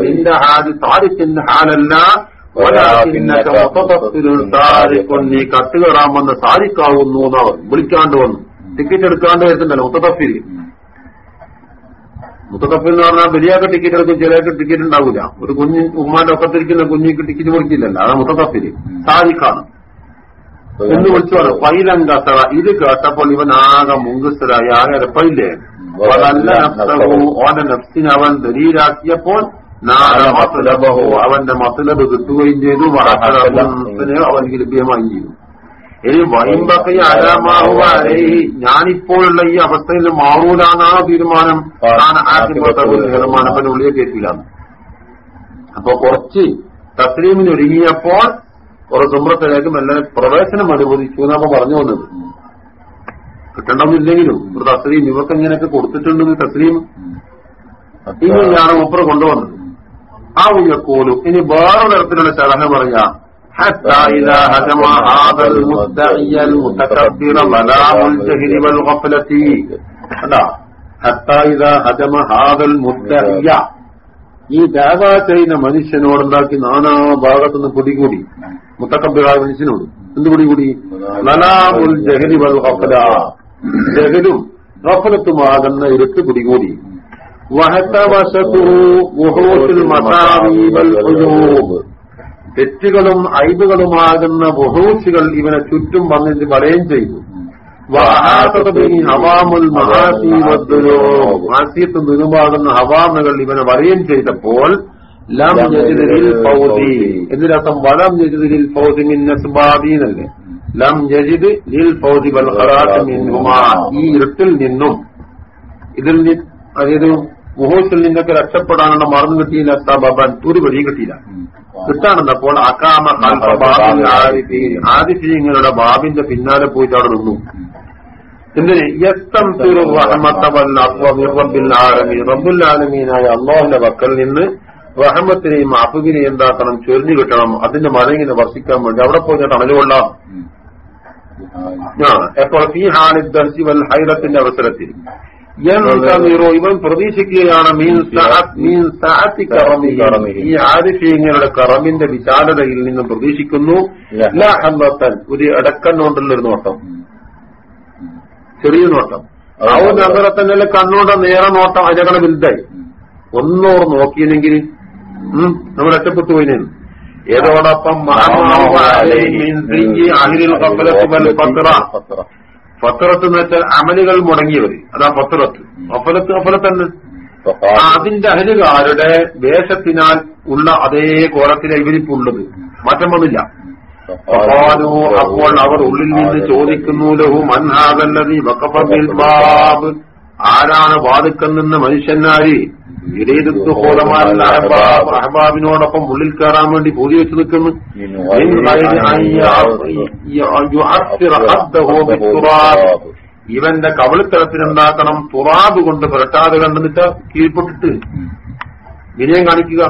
നിന്റെ ഹാൽ താരിഖിന്റെ ഹാലല്ല. നീ കട്ടുകയറാൻ വന്ന് സാരിക്കാവുന്നു എന്നവർ വിളിക്കാണ്ട് വന്നു. ടിക്കറ്റ് എടുക്കാണ്ട് വരുന്നുണ്ടല്ലോ മുതതഫിൽ മുതതഫിൽ എന്ന് പറഞ്ഞാൽ വലിയൊക്കെ ടിക്കറ്റ് എടുക്കും ചിലർക്ക് ടിക്കറ്റ് ഉണ്ടാവില്ല. ഒരു കുഞ്ഞി ഉമ്മാന്റെ ഒക്കത്തിരിക്കുന്ന കുഞ്ഞിക്ക് ടിക്കറ്റ് കൊടുക്കില്ലല്ലോ. അതാണ് മുത്തതഫിൽ. സാരിക്കാണ് എന്ന് വിളിച്ചോളൂ പൈലങ്കസറ ഇത് കേട്ടപ്പോൾ ഇവൻ ആകെ മുങ്കുസരായി ആകെ അരപ്പയില്ലേ അതല്ല നഫ്സഹു. ഓന്റെ നഫ്സിനെ അവൻ ദലീലാക്കിയപ്പോൾ നാട മസുലബഹു അവന്റെ മസുലബ് കിട്ടുകയും ചെയ്തു. വറഹലബുനെ അവനിക്ക് ലഭ്യമായി ചെയ്തു. ഇനി വൈമ്പക്കൈ അലമാവുക ഞാനിപ്പോഴുള്ള ഈ അവസ്ഥയിൽ മാറൂലാന്നാണ് തീരുമാനം? ആദ്യമത്തമാനപ്പന്റെ ഉള്ളിയെ കേട്ടില്ല അപ്പൊ കുറച്ച് തസ്ലീമിന് ഒരുങ്ങിയപ്പോൾ കുറെ സുമ്രത്തിലേക്ക് മെല്ലെ പ്രവേശനം അനുവദിച്ചു എന്നപ്പോ പറഞ്ഞു വന്നത് കിട്ടണമെന്നില്ലെങ്കിലും ഒരു തസ്ലീം ഇവർക്ക് ഇങ്ങനെയൊക്കെ കൊടുത്തിട്ടുണ്ടെന്ന് തസ്ലീം ഇങ്ങനെയാണ് മൂപ്പർ കൊണ്ടുവന്നത് ആ ഉയക്കോലും ഇനി വേറെ തരത്തിലുള്ള ചടങ്ങ് പറയാം حتى إذا هجم هذا المدعي المتكبر ظلام الجهل والغفلة കണ്ടാ حتى إذا هجم هذا المدعي ഈ ദാവ ചെയ്യുന്ന മനുഷ്യനോടുണ്ടാക്കി നാനാ ഭാഗത്തുനിന്ന് പിടികൂടി മുത്തക്കമ്പിളായ മനുഷ്യനോട്. എന്ത് പിടികൂടി ലലാമുൽ ജഹലി വൽ ഗഫലത്തുമാകുന്ന ഇരുട്ട് പിടികൂടി തെറ്റുകളും ഐബുകളുമാകുന്ന ബഹൂസികൾ ഇവനെ ചുറ്റും വന്നിട്ട് വലയം ചെയ്തു. മാസിയത്തും നിരുമാകുന്ന ഹവാമുകൾ ഇവനെ വലയം ചെയ്തപ്പോൾ ലം യജിദിൽ ഫൗസി ഇതിനർത്ഥം വലം യജിദിൽ ഫൗസി മിൻ നസ്ബാബീനല്ലേ ലം ജജിത് ലിൽ പൗതി വൽ ഖറാത്ത് മിൻഹുമാ. ഈ ഇരുട്ടിൽ നിന്നും ഇതിൽ അതായത് മുഹൂർത്തിൽ നിന്നൊക്കെ രക്ഷപ്പെടാനുള്ള മറന്നു കിട്ടിയില്ല സബബൻ ഒരു വഴി കിട്ടിയില്ല. കിട്ടാണെന്നപ്പോൾ അക്കാമ. ആരിഫീങ്ങളുടെ ബാബിന്റെ പിന്നാലെ പോയിട്ട് അവിടെ നിന്നു. ആലമീനായ അള്ളാഹുന്റെ വക്കൽ നിന്ന് റഹമത്തിനെയും അഫുവിനെയും എന്താക്കണം? ചൊരിഞ്ഞു കിട്ടണം. അതിന്റെ മഴ ഇങ്ങനെ വർഷിക്കാൻ വേണ്ടി. അവിടെ പോയി ഞാൻ തണൽ കൊള്ളാം. ആ, എപ്പോൾ ഈ ഹാനി ദർശി വൽ ഹൈറത്തിന്റെ അവസരത്തിൽ. യൻതമിറു ഇവൻ പ്രതീക്ഷിക്കുകയാണ്. ഈ ആരിഫീങ്ങളുടെ കറമിന്റെ വിശാലതയിൽ നിന്നും പ്രതീക്ഷിക്കുന്നു. ഒരു ഇടക്കണ്ണോണ്ടുള്ള ഒരു നോട്ടം. ചെറിയ നോട്ടം. ആ ഒരു തന്നെ കണ്ണൂടെ നേരെ നോട്ടം അജകളെ വലുതായി. ഒന്നോർ നോക്കിയില്ലെങ്കിൽ നമ്മൾ രക്ഷപ്പെട്ടു പോയിനേന്ന്. ഏതോടൊപ്പം പത്രത്ത് എന്ന് വെച്ചാൽ അമലുകൾ മുടങ്ങിയവര് അതാ പത്രത്ത് അഫലത്ത് അപ്പലത്തന്നെ അതിന്റെ അഹലുകാരുടെ വേഷത്തിനാൽ ഉള്ള അതേ കോലത്തിലെ ഇവരിപ്പുള്ളത് മാറ്റം വന്നില്ല. ഫഖാലു അപ്പോൾ അവർ ഉള്ളിൽ നിന്ന് ചോദിക്കുന്നു ലഹു മൻഹാദല്ലതി വഖഫ ബിൽ ബാബ്. ആരാണ് വാതുക്കൽ നിന്ന് മനുഷ്യന്മാര്? അഹബാബിനോടൊപ്പം ഉള്ളിൽ കയറാൻ വേണ്ടി പൂതി വെച്ച് നിൽക്കുന്നു. ഇവന്റെ കവിളിത്തരത്തിനുണ്ടാക്കണം തുറാബ് കൊണ്ട് പുരട്ടാതെ കണ്ടുനിട്ട് കീഴ്പ്പെട്ടിട്ട് വിനയം കാണിക്കുക.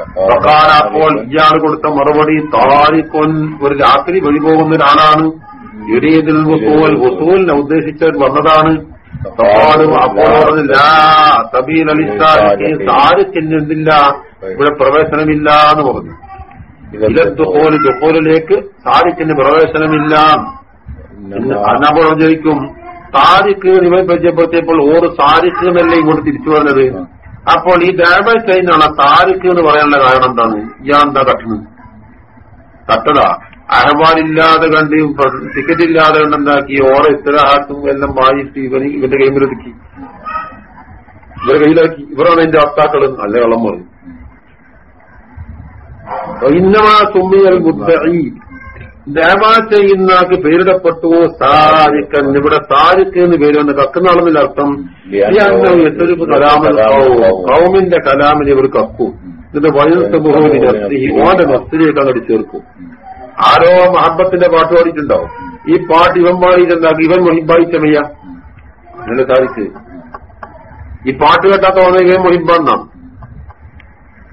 അപ്പോൾ ഇയാൾ കൊടുത്ത മറുപടി താരിക്കൊൻ ഒരു രാത്രി വഴി പോകുന്ന ഒരാളാണ്. യുരീദിൽ വസൂൽ വസൂലിനെ ഉദ്ദേശിച്ചവർ വന്നതാണ്. ില്ല അപ്പോൾ ഇവിടെ പ്രവേശനമില്ല എന്ന് പറഞ്ഞു. ഇലദ്ദുഹോൽ ദുഹോലിലേക്ക് താരിക്കിന് പ്രവേശനമില്ല. അന്നപ്പോൾ ചോദിക്കും താരിക്ക് ഇവൻ പരിചയപ്പെടുത്തിയപ്പോൾ ഓർ എന്നല്ലേ ഇങ്ങോട്ട് തിരിച്ചു പറഞ്ഞത് അപ്പോൾ ഈ ദേവ കഴിഞ്ഞുള്ള താരിഖ് എന്ന് പറയാനുള്ള കാരണം എന്താണ്? എന്താ തട്ടുന്നത് തട്ടതാ. അഹബാലില്ലാതെ കണ്ട് ടിക്കറ്റ് ഇല്ലാതെ കണ്ടെന്താക്കി ഓറെ ഇത്തരഹാത്തും എല്ലാം വാങ്ങിയിട്ട് ഇവന് ഇവന്റെ കൈമിലൊതുക്കി ഇവരെ കയ്യിലാക്കി. ഇവരാണ് എന്റെ അത്താക്കൾ അല്ലെ കള്ളം പറഞ്ഞു ഇന്നമാ സുമ്മിയൽ മുദ്ദഈ ദാവ ചെയ്യുന്നാക്ക് പേരിടപ്പെട്ടു. സാരിക്കൻ ഇവിടെ സാരിക്ക് എന്ന് പേര് വന്ന് കക്കുന്നാളെന്നില്ല അർത്ഥം. എത്തൊരു കലാമൽ കൗമിന്റെ കലാമിന് ഇവർ കക്കു. എന്നിട്ട് വയസ്സുബോധി ഓന്റെ നസ്തിലേക്ക് അങ്ങോട്ട് ചേർക്കും. ആരോ മഹബത്തിന്റെ പാട്ട് പാടിയിട്ടുണ്ടാവും. ഈ പാട്ട് ഇവൻ പാടിയിട്ടുണ്ടാക്കി ഇവൻ മൊഹിബായിച്ചമയ്യ അങ്ങനെ സാധിച്ച് ഈ പാട്ട് കേട്ടാത്ത വന്ന ഇവൻ വരമ്മാ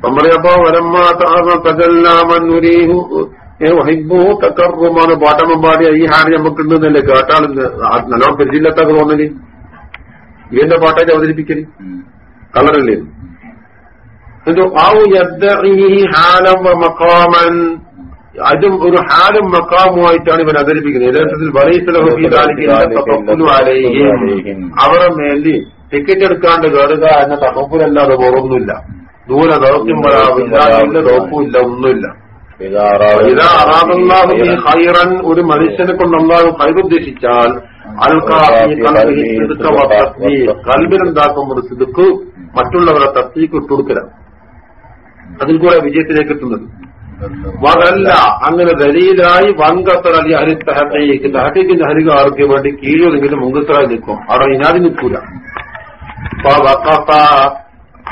നമ്മളപ്പോ തക്കറുമാണ് പാട്ടമ്പാടി ഈ ഹാരി നമുക്കുണ്ട് എന്നല്ലേ കേട്ടാൾ നല്ലോണം പരിചയമില്ലാത്ത തോന്നൽ ഇവന്റെ പാട്ടായി അവതരിപ്പിക്കൽ? കളറല്ലേ? എന്തോ മഖാമൻ. അതും ഒരു ഹാലും മക്കാമുമായിട്ടാണ് ഇവൻ അവതരിപ്പിക്കുന്നത്. യഥാർത്ഥത്തിൽ അവരെ അവരുടെ മേലിൽ ടിക്കറ്റ് എടുക്കാണ്ട് കയറുക എന്ന തപ്പുലല്ലാതെ വേറൊന്നുമില്ല. ദൂരെ ദൗത്യമില്ല ദൗപ്പുമില്ല ഒന്നുമില്ല ഇതാ അറാദല്ലാഹു ഈ ഹൈറൻ ഒരു മനുഷ്യനെ കൊണ്ട് അള്ളാഹു ഹൈറുദ്ദേശിച്ചാൽ കൽബിനുണ്ടാക്കുമ്പോൾ സിദുക്ക് മറ്റുള്ളവരെ തസ്തീക്ക് ഇട്ടുകൊടുക്കലാണ് അതിൽ കൂടെ വിജയത്തിലേക്ക് എത്തുന്നത്. വകല്ല അങ്ങനെ ദലീലായി വങ്കത്തർ അലി അരി തഹത്തേക്ക് തഹത്തേക്കിന്റെ ഹരികാർക്ക് വേണ്ടി നിങ്ങൾ മുങ്കത്തറായി നിൽക്കും. അവിടെ ഇനാതി നിൽക്കൂല.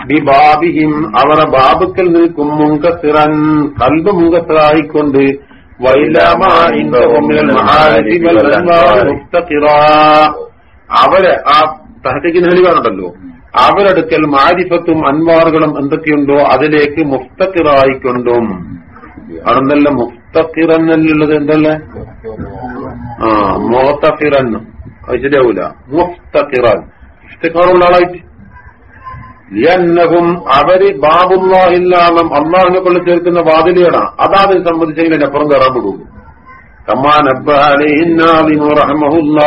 ബിബാബിഹിം അവരെ ബാബുക്കൽ നിൽക്കും മുങ്കത്തിറൻ കൽബ് മുങ്കത്തിറായിക്കൊണ്ട് അവരെ ആ തഹത്തേക്ക് ഹരികാറുണ്ടല്ലോ അവരടുക്കൽ മാരിഫത്തും അൻവാറുകളും എന്തൊക്കെയുണ്ടോ അതിലേക്ക് മുഫ്തക്കിറായിക്കൊണ്ടും അവിടെന്തല്ല മുഫ്തക്കിറന്നുള്ളത് എന്തല്ലേ? ആ അത് ശരിയാവൂല. മുഫ്തക്കിറാൻ ഇഷ്ടക്കാറുള്ള ആളായിട്ട്. ലിയന്നഹും അവര് ബാബുല്ലാഹില്ലാന്നും അള്ളാഹിനെ കൊണ്ട് ചേർക്കുന്ന വാതിലുകളാ അതാ അതിനെ സംബന്ധിച്ചെങ്കിൽ അതിനപ്പുറം കയറാൻ പെടുള്ളൂ കമാൻ റഹ്മഹുല്ല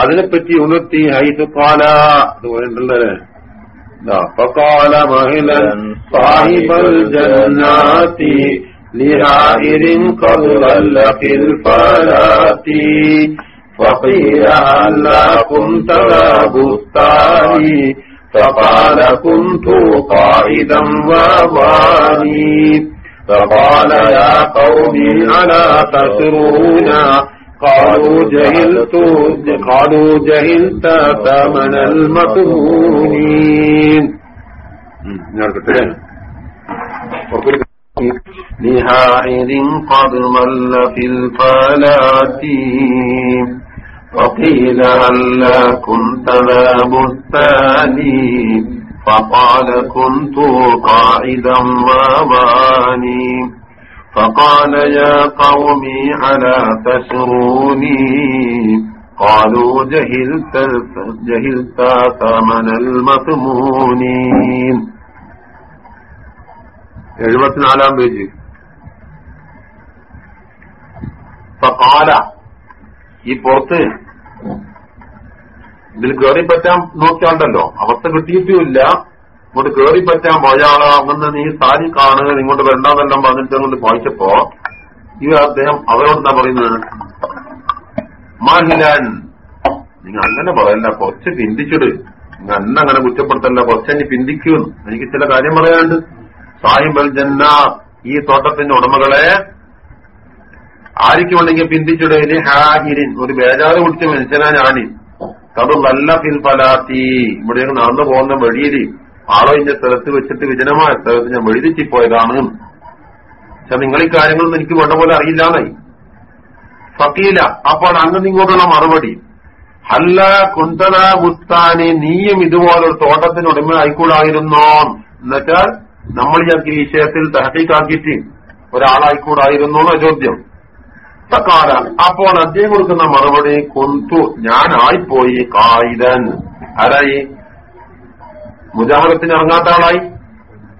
അതിനെപ്പറ്റി ഉണർത്തി ഹൈത്ത് കാല അതുപോലെ ഉണ്ടല്ലേ فقال مهلا صاحب الجنات لهائر قد ظل في الفلات فقيل هلا كنت ذا بستاني فقال كنت قائدا وضاني فقال يا قوم ألا تسرون؟ قالوا جهلت قالوا جهلت ثمن المطمونين لهاعد قد مل في الفلات وقيل ألا كنت ذا بستاني فقال كنت قاعدا ضباني فقال يا قومي على تشروني قالوا جهلت, جهلت ثمن المثمونين يجب على بيجي فقال ഈ പുറത്ത് ഇതിൽ കയറി പറ്റാൻ നോക്കിയാണ്ടല്ലോ അവസ്ഥ കിട്ടിയിട്ടുമില്ല. ഇങ്ങോട്ട് കയറി പറ്റാൻ ആളാ അങ്ങനെ നീ സാരി കാണുക ഇങ്ങോട്ട് വരണ്ടെന്നെല്ലാം പറഞ്ഞിട്ട് അങ്ങോട്ട് വായിച്ചപ്പോ ഈ അദ്ദേഹം അവരോട് എന്താ പറയുന്നത്? മാഹിലാൻ നിങ്ങൾ അങ്ങനെ പറയല്ല കുറച്ച് പിന്തിച്ചിട്. നിങ്ങൾ അന്ന അങ്ങനെ കുറ്റപ്പെടുത്തല്ല കുറച്ചെന്നെ പിന്തിക്കുന്നു എനിക്ക് ചില കാര്യം പറയാനുണ്ട്. സാഹിബൽ ജന്ന ഈ തോട്ടത്തിന്റെ ഉടമകളെ ആർക്ക് പിന്തിച്ചുടേന് ഹാജിരിൻ. ഒരു ബേജാറ് കുടിച്ച മനുഷ്യനാ ഞാൻ. അത് നല്ല ഫിൽ ഫലാത്തി. ഇവിടെ നടന്നു പോകുന്ന വഴിയിൽ ആളോ ഇന്റെ സ്ഥലത്ത് വെച്ചിട്ട് വിജനമായ സ്ഥലത്ത് ഞാൻ വഴിതെറ്റിപ്പോയതാണ്. പക്ഷെ നിങ്ങൾ ഈ കാര്യങ്ങളൊന്നും എനിക്ക് വേണ്ട പോലെ അറിയില്ലാന്നായി ഫക്കീല അപ്പോൾ അങ്ങനെ ഇങ്ങോട്ടുള്ള മറുപടി. അല്ല കുന്തന ബുസ്താനെ നീയും ഇതുപോലൊരു തോട്ടത്തിന് ഉടമ ആയിക്കൂടായിരുന്നോ എന്നുവെച്ചാൽ നമ്മൾ ഈ വിഷയത്തിൽ തഹക്കീക്കാക്കിയിട്ട് ഒരാളായിക്കൂടായിരുന്നു എന്ന ചോദ്യം. കാല അപ്പോൾ അദ്ദേഹം കൊടുക്കുന്ന മറുപടി കൊന്തു ഞാനായിപ്പോയി കായിതൻ ആരായി? മുജാഹിദത്തിന് ഇറങ്ങാത്ത ആളായി.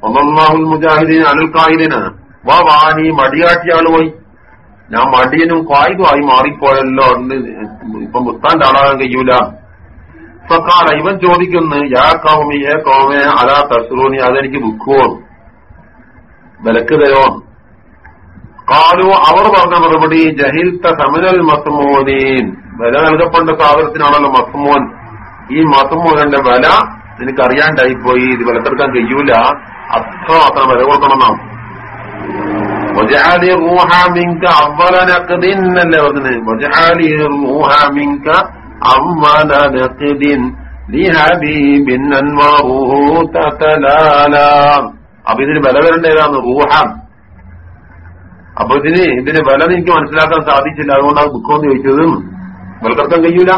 ഒന്നാഹുൽ മുജാഹിദീൻ അനിൽ കായിദിന് വാ വാനി മടിയാട്ടിയ ആൾ പോയി. ഞാൻ മടിയനും കായികമായി മാറിപ്പോയല്ലോ. എന്ന് ഇപ്പൊ മുത്താന്റെ ആളാകാൻ കഴിയൂല. സക്കാല ഇവൻ ചോദിക്കുന്നു യാ കൗമി ഏ കൗമേ അലാ തസ്റൂനി അതെനിക്ക് ബുക്കുവോ വിലക്ക് തരോ കാലു അവർ പറഞ്ഞ മറുപടി ജഹിൽത്ത സമനൽ മസ്മോനീൻ വില നൽകപ്പെട്ട സാധനത്തിനാണല്ലോ മസ്മോൻ ഈ മസ്മോനന്റെ വില നിനക്ക് അറിയാണ്ടായിപ്പോയി ഇത് വിലക്കെടുക്കാൻ കഴിയൂല അത്ര മാത്രം വില കൊടുക്കണം وجعل الروح منك أول نقد എന്നല്ലേ പറഞ്ഞത് وجعل الروح منك أول نقد لحبيب أنواره تتلالا അപ്പൊ ഇതിന് വില വരേണ്ട ഏതാണ് റൂഹാൻ അപ്പൊ ഇതിന് ഇതിന് വില എനിക്ക് മനസ്സിലാക്കാൻ സാധിച്ചില്ല. അതുകൊണ്ടാണ് ദുഃഖം എന്ന് ചോദിച്ചത് വിലക്കർക്കാൻ കഴിയൂല.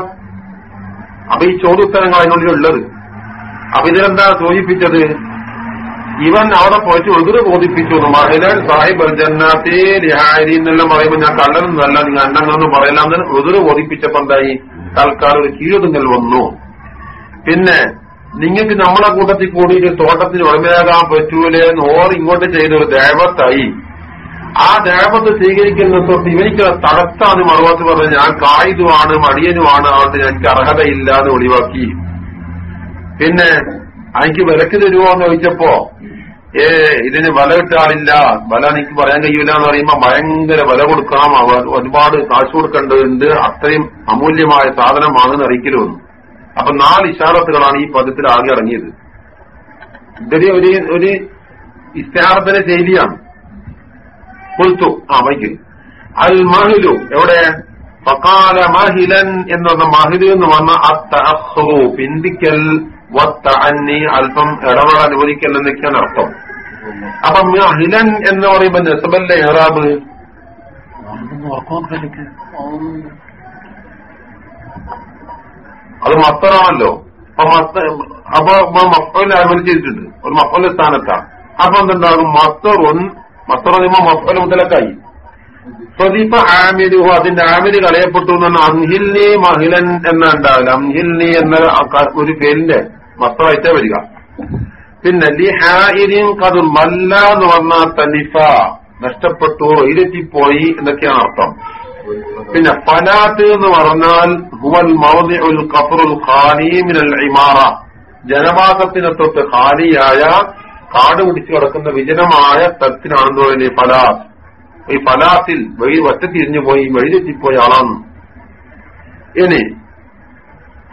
അപ്പൊ ഈ ചോദ്യോത്തരങ്ങൾ അതിനുള്ളിൽ ഉള്ളത്. അപ്പൊ ഇതിലെന്താ സൂചിപ്പിച്ചത്? ഇവൻ അവിടെ പോയിട്ട് എതിര് ബോധിപ്പിച്ചു മഹിലൻ സാഹിബ് ജന്നാത്തേ എന്നെല്ലാം പറയുമ്പോ ഞാൻ കള്ളനൊന്നല്ല നിങ്ങൾ അന്നങ്ങളൊന്നും പറയലാന്ന് എതിര് ബോധിപ്പിച്ചപ്പോ എന്തായി? തൽക്കാലം ഒരു കീഴുതുങ്ങൽ വന്നു. പിന്നെ നിങ്ങൾക്ക് നമ്മളെ കൂട്ടത്തിൽ കൂടിയിട്ട് തോട്ടത്തിന് ഉടമയാകാൻ പറ്റൂലേ എന്ന് ഓർ ഇങ്ങോട്ട് ചെയ്തൊരു ദേവത്തായി ആ ദേവത്ത് സ്വീകരിക്കുന്ന തൊട്ട് ഇവനിക്ക് തടസ്സാണ് മറുപടി പറഞ്ഞത്. ഞാൻ കായുതുമാണ് മടിയനുമാണ് അതുകൊണ്ട് എനിക്ക് അർഹതയില്ല എന്ന് ഒഴിവാക്കി പിന്നെ എനിക്ക് വിലക്ക് തരുമോ എന്ന് ചോദിച്ചപ്പോ ഏ ഇതിന് വില കിട്ടാറില്ല. വില എനിക്ക് പറയാൻ കഴിയില്ല എന്ന് പറയുമ്പോ ഭയങ്കര വില കൊടുക്കണം. ഒരുപാട് കാശ് കൊടുക്കേണ്ടതുണ്ട്. അത്രയും അമൂല്യമായ സാധനമാണെന്ന് അറിയിക്കലും അപ്പൊ നാല് ഇഷാറത്തുകളാണ് ഈ പദത്തിൽ ആകെ ഇറങ്ങിയത്. ഇതൊരു ഒരു ഇഷ്ടാർത്ഥന ശൈലിയാണ്. കൊൽത്തു ആ വൈകി. അൽ മഹിലു എവിടെ? ഫക്കാല മഹിലൻ എന്ന് പറഞ്ഞ മഹിലു എന്ന് പറഞ്ഞ അത്തഹു പിന്തിക്കൽ വത്തഅന്നി അല്പം ഇടവേള അനുവദിക്കൽ എന്നൊക്കെയാണ് അർത്ഥം. അപ്പൊ മഹിലൻ എന്ന് പറയുമ്പോ നെസബല്ലേ ഏറാബ് അത് മത്തറാണല്ലോ. അപ്പൊ മത്ത അപ്പൊ മഫൽ അനുവദിച്ചിട്ടുണ്ട്. ഒരു മഫൽ സ്ഥാനത്താണ്. അപ്പൊ എന്തുണ്ടാകും? മത്തറുൻ പറയുമ്പോ മഫൽ മുതലക്കായി. പ്രതിഫ ആമിലു അതിന്റെ ആമിര് കളയപ്പെട്ടു എന്നാണ് അംഹിൽനി മഹിലൻ എന്ന ഉണ്ടാവില്ല അംഹിൽനി എന്ന ഒരു പേരിന്റെ മസ്തറായിട്ടേ വരിക. പിന്നെ ലിഹായിരിൻ കത് മല്ല എന്ന് പറഞ്ഞാൽ തലിഫ നഷ്ടപ്പെട്ടു ഇരറ്റിപ്പോയി എന്നൊക്കെയാണ് അർത്ഥം. പിന്നെ ഫലാത്ത് എന്ന് പറഞ്ഞാൽ ഹുവൽ മൗദിഉൽ കഫറുൽ ഖാലി മിനൽ ഇമാറ. ജനവാസത്തിനെ തൊട്ട് ഖാലിയായ കാട് പിടിച്ചു കിടക്കുന്ന വിജനമായ സ്ഥലത്തിനാണെന്ന് പറയുന്നത് ഫലാത്ത് ഈ ഫലാസിൽ വഴി ഒറ്റത്തിരിഞ്ഞു പോയി വഴിതെറ്റിപ്പോയ ആളാണ്. ഇനി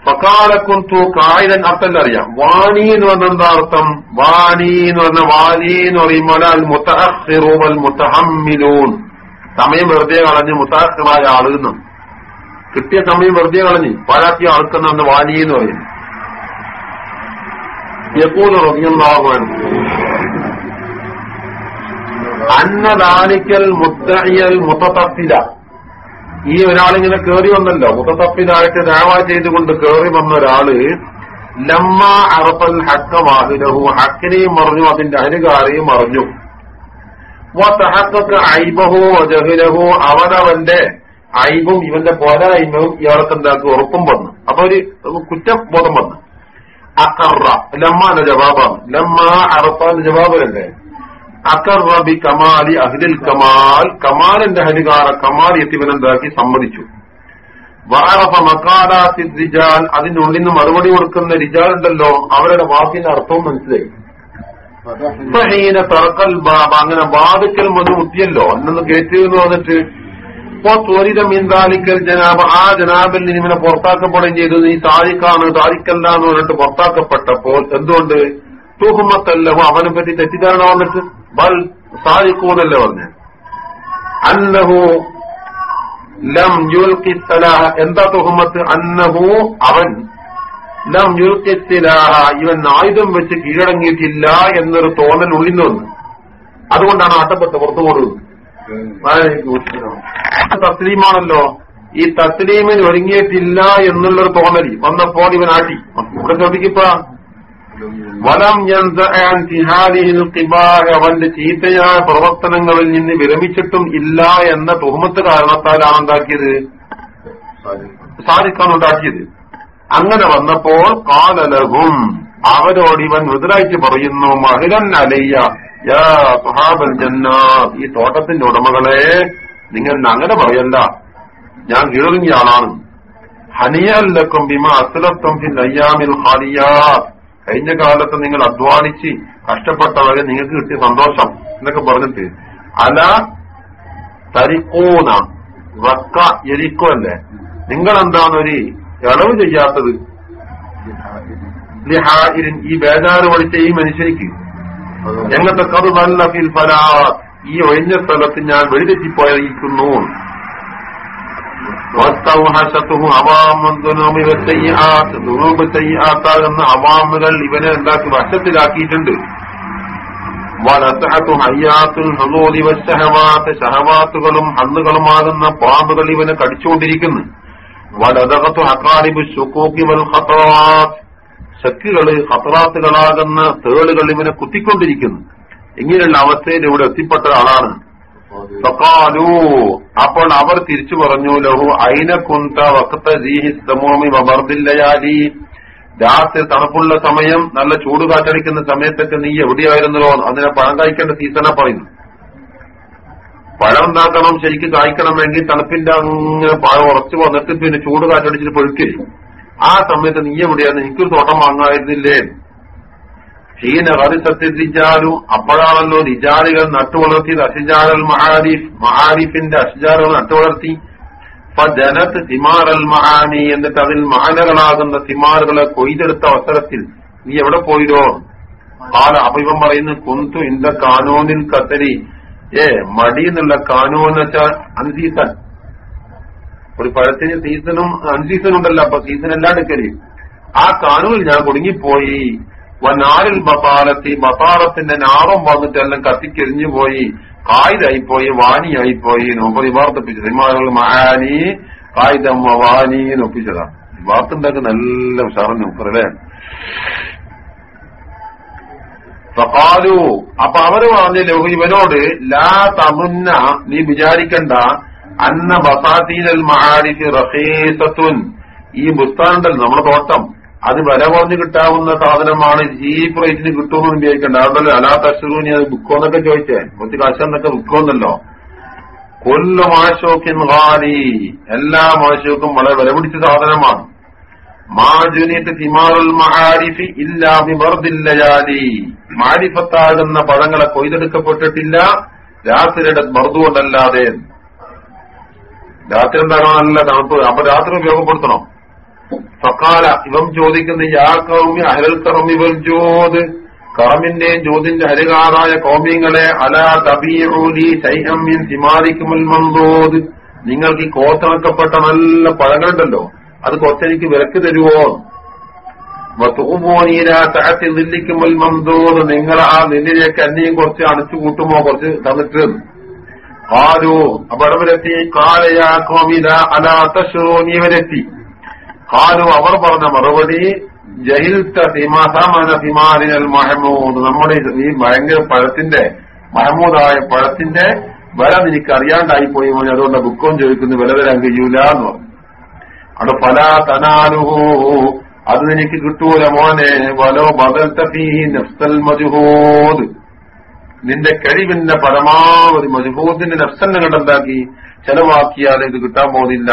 ഫക്കാലക്കുന്തു കായിരൻ അർത്ഥം അറിയാം. വാണി എന്ന് പറഞ്ഞ എന്താ അർത്ഥം? വാണി എന്ന് പറഞ്ഞ വാലി എന്ന് പറയുമ്പോൾ അൽ മുത്തഹിറൂവൽ മുത്തഹമ്മിലൂൻ സമയം വെറുതെ കളഞ്ഞ് മുത്താഹിറായ ആളുന്നു കിട്ടിയ സമയം വെറുതെ കളഞ്ഞ് പാഴാക്കിയ ആൾക്കെന്നാണ് വാലി എന്ന് പറയുന്നത്. യക്കൂല അന്ന ദാനിക്കൽ മുത്തയ്യൽ മുത്തത്തപ്പില ഈ ഒരാളിങ്ങനെ കേറി വന്നല്ലോ. മുത്തത്തപ്പിലായിട്ട് ദാവ ചെയ്തുകൊണ്ട് കേറി വന്ന ഒരാൾ ലമ്മ അറപ്പൽ ഹക്ക വാഹിലഹു ഹക്കിനെയും മറിഞ്ഞു അതിന്റെ അനുകാരെയും മറിഞ്ഞു. വത്തഹക്കൊക്കെ ഐബഹു ജഹിലഹു അവനവന്റെ ഐബും ഇവന്റെ പോരായ്മയും ഇയാൾക്ക് എന്താക്കി ഉറപ്പും വന്നു. അപ്പൊ ഒരു കുറ്റബോധം വന്നു. അക്കറ. ലമ്മാന്റെ ജവാബാണ് ലമ്മ അറപ്പാന്റെ ജവാബല്ലേ? അക്കറ ബി കമാലി അഹ്ലിൽ കമാൽ. കമാലിന്റെ ഹരികാര കമാൽ എത്തിവനെന്താക്കി സമ്മതിച്ചു. വാറഫ മക്കാലാത്തി റിജാൽ. അതിനുള്ളിൽ നിന്ന് മറുപടി കൊടുക്കുന്ന റിജാൽ ഉണ്ടല്ലോ അവരുടെ വാക്കിന്റെ അർത്ഥവും മനസ്സിലായി. തറക്കൽ ബാബ. അങ്ങനെ ബാധിക്കൽ മതി മുത്തിയല്ലോ അന്നൊന്ന് കയറ്റി എന്ന് വന്നിട്ട്. ഇപ്പോ ത്വരിതം ഇന്താലിക്കൽ ജനാബ്. ആ ജനാബിൽ നിന്ന് ഇവനെ പുറത്താക്കപ്പെടുകയും ചെയ്തു. നീ താരിക്കാണ് താരിക്കല്ല എന്ന് പറഞ്ഞിട്ട് പുറത്താക്കപ്പെട്ടപ്പോൾ എന്തുകൊണ്ട്? തൂഹുമത്തല്ലഹു അവനെ പറ്റി തെറ്റിദ്ധാരണ വന്നിട്ട്. ബൽ സാരിക്കൂന്നല്ലേ പറഞ്ഞു. അന്നഹു ലം സലാഹ. എന്താ തുഹമ്മത്ത് അന്നഹു അവൻ ലം സിലാഹ. ഇവൻ ആയുധം വെച്ച് കീഴടങ്ങിയിട്ടില്ല എന്നൊരു തോന്നൽ ഉള്ളിൽ അതുകൊണ്ടാണ് ആട്ടപ്പെട്ട് പുറത്തു കൊടുക്കുന്നത് തസ്ലീമാണല്ലോ. ഈ തസ്ലീമിന് ഒരുങ്ങിയിട്ടില്ല എന്നുള്ളൊരു തോന്നലി വന്നപ്പോൾ ഇവൻ ആട്ടി. ഇവിടെ ശ്രദ്ധിക്കപ്പ. വലം അവന്റെ ചീത്തയായ പ്രവർത്തനങ്ങളിൽ നിന്ന് വിരമിച്ചിട്ടും ഇല്ല എന്ന തുഹമത്ത് കാരണത്താലാണ് എന്താക്കിയത്? സാധിക്കാൻ ഉണ്ടാക്കിയത്. അങ്ങനെ വന്നപ്പോൾ കാലലഹും അവരോട് ഇവൻ മുതലായിട്ട് പറയുന്നു മഹിരൻ അലയ്യ ഈ തോട്ടത്തിന്റെ ഉടമകളെ നിങ്ങൾ അങ്ങനെ പറയണ്ട. ഞാൻ കീഴറിഞ്ഞ ആളാണ് ഹനിയല്ലക്കും ബിമ അസുലത്വം ഫിൽ അയ്യാമിൽ ഖാലിയാത്ത് കഴിഞ്ഞ കാലത്ത് നിങ്ങൾ അധ്വാനിച്ച് കഷ്ടപ്പെട്ടവരെ നിങ്ങൾക്ക് കിട്ടിയ സന്തോഷം. എന്നൊക്കെ പറഞ്ഞിട്ട്. അല തരിക്കോന. വക്ക എരിക്കോ അല്ലേ? നിങ്ങൾ എന്താണ് ഒരു ഇളവ് ചെയ്യാത്തത് ഈ ബേജാറ് പഠിച്ച ഈ മനുഷ്യനിക്ക് എങ്ങനത്തെ കതു നല്ല ഫലാ? ഈ ഒഴിഞ്ഞ സ്ഥലത്ത് ഞാൻ ദുനൂബ് സയ്യിആത്താകുന്ന അവാമുകൾ ഇവനെ എന്താക്കി? വശത്തിലാക്കിയിട്ടുണ്ട്. ഷഹവാത്തുകളും ഹന്നുകളുമാകുന്ന പാമ്പുകൾ ഇവനെ കടിച്ചുകൊണ്ടിരിക്കുന്നു. വലതകത്തു ഹക്കാരിബ് ഷുക്കോക്കി വൽ ഖത്തറാത്ത് ശക്കുകൾ ഹത്തറാത്തുകളാകുന്ന തേളുകൾ ഇവനെ കുത്തിക്കൊണ്ടിരിക്കുന്നു. ഇങ്ങനെയുള്ള അവസ്ഥയിൽ ഇവിടെ എത്തിപ്പെട്ട ആളാണ്. അപ്പോൾ അവർ തിരിച്ചു പറഞ്ഞു ലഹു ഐന കുന്ത വക്കത്ത ജീഹി സമൂമി വബർദില്ലയാലി രാത്രി തണുപ്പുള്ള സമയം നല്ല ചൂട് കാറ്റടിക്കുന്ന സമയത്തൊക്കെ നീ എവിടെയായിരുന്നല്ലോ? അതിനെ പഴം കായ്ക്കേണ്ട സീസണാ പറയുന്നു. പഴം ഉണ്ടാക്കണം ശരിക്കും കായ്ക്കണം വേണ്ടി തണുപ്പിന്റെ അങ്ങനെ പഴം ഉറച്ചു വന്നിട്ട് പിന്നെ ചൂട് കാറ്റടിച്ചിട്ട് പൊഴുക്കില്ല ആ സമയത്ത് നീ എവിടെയാണ് എനിക്കൊരു തോട്ടം വാങ്ങായിരുന്നില്ലേ? ഹീന ദിജാലു അപ്പോഴാണല്ലോ നിജാലികൾ നട്ടുവളർത്തിയത് അഷിജാറൽ മഹാരിഫ് മഹാരിഫിന്റെ അഷിജാറുകൾ നട്ടുവളർത്തി ജനത്ത് തിമാറൽ മഹാനി എന്നിട്ട് അതിൽ മഹാനകളാകുന്ന തിമാറുകളെ കൊയ്തെടുത്ത അവസരത്തിൽ നീ എവിടെ പോയിരോ? കാല അപ്പൊ ഇവൻ പറയുന്നു കുന്തു ഇന്ത കാനോനിൽ കത്തരി ഏ മടി എന്നുള്ള കാനോന്ന് വെച്ചാൽ അൻസീസൺ ഒരു പഴത്തിന് സീസണും അൺസീസൺ ഉണ്ടല്ലോ അപ്പൊ സീസൺ എല്ലാം എടുക്കൽ. ആ കാനുകൾ ഞാൻ കുടുങ്ങിപ്പോയി. വനാരിൽ ബത്താലത്തി ബത്താലത്തിന്റെ നാറും വന്നിട്ട് എല്ലാം കത്തിക്കെരിഞ്ഞു പോയി. കായിതായിപ്പോയി വാനിയായിപ്പോയി നോക്കി വാർത്തപ്പിച്ചു ഇമാറുകൾ മഹാനി കായിതം വാനി നൊപ്പിച്ചതാ വാർത്ത ഉണ്ടാക്കി നല്ല ഉഷാറഞ്ഞു നോക്കറല്ലേ സപാലു അപ്പൊ അവർ പറഞ്ഞു ഇവനോട് ലാ തമുന്ന നീ വിചാരിക്കണ്ട അന്ന ബസാത്തീനൽ മഹാരിഫ് റഫീസത്തുൻ ഈ ബുസ്താനുണ്ടല്ലോ നമ്മുടെ തോട്ടം. അത് വില കുറഞ്ഞ് കിട്ടാവുന്ന സാധനമാണ് ചീപ്പ് റേറ്റിന് കിട്ടുമെന്ന് വിചാരിക്കണ്ട. അതുകൊണ്ടല്ലോ അലാ തഷറൂനി അത് ബുക്കോന്നൊക്കെ ചോദിച്ചേ. കുറച്ച് കാശെന്നൊക്കെ ബുക്കോന്നല്ലോ. കൊല്ലു മാഷോക്കിൻ ഹാലി എല്ലാ മാഷോക്കും വളരെ വില പിടിച്ച സാധനമാണ്. മാജുനീത്ത് തിമാറുൽ മഹാരിഫി ഇല്ലാ വിമർദില്ലയാലി മാരിഫത്താകുന്ന പഴങ്ങളെ കൊയ്തെടുക്കപ്പെട്ടിട്ടില്ല രാത്രിയുടെ മറുതുകൊണ്ടല്ലാതെ രാത്രി എന്താണോ നല്ല തണുപ്പ്. അപ്പൊ രാത്രി ഉപയോഗപ്പെടുത്തണം? ഫക്കാല ഇവം ചോദിക്കുന്ന യാ കൗമി അഹൽ ഇവൽ ജോത് കറമിന്റെയും ജ്യോതിന്റെ ഹരികാറായ കോമിങ്ങളെ അലാ തബീറൂലി ശൈഹമ്യൻ സിമാരിക്കുമൽ മന്തോത് നിങ്ങൾക്ക് ഈ കോത്തിണക്കപ്പെട്ട നല്ല പഴങ്ങളുണ്ടല്ലോ. അത് കുറച്ചെനിക്ക് വിലക്ക് തരുവോ? വത്തൂമോനീര തഹത്തിൽ നില്ലിക്കുമൽ മന്തോത് നിങ്ങൾ ആ നിന്നിലേക്ക് എന്നെയും കുറച്ച് അണച്ചു കൂട്ടുമോ കുറച്ച് തന്നിട്ട് കാലു അപടവരെത്തി കാലയാ കോമില അലാ തശോനിയവരെത്തി കാലു അവർ പറഞ്ഞ മറുപടി ജഹിൽത്ത സിമാരിനൽ മഹമൂദ് നമ്മുടെ ഈ ഭയങ്കര പഴത്തിന്റെ മഹമൂദായ പഴത്തിന്റെ വില നിനക്ക് അറിയാണ്ടായി പോയി മോനെ. അതുകൊണ്ട് ബുക്കവും ചോദിക്കുന്നു വില തരാൻ കഴിയൂല എന്ന് പറഞ്ഞു. അത് പല തനാലുഹോ അത് നിനക്ക് കിട്ടൂല മോനെ. വലോ ബദൽ തഫീ നഫ്സൽ മജുഹൂദ്. നിന്റെ കഴിവിന്റെ പരമാവധി മജുഹൂദിന്റെ നഫ്സന്നെ കണ്ടെന്താക്കി ചെലവാക്കിയാൽ ഇത് കിട്ടാൻ പോകുന്നില്ല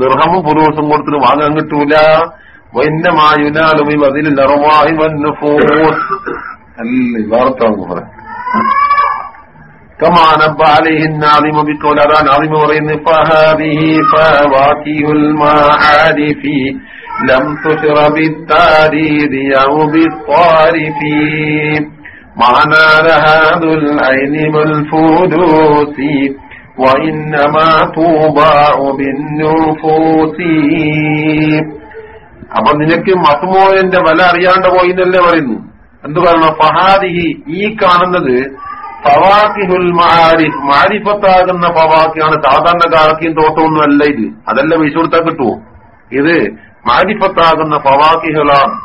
ദർഹമും പുലൂസും കൊടുത്തിട്ട് വാങ്ങാൻ കിട്ടൂല വൈന്നമായുനാലും അതിൽ നിറവായി വന്നുഫൂസ് അല്ല വാർത്താന്ന് പറയാം كما نبه عليه الناظم بقول هذا ناظم ورين فهذه فواكه المعارف لم تشر بالتاريد أو بالطارف معنى لها ذو العين والفلوس وإنما توضع بالنفوس അപ്പൊ നിനക്ക് മസ്മോയന്റെ വില അറിയാണ്ട് പോയി എന്നല്ലേ പറയുന്നു എന്ത് പറയണം ഫഹാദിഹി ഈ കാണുന്നത് ഫവാക്കിഹുൽ മാരിഫ് മാരിഫത്താകുന്ന ഫവാക്കിയാണ് സാധാരണ കാക്കിയും തോട്ടമൊന്നും അല്ല ഇത് അതല്ല വിഷു കൊടുത്താൽ കിട്ടുമോ ഇത് മാരിഫത്താകുന്ന ഫവാക്കിഹുകളാണ്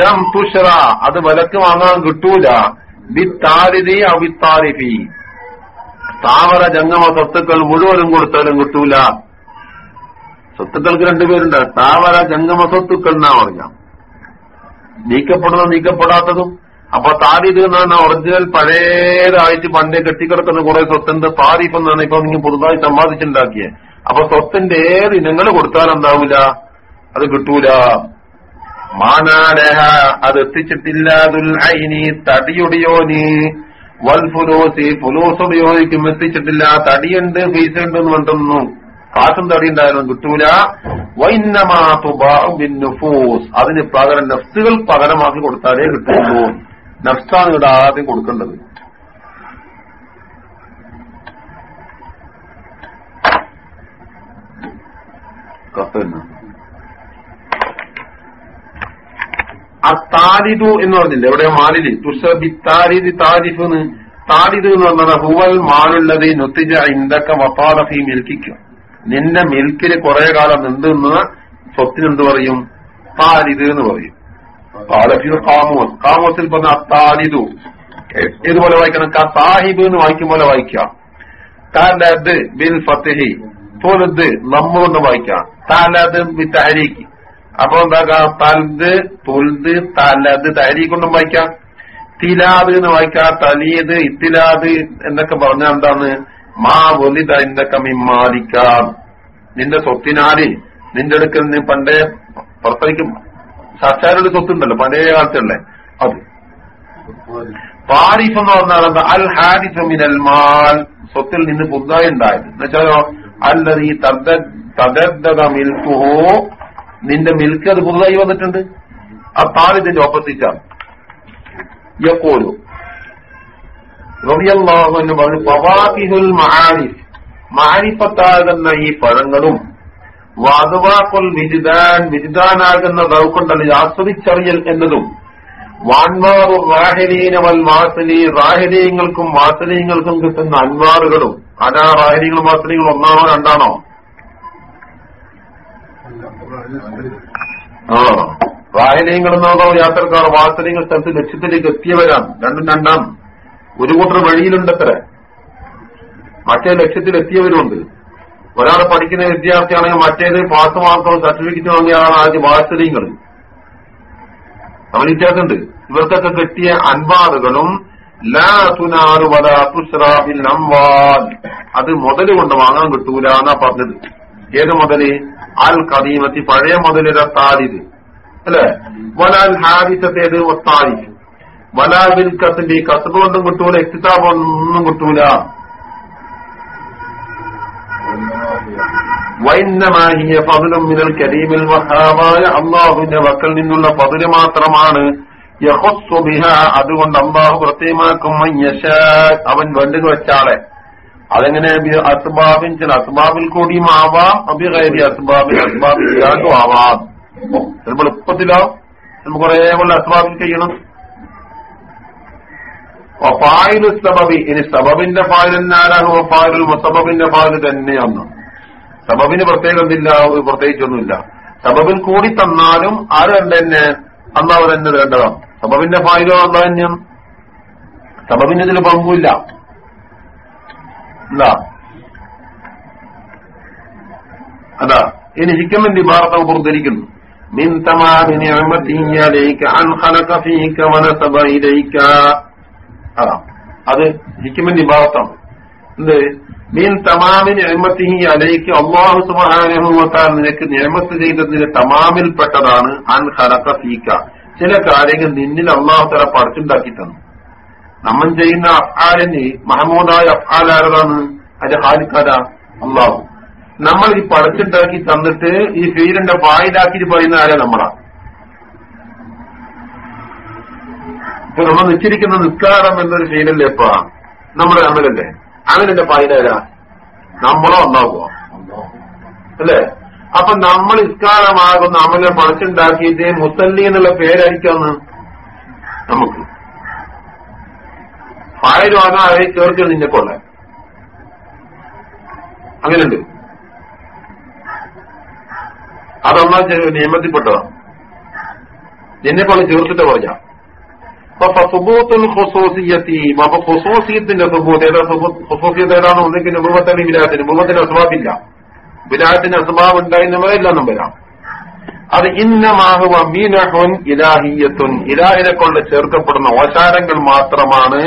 ലം തുഷറ അത് വിലക്ക് വാങ്ങാൻ കിട്ടൂല. വിത്താരിതി അവിത്താരിഫി. താമര ജംഗമ സ്വത്തുക്കൾ മുഴുവനും കൊടുത്താലും കിട്ടൂല. സ്വത്തുക്കൾക്ക് രണ്ടുപേരുണ്ട് താമര ജംഗമ സ്വത്തുക്കൾ എന്നാ പറഞ്ഞ? നീക്കപ്പെടുന്ന നീക്കപ്പെടാത്തതും. അപ്പൊ താരിത് എന്നാണ് ഒറിജിനൽ പഴയതായിട്ട് പണ്ടേ കെട്ടിക്കിടക്കുന്ന കുറെ സ്വത്തിന്റെ താരിഫ് എന്നാണ് ഇപ്പൊ നിങ്ങൾ പുതുതായി സമ്പാദിച്ചുണ്ടാക്കിയത് അപ്പൊ സ്വത്തിന്റെ ഏത് ഇനങ്ങൾ കൊടുത്താൽ എന്താവൂല? അത് കിട്ടൂല. മാനാലഹ അത് എത്തിച്ചിട്ടില്ല. ദുൽ ഐനി തടിയുടിയോനി വൽ ഫുലൂസി ഫുലൂസുടിയോനിക്കും എത്തിച്ചിട്ടില്ല. തടിയുണ്ട് ഉണ്ട് എന്ന് പറഞ്ഞു കാശും തടി ഉണ്ടായാലും കിട്ടൂല. വൈന്നമാഫൂസ് അതിന് പകരം നഫ്സുകൾ പകരമാക്കി കൊടുത്താലേ കിട്ടുള്ളൂ നഫ്സാണ് ഇവിടെ ആദ്യം കൊടുക്കേണ്ടത്. കത്ത് തന്നെ. ആ എന്ന് പറഞ്ഞില്ലേ? എവിടെ മാലിൽ? തുഷബി താരിദ് താരിഫ് എന്ന്. എന്ന് പറഞ്ഞത് ഹുവൽ മാലുള്ളത് നൊത്തിജ ഇന്തൊക്കെ വപ്പാദഫി മിൽക്കിക്കും. നിന്റെ മിൽക്കിന് കുറെ കാലം നിന്തുന്ന സ്വത്തിന് എന്ത് പറയും? താരിദ് എന്ന് പറയും. താലഫിയോ കാമോസ് കാമോസിൽ പറഞ്ഞ അത്താലിദു ഇതുപോലെ വായിക്കണം? ക സാഹിബ് എന്ന് വായിക്കും പോലെ വായിക്കാം. താലദ് ബിൽ ഫത്തിഹി. തോലദ് നമ്മ എന്ന് വായിക്കാം. താലദ് ബി തഹരീക്ക് അപ്പൊ എന്താക്കാം തൽദ് തുൽദ് തലത് തരി കൊണ്ടും വായിക്കാം. തിലാദ് എന്ന് വായിക്കാം. തലിയത് ഇത്തിലാദ് എന്നൊക്കെ പറഞ്ഞാൽ എന്താണ്? മാ വലിത എന്തൊക്കെ മിമ്മാലിക്കാം നിന്റെ സ്വത്തിനാല് നിന്റെ അടുക്കൽ നിന്ന് പണ്ടേ പുറത്തേക്ക് സർക്കാരുടെ സ്വത്തുണ്ടല്ലോ പഴയ കാലത്തുള്ള അത്. പാരിഫ് എന്ന് പറഞ്ഞാൽ എന്താ? അൽ ഹാരിഫ് മിനൽ മാൽ. സ്വത്തിൽ നിന്ന് പുതുതായി ഉണ്ടായത്. എന്നുവെച്ചാലോ അല്ലത് ഈ തദ്ദ മിൽക്കുഹോ നിന്റെ മിൽക്ക് അത് പുതുതായി വന്നിട്ടുണ്ട്. ആ താലിതിന്റെ ഓപ്പോസിറ്റാണ് യക്കോലു റബിയല്ലാഹു ഈ പഴങ്ങളും വാതുവാക്കുൽ വിജിദാൻ വിജിദാനാകുന്ന ദൗക്കുണ്ടല്ലോ ആസ്വദിച്ചറിയൽ എന്നതും വാൻമാറു റാഹിലീന വൽ വാസലി റാഹിലീങ്ങൾക്കും കിട്ടുന്ന അൻവാറുകളും അതാ റാഹിലീങ്ങളും വാസനീയങ്ങളും ഒന്നാണോ രണ്ടാണോ? ആ വായനയും എന്നോ യാത്രക്കാർ വാസനങ്ങൾ സ്ഥലത്ത് ലക്ഷ്യത്തിലേക്ക് എത്തിയവരാണ്. രണ്ടും രണ്ടാം. ഒരു കൂട്ടർ വഴിയിലുണ്ടത്ര. മറ്റേ ലക്ഷ്യത്തിൽ എത്തിയവരുണ്ട് ഒരാൾ പഠിക്കുന്ന വിദ്യാർത്ഥിയാണെങ്കിൽ മറ്റേത് പാസ് മാർക്കോ സർട്ടിഫിക്കറ്റ് വാങ്ങിയാണ് ആദ്യം വാത്സല്യങ്ങൾ. നമ്മൾ വ്യത്യാസമുണ്ട് ഇവർക്കൊക്കെ കിട്ടിയ അൻപാറുകളും അത് മുതൽ കൊണ്ട് വാങ്ങാൻ കിട്ടൂല എന്നാ പറഞ്ഞത്. ഏത് മുതൽ? അൽ കദീമത്തി പഴയ മുതലിലെ താരിത് അല്ലെ? വലാൽ ഹാരിസത്തേത് ഒത്താരിഫ് വലാ കത്തിന്റെ ഈ കസബ് കൊണ്ടും കിട്ടൂല എക്തിതാബ് ഒന്നും കിട്ടൂല. വൈന്നമാഹിയ പതിലും മിനൽ കരീമിൽ വഹാബായ അള്ളാഹുവിന്റെ വക്കൽ നിന്നുള്ള പതിൽ മാത്രമാണ് യഹസ്സു ബിഹ അതുകൊണ്ട് അള്ളാഹു പ്രത്യേകമാക്കും അവൻ വണ്ടുക വെച്ചാളെ. അതെങ്ങനെ? അസ്ബാബിൻ ചില അസ്ബാബിൽ കൂടിയും ആവാം അഭികൈരി അസ്ബാബിൽ അസ്ബാബിൽ ഇല്ലാണ്ടും ആവാം. ചിലപ്പോൾ എളുപ്പത്തിലോ നമുക്ക് കുറെ പോലെ അസ്ബാബിൽ ചെയ്യണം. ഫായിലു സബബി ഇനി സബബിന്റെ ഫായിൽ എന്നാലാണ് ഫായിലുൽ മുസബബിന്റെ ഫായിൽ തന്നെയാണ്. സബബിന് പ്രത്യേകം എന്തില്ല? പ്രത്യേകിച്ചൊന്നുമില്ല. സബബിൽ കൂടി തന്നാലും ആര് കണ്ട തന്നെ? അന്നാവ് തന്നെ വേണ്ടതാണ്. സബബിന്റെ ഫായിലോ അല്ല തന്നെയാണ്. സബബിന് ഇതിൽ പങ്കുമില്ല. അതാ ഇനി ഹിക്കമിന്റെ ഭാരത പുറത്തിരിക്കുന്നു. അത് ഹിക്കിമിന്റെ ഭാഗത്താണ് എന്ത്? മീൻ തമാമിന് അഴിമത്തിഹി അലയ്ക്ക് അള്ളാഹു സുബാനുഭവത്താൽ നിനക്ക് നിയമത്ത് ചെയ്തതിന് തമാമിൽപ്പെട്ടതാണ് അൻ ഹലക്ക ഫീക്ക ചില കാര്യങ്ങൾ നിന്നിൽ അള്ളാഹു തല പഠിച്ചുണ്ടാക്കി തന്നു. നമ്മൾ ചെയ്യുന്ന അഫ്ഹാലിന് മഹമൂദായ അഫ്ഹാലാരതാണ് ആരതാണ്? അത് ഹാലിക്കാരാ? അള്ളാഹു. നമ്മൾ ഈ പഠിച്ചുണ്ടാക്കി തന്നിട്ട് ഈ ഫീലിന്റെ വായിലാക്കി പറയുന്ന ആരാ നമ്മളാ? ഇപ്പൊ നമ്മൾ നിശ്ചരിക്കുന്ന നിസ്കാരം എന്നൊരു ഫീലല്ലേ ഇപ്പൊ? നമ്മുടെ നമ്മളല്ലേ അവനെന്റെ പായിലാരാ നമ്മളോ ഒന്നാകുമോ അല്ലേ? അപ്പൊ നമ്മൾ ഇസ്കാരമാകുന്ന അമലെ പഠിച്ചുണ്ടാക്കിയിട്ട് മുസല്ലി എന്നുള്ള പേരായിരിക്കാന്ന് നമുക്ക് ഫായിലും അവരെ ചേർക്കൽ നിന്നെ കൊള്ളാൻ അങ്ങനെയുണ്ട്. അതൊന്നാ നിയമത്തിൽപ്പെട്ടതാണ് നിന്നെ പോലെ ചേർത്തിട്ട് പറഞ്ഞ. ഖുസൂസിയത്തിന്റെ സുബൂത്ത് ഏതാ? ഖുസൂസിയത്ത് ഏതാണ്? ഒന്നെങ്കിൽ നുബുവത്തലി വിലാത്തിന് നുബുവത്തിന് അസ്ബാബില്ല. വിലാത്തിന് അസ്ബാബ് ഉണ്ടായിരുന്നവരെല്ലാം വരാം അത് ഇന്നമാഹുവ മീനഹുൻ ഇലാഹിയത്തുൻ. ഇലാഹിനെ കൊണ്ട് ചേർക്കപ്പെടുന്ന ഓശാരങ്ങൾ മാത്രമാണ്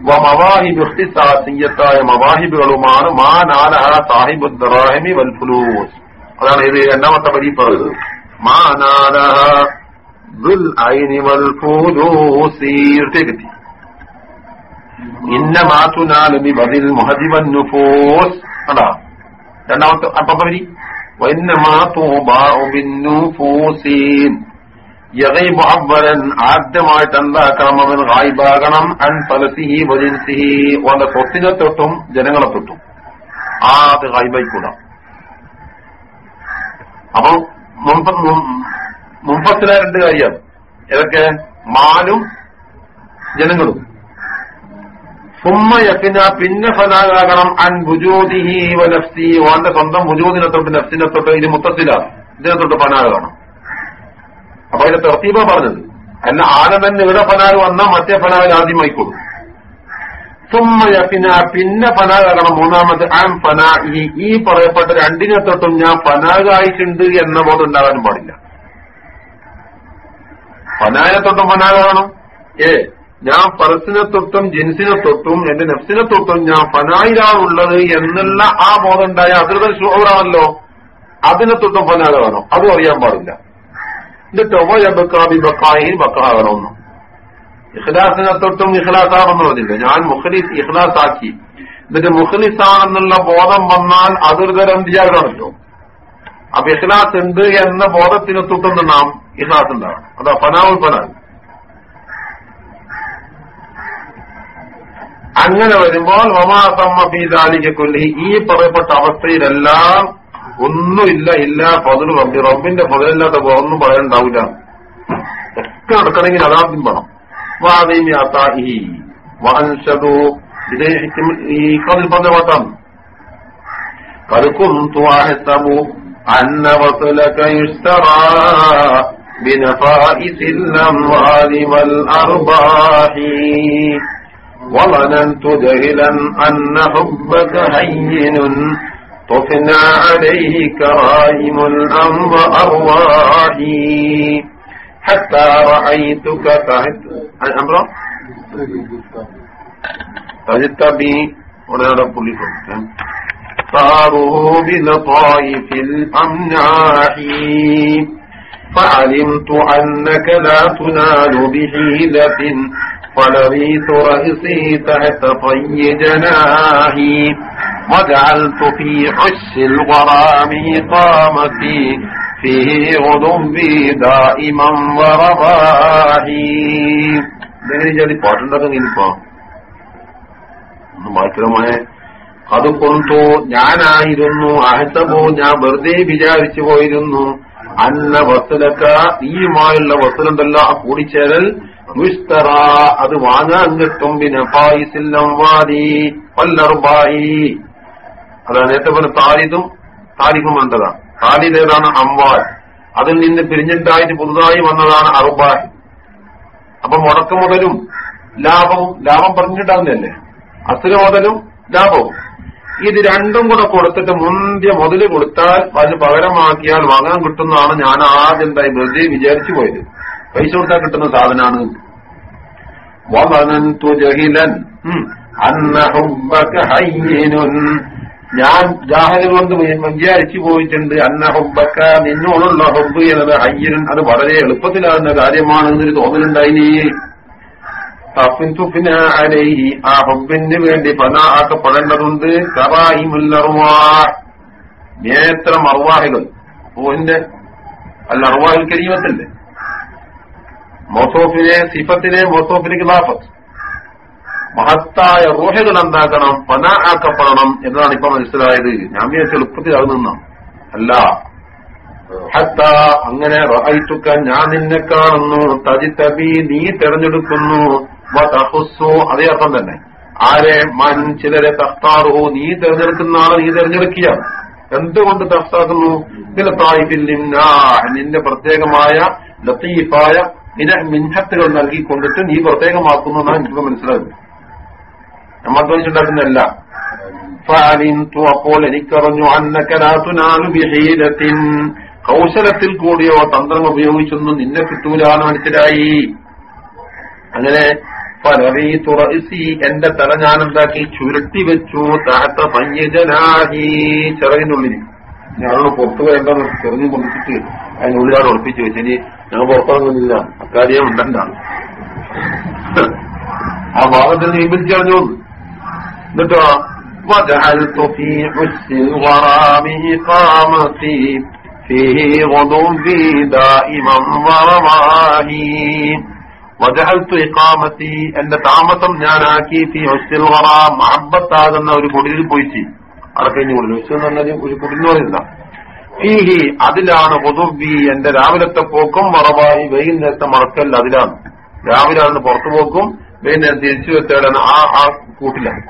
മവാഹിബ് ഇഖ്തിസാസിയത്തായ മവാഹിബുകളുമാണ് മാ നാലഹ സാഹിബു ദറാഹിമി വൽഫുലൂസ് അതാണ് ഇത് രണ്ടാമത്തെ വരി പറയുന്നത്. മാ നാലഹ ഇന്ന മുഹദിവൻ നുഫൂസ്. അതാ. രണ്ടാമത്തെ അപ്പം വരി ആദ്യമായിട്ട് എന്താക്കണം അവൻ ഹായിബാകണം? അൻ ഫലസിഹി വജിൻസിഹി. ഓന്റെ സ്വത്തിനെ തൊട്ടും ജനങ്ങളെ തൊട്ടും. ആ അത് ഹായിബായിക്കൂടാ. അപ്പൊ മുമ്പ് മുമ്പത്തിലെ രണ്ട് കാര്യം. ഏതൊക്കെ? മാലും ജനങ്ങളും. സുമ്മ യക്കിന പിന്നെ ഫലാകാകണം. അൻ ബുജൂദിഹി വ നഫ്സി. ഓന്റെ സ്വന്തം ബുജൂദിനെ തൊട്ട് നഫ്സിനെ തൊട്ട് ഇത് മൊത്തത്തിലാണ് ഇതിനെ തൊട്ട് ഫനാകാകണം അപ്പൊ അതിന്റെ തെർത്തീബ പറഞ്ഞത്. അല്ല ആനന്ദൻ ഇവിടെ ഫനാൽ വന്നാൽ മറ്റേ ഫനാൽ ആദ്യം ആയിക്കോളും. പിന്ന പിന്നെ ഫനാകാകണം മൂന്നാമത് ആം ഫനാ ഈ പറയപ്പെട്ട രണ്ടിനെ തൊട്ടും ഞാൻ ഫനാകായിട്ടുണ്ട് എന്ന ബോധം ഉണ്ടാകാനും പാടില്ല. ഫനാനെ തൊട്ടും ഫനാകാകണം ഏ ഞാൻ പരസിനെ തൊട്ടും ജിൻസിനെ തൊട്ടും എന്റെ നെഫ്സിനെ തൊട്ടും ഞാൻ ഫനായിലാണുള്ളത് എന്നുള്ള ആ ബോധം ഉണ്ടായ അതിർതൽ ഷുഹറാണല്ലോ. അതിനെ തൊട്ടും ഫനാകാകണം അതും അറിയാൻ പാടില്ല. എന്നിട്ട് ബക്കാബി ബക്കായി ബക്കാകണമെന്നു ഇഖ്ലാസിനെ തൊട്ടും ഇഖ്ലാസാണെന്ന് പറഞ്ഞില്ല ഞാൻ മുഖലിസ് ഇഖ്ലാസ് ആക്കി എന്നിട്ട് മുഖലിസാണെന്നുള്ള ബോധം വന്നാൽ അതൊരു തരം വിചാരമാണല്ലോ. അപ്പൊ ഇഖ്ലാസ് ഉണ്ട് എന്ന ബോധത്തിന് തൊട്ടുന്ന നാം ഇഖ്ലാസ് ഉണ്ടാവണം അതാ ഫനാവുൽ ഫനാൻ. അങ്ങനെ വരുമ്പോൾ വമാസമ്മ കൊല്ലി ഈ പറയപ്പെട്ട അവസ്ഥയിലെല്ലാം ഒന്നുമില്ല ഇല്ല പതിന് റബ്ബി റബ്ബിന്റെ പതിലില്ലാത്ത ഒന്നും പറയാനുണ്ടാവില്ല ഒക്കെ നടക്കണമെങ്കിൽ അതാദ്യം വേണം വാദീമി അത്താഹി വഹൻഷതു ഇത് ഈ കതിൽ പറഞ്ഞ പാട്ടാണ് കരുക്കും തുവാഹസബു أن وصلك يشترى بنفائس الأموال والأرباح وظننت جهلا أن حبك هين طفنا عليه كرائم الأرواح حتى رأيتك تحت الأمر تجت بي؟ ونرى كل صاروا بلطائف الأمناح. فعلمت أنك لا تنال بحيلة. فلبيت رأسي تحت طي جناحي. وجعلت في حش الغرام قامتي فيه غضبي دائما ورضاحي ജാതി പാട്ടുണ്ടാക്കാൻ ഇനിയിപ്പോ ഒന്ന് ഭയങ്കരമായ അത് കൊണ്ടു ഞാനായിരുന്നു അഹസബോ ഞാൻ വെറുതെ വിചാരിച്ചു പോയിരുന്നു അന്ന വസലക്ക ഈയുമായുള്ള വസലുണ്ടല്ലോ ആ കൂടിച്ചേരൽ മുസ്തറ അത് വാങ്ങാൻ കിട്ടും പിന്നെ പായിസില്ലം വാദി വല്ലറുബായി അതാണ് നേരത്തെ പോലെ താലിദും താലിഖും വേണ്ടതാണ് താലിദ് ഏതാണ്? അംവാൽ. അതിൽ നിന്ന് പിരിഞ്ഞിട്ടായിട്ട് പുതുതായി വന്നതാണ് അറുബാഹി. അപ്പൊ മുടക്ക് മുതലും ലാഭവും ലാഭം പറഞ്ഞിട്ടാകുന്നതല്ലേ അസുര മുതലും ലാഭവും. ഇത് രണ്ടും കൂടെ കൊടുത്തിട്ട് മുന്തിയ മുതൽ കൊടുത്താൽ അതിന് പകരമാക്കിയാൽ വാങ്ങാൻ കിട്ടുന്നതാണ് ഞാൻ ആദ്യം എന്തായി വെറുതെ വിചാരിച്ചു പോയത്. പൈസ കൊടുത്താൽ കിട്ടുന്ന സാധനമാണ് വവനന്തു തുജഹിലൻ. അന്ന ഹയ്യിനുൻ. ഞാൻ ജാഹൽ കൊണ്ട് വിചാരിച്ചു പോയിട്ടുണ്ട്. അന്ന ഹൊബക്ക നിന്നോടുള്ള ഹൊബ് എന്നത് അയ്യരൻ അത് വളരെ എളുപ്പത്തിലാകുന്ന കാര്യമാണ് എന്നൊരു തോന്നലുണ്ടായിനി. അലൈഹി. ആ ഹൊബിന് വേണ്ടി പല ആക്കപ്പെടേണ്ടതുണ്ട് നേത്രം അർവാഹികൾ. ഓന്റെ അല്ല അറുവാഹിൽ കരീമത്തല്ലേ? മൊസോഫിനെ സിഫത്തിനെ മൊസോഫിലേക്ക് ലാഫത്ത് മഹത്തായ റൂഹകൾ എന്താക്കണം? പന ആക്കപ്പെടണം എന്നതാണ് ഇപ്പൊ മനസ്സിലായത്. ഞാൻ വിചാരിച്ച എളുപ്പത്തിൽ അത് നിന്നാം അല്ല. ഹത്ത അങ്ങനെ റഹൈറ്റുക്ക ഞാൻ നിന്നെ കാണുന്നു. തജിത്തബി നീ തെരഞ്ഞെടുക്കുന്നു. അതേ അർത്ഥം തന്നെ. ആരെ? മൻ ചിലരെ തഫ്താറുഹു നീ തെരഞ്ഞെടുക്കുന്ന ആളെ നീ തെരഞ്ഞെടുക്കുക എന്തുകൊണ്ട് തഫ്താക്കുന്നു ചില തായിഫിൽ നിന്റെ പ്രത്യേകമായ ലത്തീഫായ നിന മിൻഹത്തുകൾ നൽകിക്കൊണ്ടിട്ട് നീ പ്രത്യേകമാക്കുന്നു എന്നാണ് എനിക്ക് മനസ്സിലാകുന്നത് നമ്മൾ വെച്ചുണ്ടാക്കുന്നതല്ല ഫാലിന്തു അപ്പോൾ എനിക്കറിഞ്ഞു അന്നക്കലാത്തുനാലു ബിഹീലത്തിൻ കൗശലത്തിൽ കൂടിയോ തന്ത്രം ഉപയോഗിച്ചൊന്നും നിന്നെ കിട്ടൂലാന്ന് മനസ്സിലായി. അങ്ങനെ എന്റെ തല ഞാൻ എന്താക്കി ചുരുട്ടി വെച്ചു. താത്ത പയ്യജനാഹി ചിറകിനുള്ളിൽ ഞാനോട് പുറത്തു വരേണ്ടത് ചെറിഞ്ഞു കൊണ്ടിട്ട് അതിനുള്ളിലാണ് ഉറപ്പിച്ചു വെച്ചു. ഇനി ഞങ്ങൾ പുറത്തിറങ്ങുന്നില്ല. അക്കാര്യം ഉണ്ടെന്നാണ്. ആ ഭാഗത്തിൽ നീ പിടിച്ചറിഞ്ഞു എന്നിട്ടോ وجعلت في حس الغرام إقامتي فيه غضبي دائما ورماهي وجعلت إقامتي എന്റെ താമസം ഞാനാക്കി ഫി ഹുസ്സിൽ ഖറാം മഹബത്താകുന്ന ഒരു കുടിലിൽ പോയിട്ട് അവിടെ കഴിഞ്ഞ് കുടിൽ ഹുസ് എന്ന് പറഞ്ഞാൽ ഒരു കുടിൽ എന്ന് പറയുന്നില്ല ഫീഹി അതിലാണ് പൊതുബി എന്റെ രാവിലത്തെ പോക്കും മറവായി വൈകുന്നേരത്തെ മറക്കൽ അതിലാണ് രാവിലെ ആണ് പുറത്തു പോക്കും വൈകുന്നേരം തിരിച്ചു വെത്തേടാണ് ആ ആ കൂട്ടിലാണ്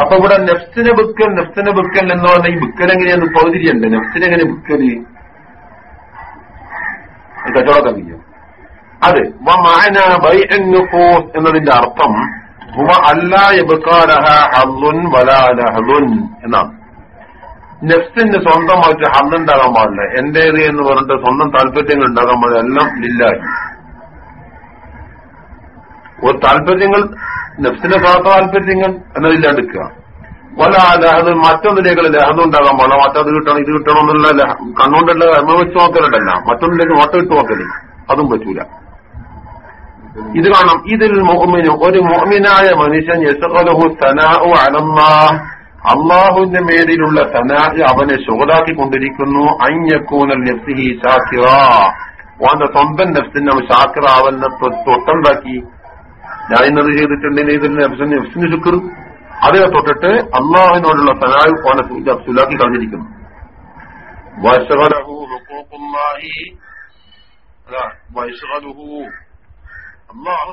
അപ്പൊ ഇവിടെ നെഫ്സിനെ ബുക്കൽ നെഫ്സിനെ ബുക്കൽ എന്ന് പറഞ്ഞാൽ ഈ ബുക്കൽ എങ്ങനെയാണ് പകുതിരിയുണ്ട് നെഫ്സിനെങ്ങനെ ബുക്കൽ കച്ചവടം കഴിയും അതെ എന്നതിന്റെ അർത്ഥം എന്നാണ്. നെഫ്സിന് സ്വന്തമായിട്ട് ഹന്നുണ്ടാകാൻ പാടില്ല. എന്റേത് എന്ന് പറഞ്ഞിട്ട് സ്വന്തം താല്പര്യങ്ങൾ ഉണ്ടാകാൻ പാടില്ല. എല്ലാം ലില്ലായി ഒരു താല്പര്യങ്ങൾ നെഫ്സിന്റെ താല്പര്യങ്ങൾ എന്നതില്ലാണ്ടിരിക്കുക വല ലഹദ് മറ്റൊന്നിലേക്ക് ലഹദ് ഉണ്ടാകാൻ പാടില്ല. മറ്റത് കിട്ടണം ഇത് കിട്ടണം എന്നുള്ള കണ്ണുകൊണ്ടുള്ള എമ്മ വെച്ച് നോക്കലുണ്ടല്ല മറ്റൊന്നിലേക്ക് നോട്ടം ഇട്ട് നോക്കൽ. അതും പറ്റൂല. ഇത് കാണാം ഇതിൽ മുഅ്മിനു ഒരു മുഅ്മിനായ മനുഷ്യൻ യസ്ഖലഹു സനാഉ അലല്ലാഹ് അള്ളാഹുവിന്റെ മേലിലുള്ള സനാ അവനെ ശുഗലാക്കിക്കൊണ്ടിരിക്കുന്നു. അഞ്ഞക്കൂനൽ നഫ്സിഹി ഷാക്കിറ അവന്റെ സ്വന്തം നഫ്സിനെ അവനെ തൊട്ടുണ്ടാക്കി ഞാൻ ഇന്നത് ചെയ്തിട്ടുണ്ടെങ്കിൽ ഇതിൽ നഫ്സിന് നഫ്സിന് ശുക്ർ. അതിനെ തൊട്ടിട്ട് അള്ളാഹുവിനോടുള്ള സനായു ഓനെ അബ്സുലാക്കി കളഞ്ഞിരിക്കുന്നു. സുഖലാക്കുന്നുണ്ട് അള്ളാഹു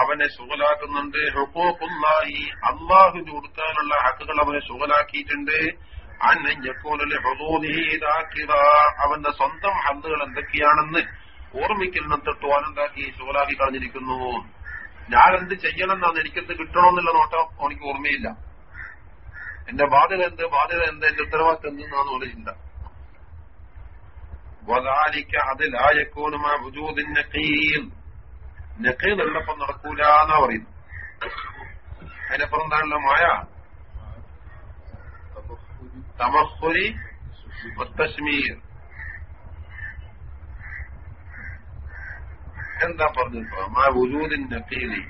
അവനെ ശുഗലാക്കുന്നുണ്ട് ഹുഖൂഖുല്ലാഹി അള്ളാഹുവിന് കൊടുക്കാനുള്ള ഹക്കുകൾ അവനെ ദാക്കിറ അവന്റെ സ്വന്തം ഹന്തുകൾ എന്തൊക്കെയാണെന്ന് ഓർമ്മിക്കൽ തൊട്ട് ഓനുണ്ടാക്കി ശുഗലാക്കി കളഞ്ഞിരിക്കുന്നു. ഞാൻ എന്ത് ചെയ്യണം എന്നാണ് എനിക്കെന്ത് കിട്ടണമെന്നുള്ള നോട്ടം എനിക്ക് ഓർമ്മയില്ല. എന്റെ ബാധ്യത എന്ത്? ബാധ്യത എന്ത്? എന്റെ ഉത്തരവാദിത്തം എന്തെന്നാണ് ചിന്ത. വദാലിക്ക അതിലായക്കോനുമാ വജൂദിൻ നഖീൽ. നഖീൽ ഉള്ളപ്പം നടക്കൂല എന്നാ പറയുന്നു അതിനപ്പുറം എന്താണല്ലോ മായ? തമസ്സുരി വത്തശ്മീർ എന്താ പറഞ്ഞത് മാ വജൂദിൻ നഖീലി